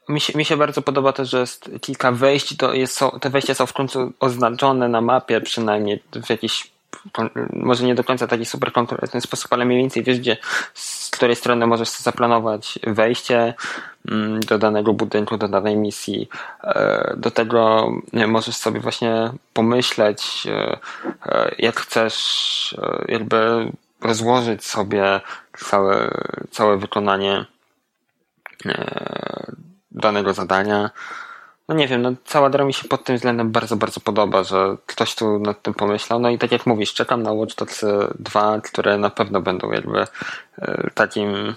Mi się, mi się bardzo podoba to, że jest kilka wejść, to jest, te wejścia są w końcu oznaczone na mapie, przynajmniej w jakiś może nie do końca taki super konkretny sposób, ale mniej więcej wiesz, gdzie, z której strony możesz zaplanować wejście mm, do danego budynku, do danej misji. E, do tego możesz sobie właśnie pomyśleć, e, jak chcesz jakby rozłożyć sobie całe, całe wykonanie e, danego zadania. No nie wiem, no cała gra mi się pod tym względem bardzo, bardzo podoba, że ktoś tu nad tym pomyślał. No i tak jak mówisz, czekam na Watch Dogs 2, które na pewno będą jakby e, takim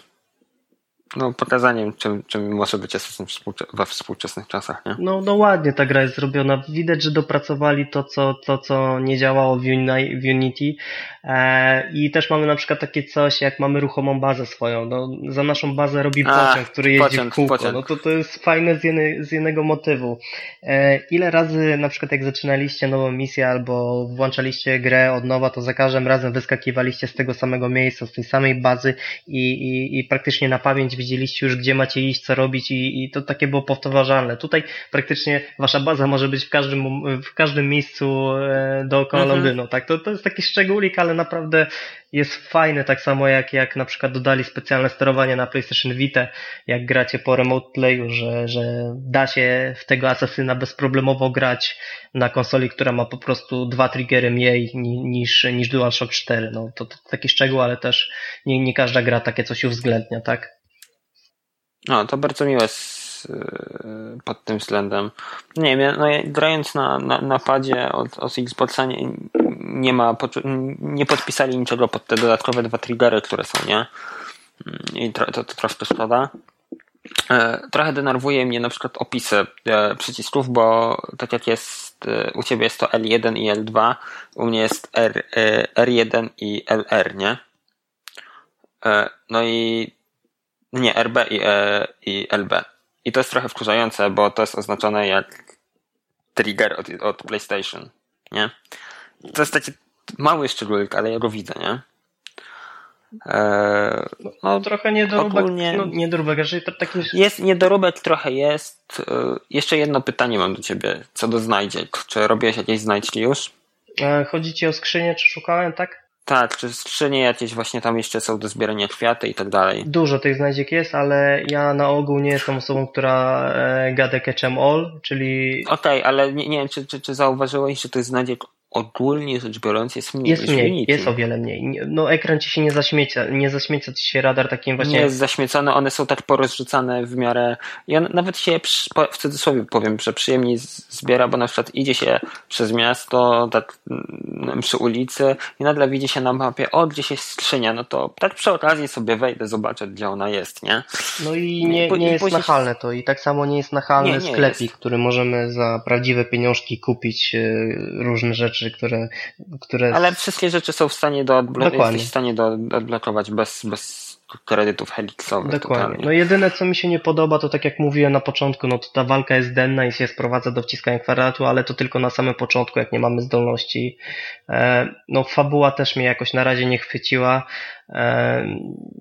no, pokazaniem, czym, czym może być Assassin we współczesnych czasach, nie? No, no ładnie ta gra jest zrobiona. Widać, że dopracowali to, co, to, co nie działało w, Uni w Unity. E, I też mamy na przykład takie coś, jak mamy ruchomą bazę swoją. No, za naszą bazę robi pociąg, który jeździ pociąg, w kółko. Pociąg. No to to jest fajne z, jednej, z jednego motywu. E, ile razy na przykład jak zaczynaliście nową misję albo włączaliście grę od nowa, to za każdym razem wyskakiwaliście z tego samego miejsca, z tej samej bazy i, i, i praktycznie na pamięć widzieliście już, gdzie macie iść, co robić i, i to takie było powtarzalne. Tutaj praktycznie wasza baza może być w każdym, w każdym miejscu e, dookoła mhm. Londynu, tak? To, to jest taki szczególik, ale naprawdę jest fajny, tak samo jak, jak na przykład dodali specjalne sterowanie na PlayStation Vita, jak gracie po remote playu, że, że da się w tego asasyna bezproblemowo grać na konsoli, która ma po prostu dwa triggery mniej niż, niż DualShock 4. No to, to taki szczegół, ale też nie, nie każda gra takie coś uwzględnia, tak? No, to bardzo miłe z, y, pod tym względem. Nie wiem, no, grając na, na, na padzie od, od Xboxa nie, nie ma, nie podpisali niczego pod te dodatkowe dwa triggery, które są, nie? I to, to, to troszkę szkoda. E, trochę denerwuje mnie na przykład opisy e, przycisków, bo tak jak jest e, u ciebie jest to L1 i L2, u mnie jest R, R1 i LR, nie? No i nie, RB i, e, i LB. I to jest trochę wkurzające, bo to jest oznaczone jak trigger od, od PlayStation, nie? To jest taki mały szczególik, ale ja go widzę, nie? Eee, no, trochę niedoróbek, ogólnie, no, niedoróbek, raczej to taki... Jest, niedoróbek trochę jest. E, jeszcze jedno pytanie mam do ciebie, co do znajdziek. Czy robiłeś jakieś znajdźki już? E, chodzi ci o skrzynię, czy szukałem, tak? Tak, czy skrzynie jakieś właśnie tam jeszcze są do zbierania kwiaty i tak dalej. Dużo tych znajdziek jest, ale ja na ogół nie jestem osobą, która e, gada catch em all, czyli... Okej, okay, ale nie, nie wiem, czy, czy, czy zauważyłeś, że tych znajdziek ogólnie rzecz biorąc jest mniej. Jest mniej, jest o wiele mniej. No ekran ci się nie zaśmieca, nie zaśmieca ci się radar takim właśnie... Nie jest zaśmiecony, one są tak porozrzucane w miarę... Ja nawet się w cudzysłowie powiem, że przyjemniej zbiera, bo na przykład idzie się przez miasto, tak mm, przy ulicy i nagle widzi się na mapie, o gdzieś jest skrzynia, no to tak przy okazji sobie wejdę, zobaczę gdzie ona jest, nie? No i nie, nie jest nachalne to i tak samo nie jest nachalny nie, nie sklepik, jest. który możemy za prawdziwe pieniążki kupić e, różne rzeczy rzeczy, które, które... Ale wszystkie rzeczy są w stanie do odblokować, w stanie do odblokować bez, bez kredytów helixowych. Dokładnie. Totalnie. No jedyne, co mi się nie podoba, to tak jak mówiłem na początku, no to ta walka jest denna i się sprowadza do wciskania kwadratu, ale to tylko na samym początku, jak nie mamy zdolności. E, no fabuła też mnie jakoś na razie nie chwyciła. E,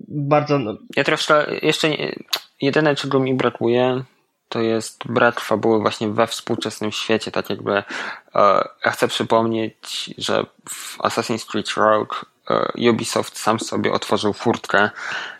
bardzo... No... Ja troszkę jeszcze jedyne, czego mi brakuje, to jest brak fabuły właśnie we współczesnym świecie, tak jakby e, ja chcę przypomnieć, że w Assassin's Creed Rogue e, Ubisoft sam sobie otworzył furtkę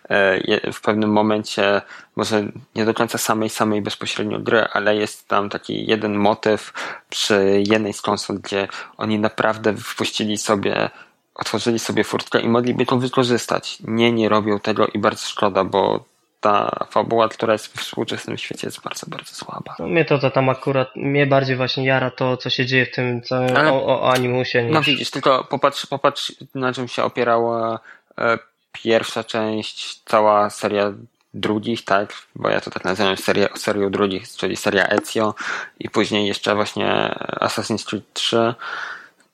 e, w pewnym momencie, może nie do końca samej, samej bezpośrednio gry, ale jest tam taki jeden motyw przy jednej z konsol, gdzie oni naprawdę wpuścili sobie otworzyli sobie furtkę i mogliby to wykorzystać. Nie, nie robią tego i bardzo szkoda, bo ta fabuła, która jest w współczesnym świecie jest bardzo, bardzo słaba. No mnie to, to tam akurat, mnie bardziej właśnie jara to, co się dzieje w tym całym Ale, o, o animusie. Niż... No widzisz, tylko popatrz, popatrz na czym się opierała e, pierwsza część, cała seria drugich, tak, bo ja to tak nazywam serię, serią drugich, czyli seria Ezio i później jeszcze właśnie Assassin's Creed 3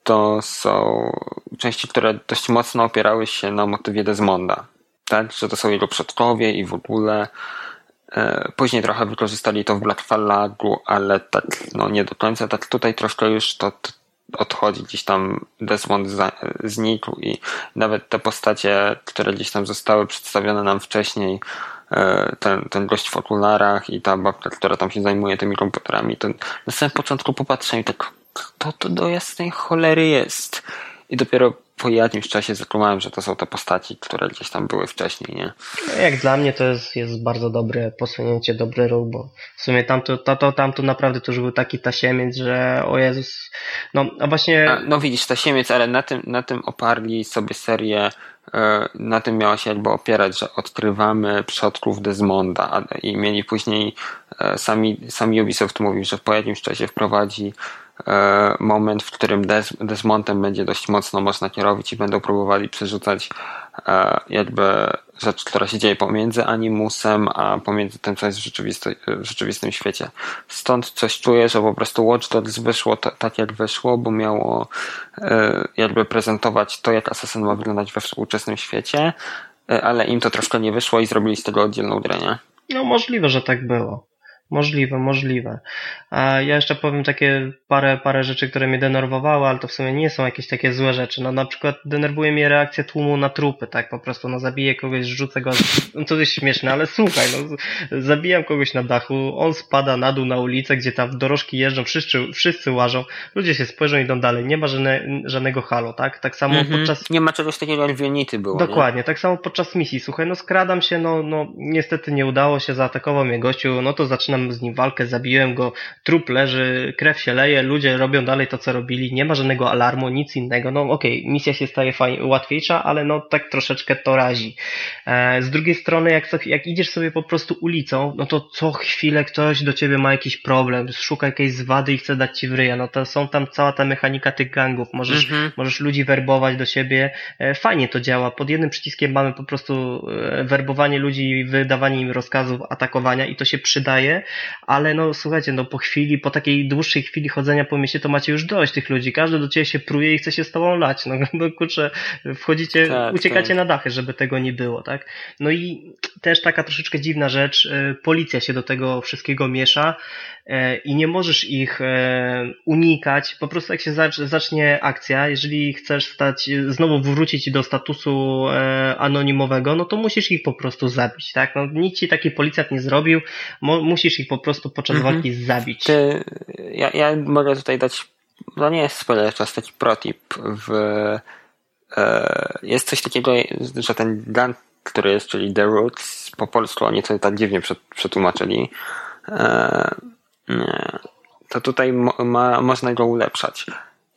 to są części, które dość mocno opierały się na motywie Desmonda tak, że to są jego przodkowie i w ogóle. E, później trochę wykorzystali to w Black Flagu, ale tak, no nie do końca. Tak tutaj troszkę już to, to odchodzi gdzieś tam Desmond znikł i nawet te postacie, które gdzieś tam zostały przedstawione nam wcześniej, e, ten, ten gość w okularach i ta babka, która tam się zajmuje tymi komputerami, to na samym początku popatrzę i tak, kto to do jasnej cholery jest? I dopiero po jakimś czasie zakumałem, że to są te postaci, które gdzieś tam były wcześniej, nie? No, jak dla mnie to jest, jest bardzo dobre posunięcie, dobry ruch, bo w sumie tamto, to, to, tamto naprawdę to już był taki tasiemiec, że o Jezus, no a właśnie... A, no widzisz, tasiemiec, ale na tym, na tym oparli sobie serię e, na tym miała się jakby opierać, że odkrywamy przodków Desmonda i mieli później e, sami, sami Ubisoft mówił, że po jakimś czasie wprowadzi moment, w którym Des Desmontem będzie dość mocno można kierować i będą próbowali przerzucać e, jakby rzecz, która się dzieje pomiędzy animusem, a pomiędzy tym, co jest w, w rzeczywistym świecie. Stąd coś czuję, że po prostu Watch Dogs wyszło tak, jak wyszło, bo miało e, jakby prezentować to, jak Assassin ma wyglądać we współczesnym świecie, ale im to troszkę nie wyszło i zrobili z tego oddzielną grę, nie? No możliwe, że tak było. Możliwe, możliwe. A ja jeszcze powiem takie parę, parę rzeczy, które mnie denerwowały, ale to w sumie nie są jakieś takie złe rzeczy. No na przykład denerwuje mnie reakcja tłumu na trupy, tak? Po prostu no zabiję kogoś, rzucę go. No to jest śmieszne, ale słuchaj, no zabijam kogoś na dachu, on spada na dół na ulicę, gdzie tam dorożki jeżdżą, wszyscy, wszyscy łażą, ludzie się spojrzą i idą dalej. Nie ma żadne, żadnego halo, tak? Tak samo mhm. podczas... Nie ma czegoś takiego jak Wienity było. Dokładnie, nie? tak samo podczas misji. Słuchaj, no skradam się, no, no niestety nie udało się, zaatakował mnie gościu, no to zaczynam zaczynam z nim walkę, zabiłem go, trup leży, krew się leje, ludzie robią dalej to, co robili, nie ma żadnego alarmu, nic innego. No okej, okay, misja się staje fajnie, łatwiejsza, ale no tak troszeczkę to razi. E, z drugiej strony, jak, jak idziesz sobie po prostu ulicą, no to co chwilę ktoś do ciebie ma jakiś problem, szuka jakiejś zwady i chce dać ci w ryja. No to są tam cała ta mechanika tych gangów. Możesz, mhm. możesz ludzi werbować do siebie. E, fajnie to działa. Pod jednym przyciskiem mamy po prostu e, werbowanie ludzi, wydawanie im rozkazów atakowania i to się przydaje, ale no słuchajcie, no po chwili, po takiej dłuższej chwili chodzenia po mieście, to macie już dość tych ludzi. Każdy do ciebie się pruje i chce się z tobą lać. No, [laughs] no kurczę, wchodzicie, tak, uciekacie tak. na dachy, żeby tego nie było, tak? No i też taka troszeczkę dziwna rzecz, e, policja się do tego wszystkiego miesza i nie możesz ich e, unikać. Po prostu jak się zacznie akcja, jeżeli chcesz stać, znowu wrócić do statusu anonimowego, no to musisz ich po prostu zabić, tak? No, nikt ci taki policjant nie zrobił, musisz ich po prostu podczas mhm. walki zabić. Ty, ja, ja mogę tutaj dać, no nie jest spoiler, czas taki protip w e, jest coś takiego, że ten gun, który jest, czyli The Roots, po polsku oni to tak dziwnie przetłumaczyli, e, to tutaj ma, można go ulepszać.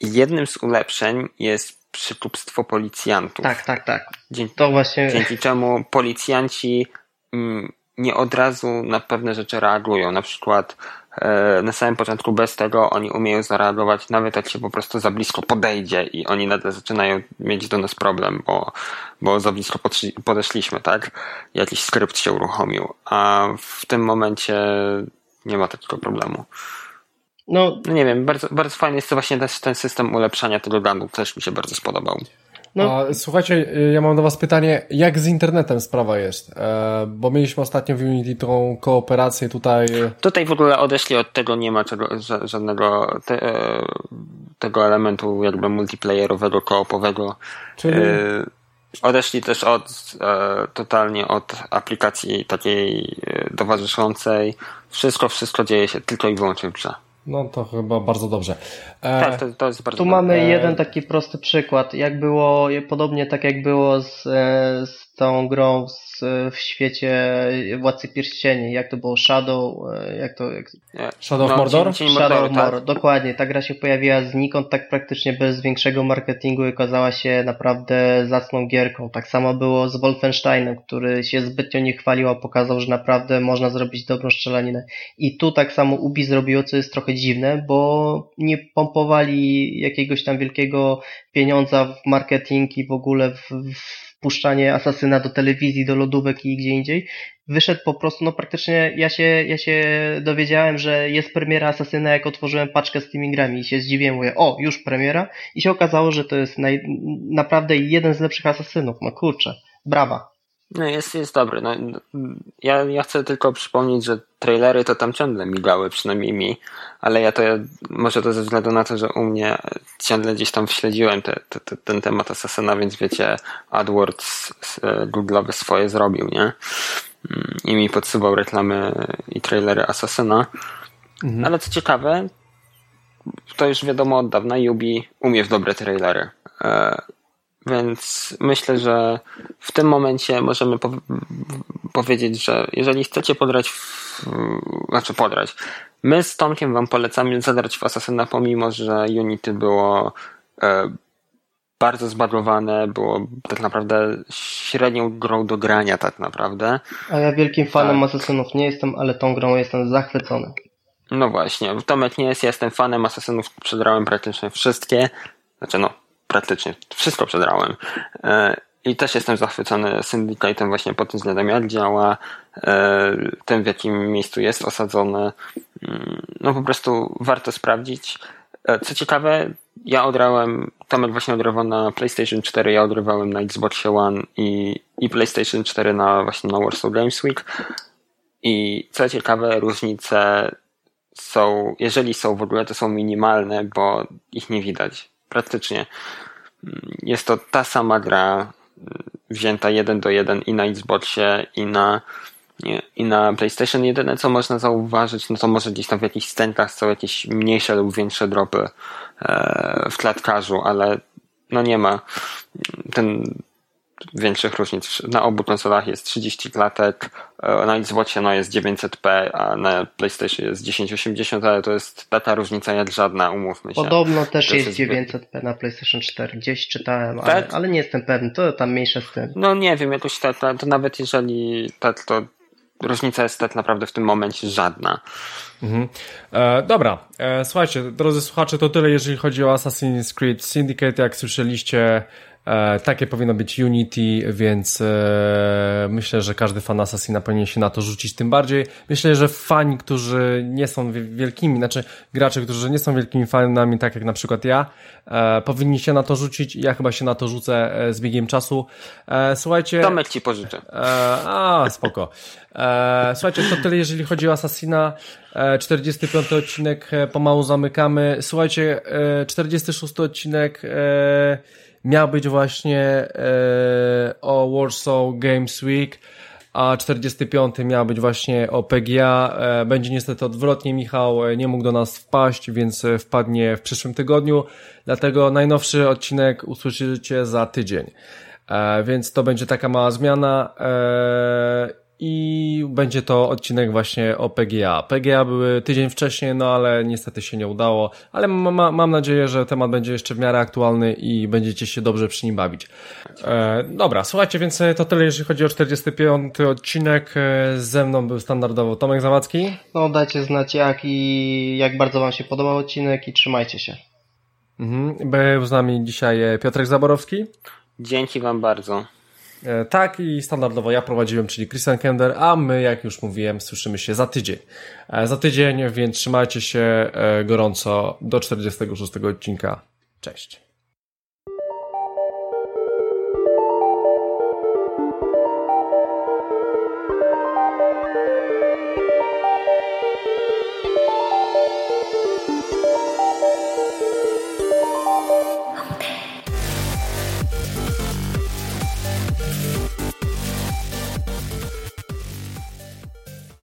Jednym z ulepszeń jest przykupstwo policjantów. Tak, tak, tak. Dzięki, to właśnie... dzięki czemu policjanci mm, nie od razu na pewne rzeczy reagują. Na przykład e, na samym początku bez tego oni umieją zareagować, nawet jak się po prostu za blisko podejdzie i oni nagle zaczynają mieć do nas problem, bo, bo za blisko podeszliśmy, tak? Jakiś skrypt się uruchomił, a w tym momencie nie ma takiego problemu. No, no nie wiem, bardzo, bardzo fajny jest to właśnie też ten system ulepszania tego gangu, też mi się bardzo spodobał. No. A, słuchajcie, ja mam do Was pytanie, jak z internetem sprawa jest? E, bo mieliśmy ostatnio w Unity tą kooperację tutaj. Tutaj w ogóle odeszli od tego, nie ma czego, żadnego te, e, tego elementu jakby multiplayerowego, koopowego. Czyli... E, odeszli też od e, totalnie od aplikacji takiej e, towarzyszącej. Wszystko, wszystko dzieje się tylko i wyłącznie w grze. No to chyba bardzo dobrze. E... Tak, to, to, jest bardzo Tu dobre. mamy jeden taki prosty przykład. Jak było, podobnie tak jak było z, e, z tą grą z w świecie Władcy Pierścieni, jak to było Shadow, e, jak to... Jak... Shadow of no, Mordor? Cień, Shadow of Mordor, tak. dokładnie. Ta gra się pojawiła znikąd tak praktycznie bez większego marketingu i okazała się naprawdę zacną gierką. Tak samo było z Wolfensteinem, który się zbytnio nie chwalił, a pokazał, że naprawdę można zrobić dobrą strzelaninę. I tu tak samo Ubi zrobiło, co jest trochę dziwne, bo nie pompowali jakiegoś tam wielkiego pieniądza w marketing i w ogóle w, w wpuszczanie asasyna do telewizji, do lodówek i gdzie indziej. Wyszedł po prostu, no praktycznie ja się, ja się dowiedziałem, że jest premiera asasyna, jak otworzyłem paczkę z tymi grami i się zdziwiłem, mówię, o, już premiera i się okazało, że to jest naj, naprawdę jeden z lepszych asasynów. No kurczę, brawa. No jest, jest dobry. No, ja, ja chcę tylko przypomnieć, że trailery to tam ciągle migały, przynajmniej mi, ale ja to ja, może to ze względu na to, że u mnie ciągle gdzieś tam wśledziłem te, te, te, ten temat Assassina, więc wiecie, AdWords e, Google'owy swoje zrobił, nie? Mm, I mi podsuwał reklamy i trailery Assassina. Mhm. Ale co ciekawe, to już wiadomo od dawna, Yubi umie w dobre trailery. Więc myślę, że w tym momencie możemy po powiedzieć, że jeżeli chcecie podrać, w, znaczy podrać, my z Tomkiem wam polecamy zadrać w Assassina, pomimo że Unity było e, bardzo zbagowane, było tak naprawdę średnią grą do grania tak naprawdę. A ja wielkim fanem tak. Assassinów nie jestem, ale tą grą jestem zachwycony. No właśnie, Tomek nie jest, ja jestem fanem Assassinów, przedrałem praktycznie wszystkie, znaczy no, praktycznie wszystko przedrałem. E, I też jestem zachwycony Syndicate'em właśnie pod tym względem, jak działa, e, tym w jakim miejscu jest osadzone. Mm, no po prostu warto sprawdzić. E, co ciekawe, ja odrałem, Tomek właśnie odrywał na PlayStation 4, ja odrywałem na Xbox One i, i PlayStation 4 na właśnie na Warsaw Games Week. I co ciekawe, różnice są, jeżeli są w ogóle, to są minimalne, bo ich nie widać praktycznie. Jest to ta sama gra, wzięta jeden do jeden i na Xboxie, i na, i na PlayStation. Jedyne co można zauważyć, no to może gdzieś tam w jakichś scenkach są jakieś mniejsze lub większe dropy e, w klatkarzu, ale no nie ma. Ten większych różnic. Na obu konsolach jest 30 klatek, e, na Xboxie no jest 900p, a na PlayStation jest 1080, ale to jest taka różnica jak żadna, umówmy się. Podobno też jest, jest 900p na PlayStation 4, gdzieś czytałem, tak? ale, ale, nie jestem pewny, to tam mniejsze z tym. No nie wiem, jakoś tak, to nawet jeżeli tak, to różnica jest tak naprawdę w tym momencie żadna. Mhm. E, dobra, e, słuchajcie, drodzy słuchacze, to tyle jeżeli chodzi o Assassin's Creed Syndicate. Jak słyszeliście, E, takie powinno być Unity, więc e, myślę, że każdy fan Assassina powinien się na to rzucić tym bardziej. Myślę, że fani, którzy nie są wielkimi, znaczy gracze, którzy nie są wielkimi fanami, tak jak na przykład ja, e, powinni się na to rzucić. Ja chyba się na to rzucę z biegiem czasu. Słuchajcie. Tomek ci pożyczę. A, spoko. Słuchajcie, to tyle jeżeli chodzi o Assassina. 45 odcinek pomału zamykamy. Słuchajcie, 46 odcinek miał być właśnie e, o Warsaw Games Week. a 45 miał być właśnie o PGA. E, będzie niestety odwrotnie, Michał e, nie mógł do nas wpaść, więc wpadnie w przyszłym tygodniu, dlatego najnowszy odcinek usłyszycie za tydzień. Więc to będzie taka mała zmiana i będzie to odcinek właśnie o PGA. PGA były tydzień wcześniej, no ale niestety się nie udało, ale ma, mam nadzieję, że temat będzie jeszcze w miarę aktualny i będziecie się dobrze przy nim bawić. E, dobra, słuchajcie, więc to tyle, jeżeli chodzi o 45 odcinek. E, ze mną był standardowo Tomek Zawadzki. No dajcie znać jak i jak bardzo Wam się podobał odcinek i trzymajcie się. Mhm. Był z nami dzisiaj Piotrek Zaborowski. Dzięki Wam bardzo. E, tak i standardowo ja prowadziłem, czyli Christian Kender, a my, jak już mówiłem, słyszymy się za tydzień. E, za tydzień, więc trzymajcie się e, gorąco do 46 odcinka. Cześć.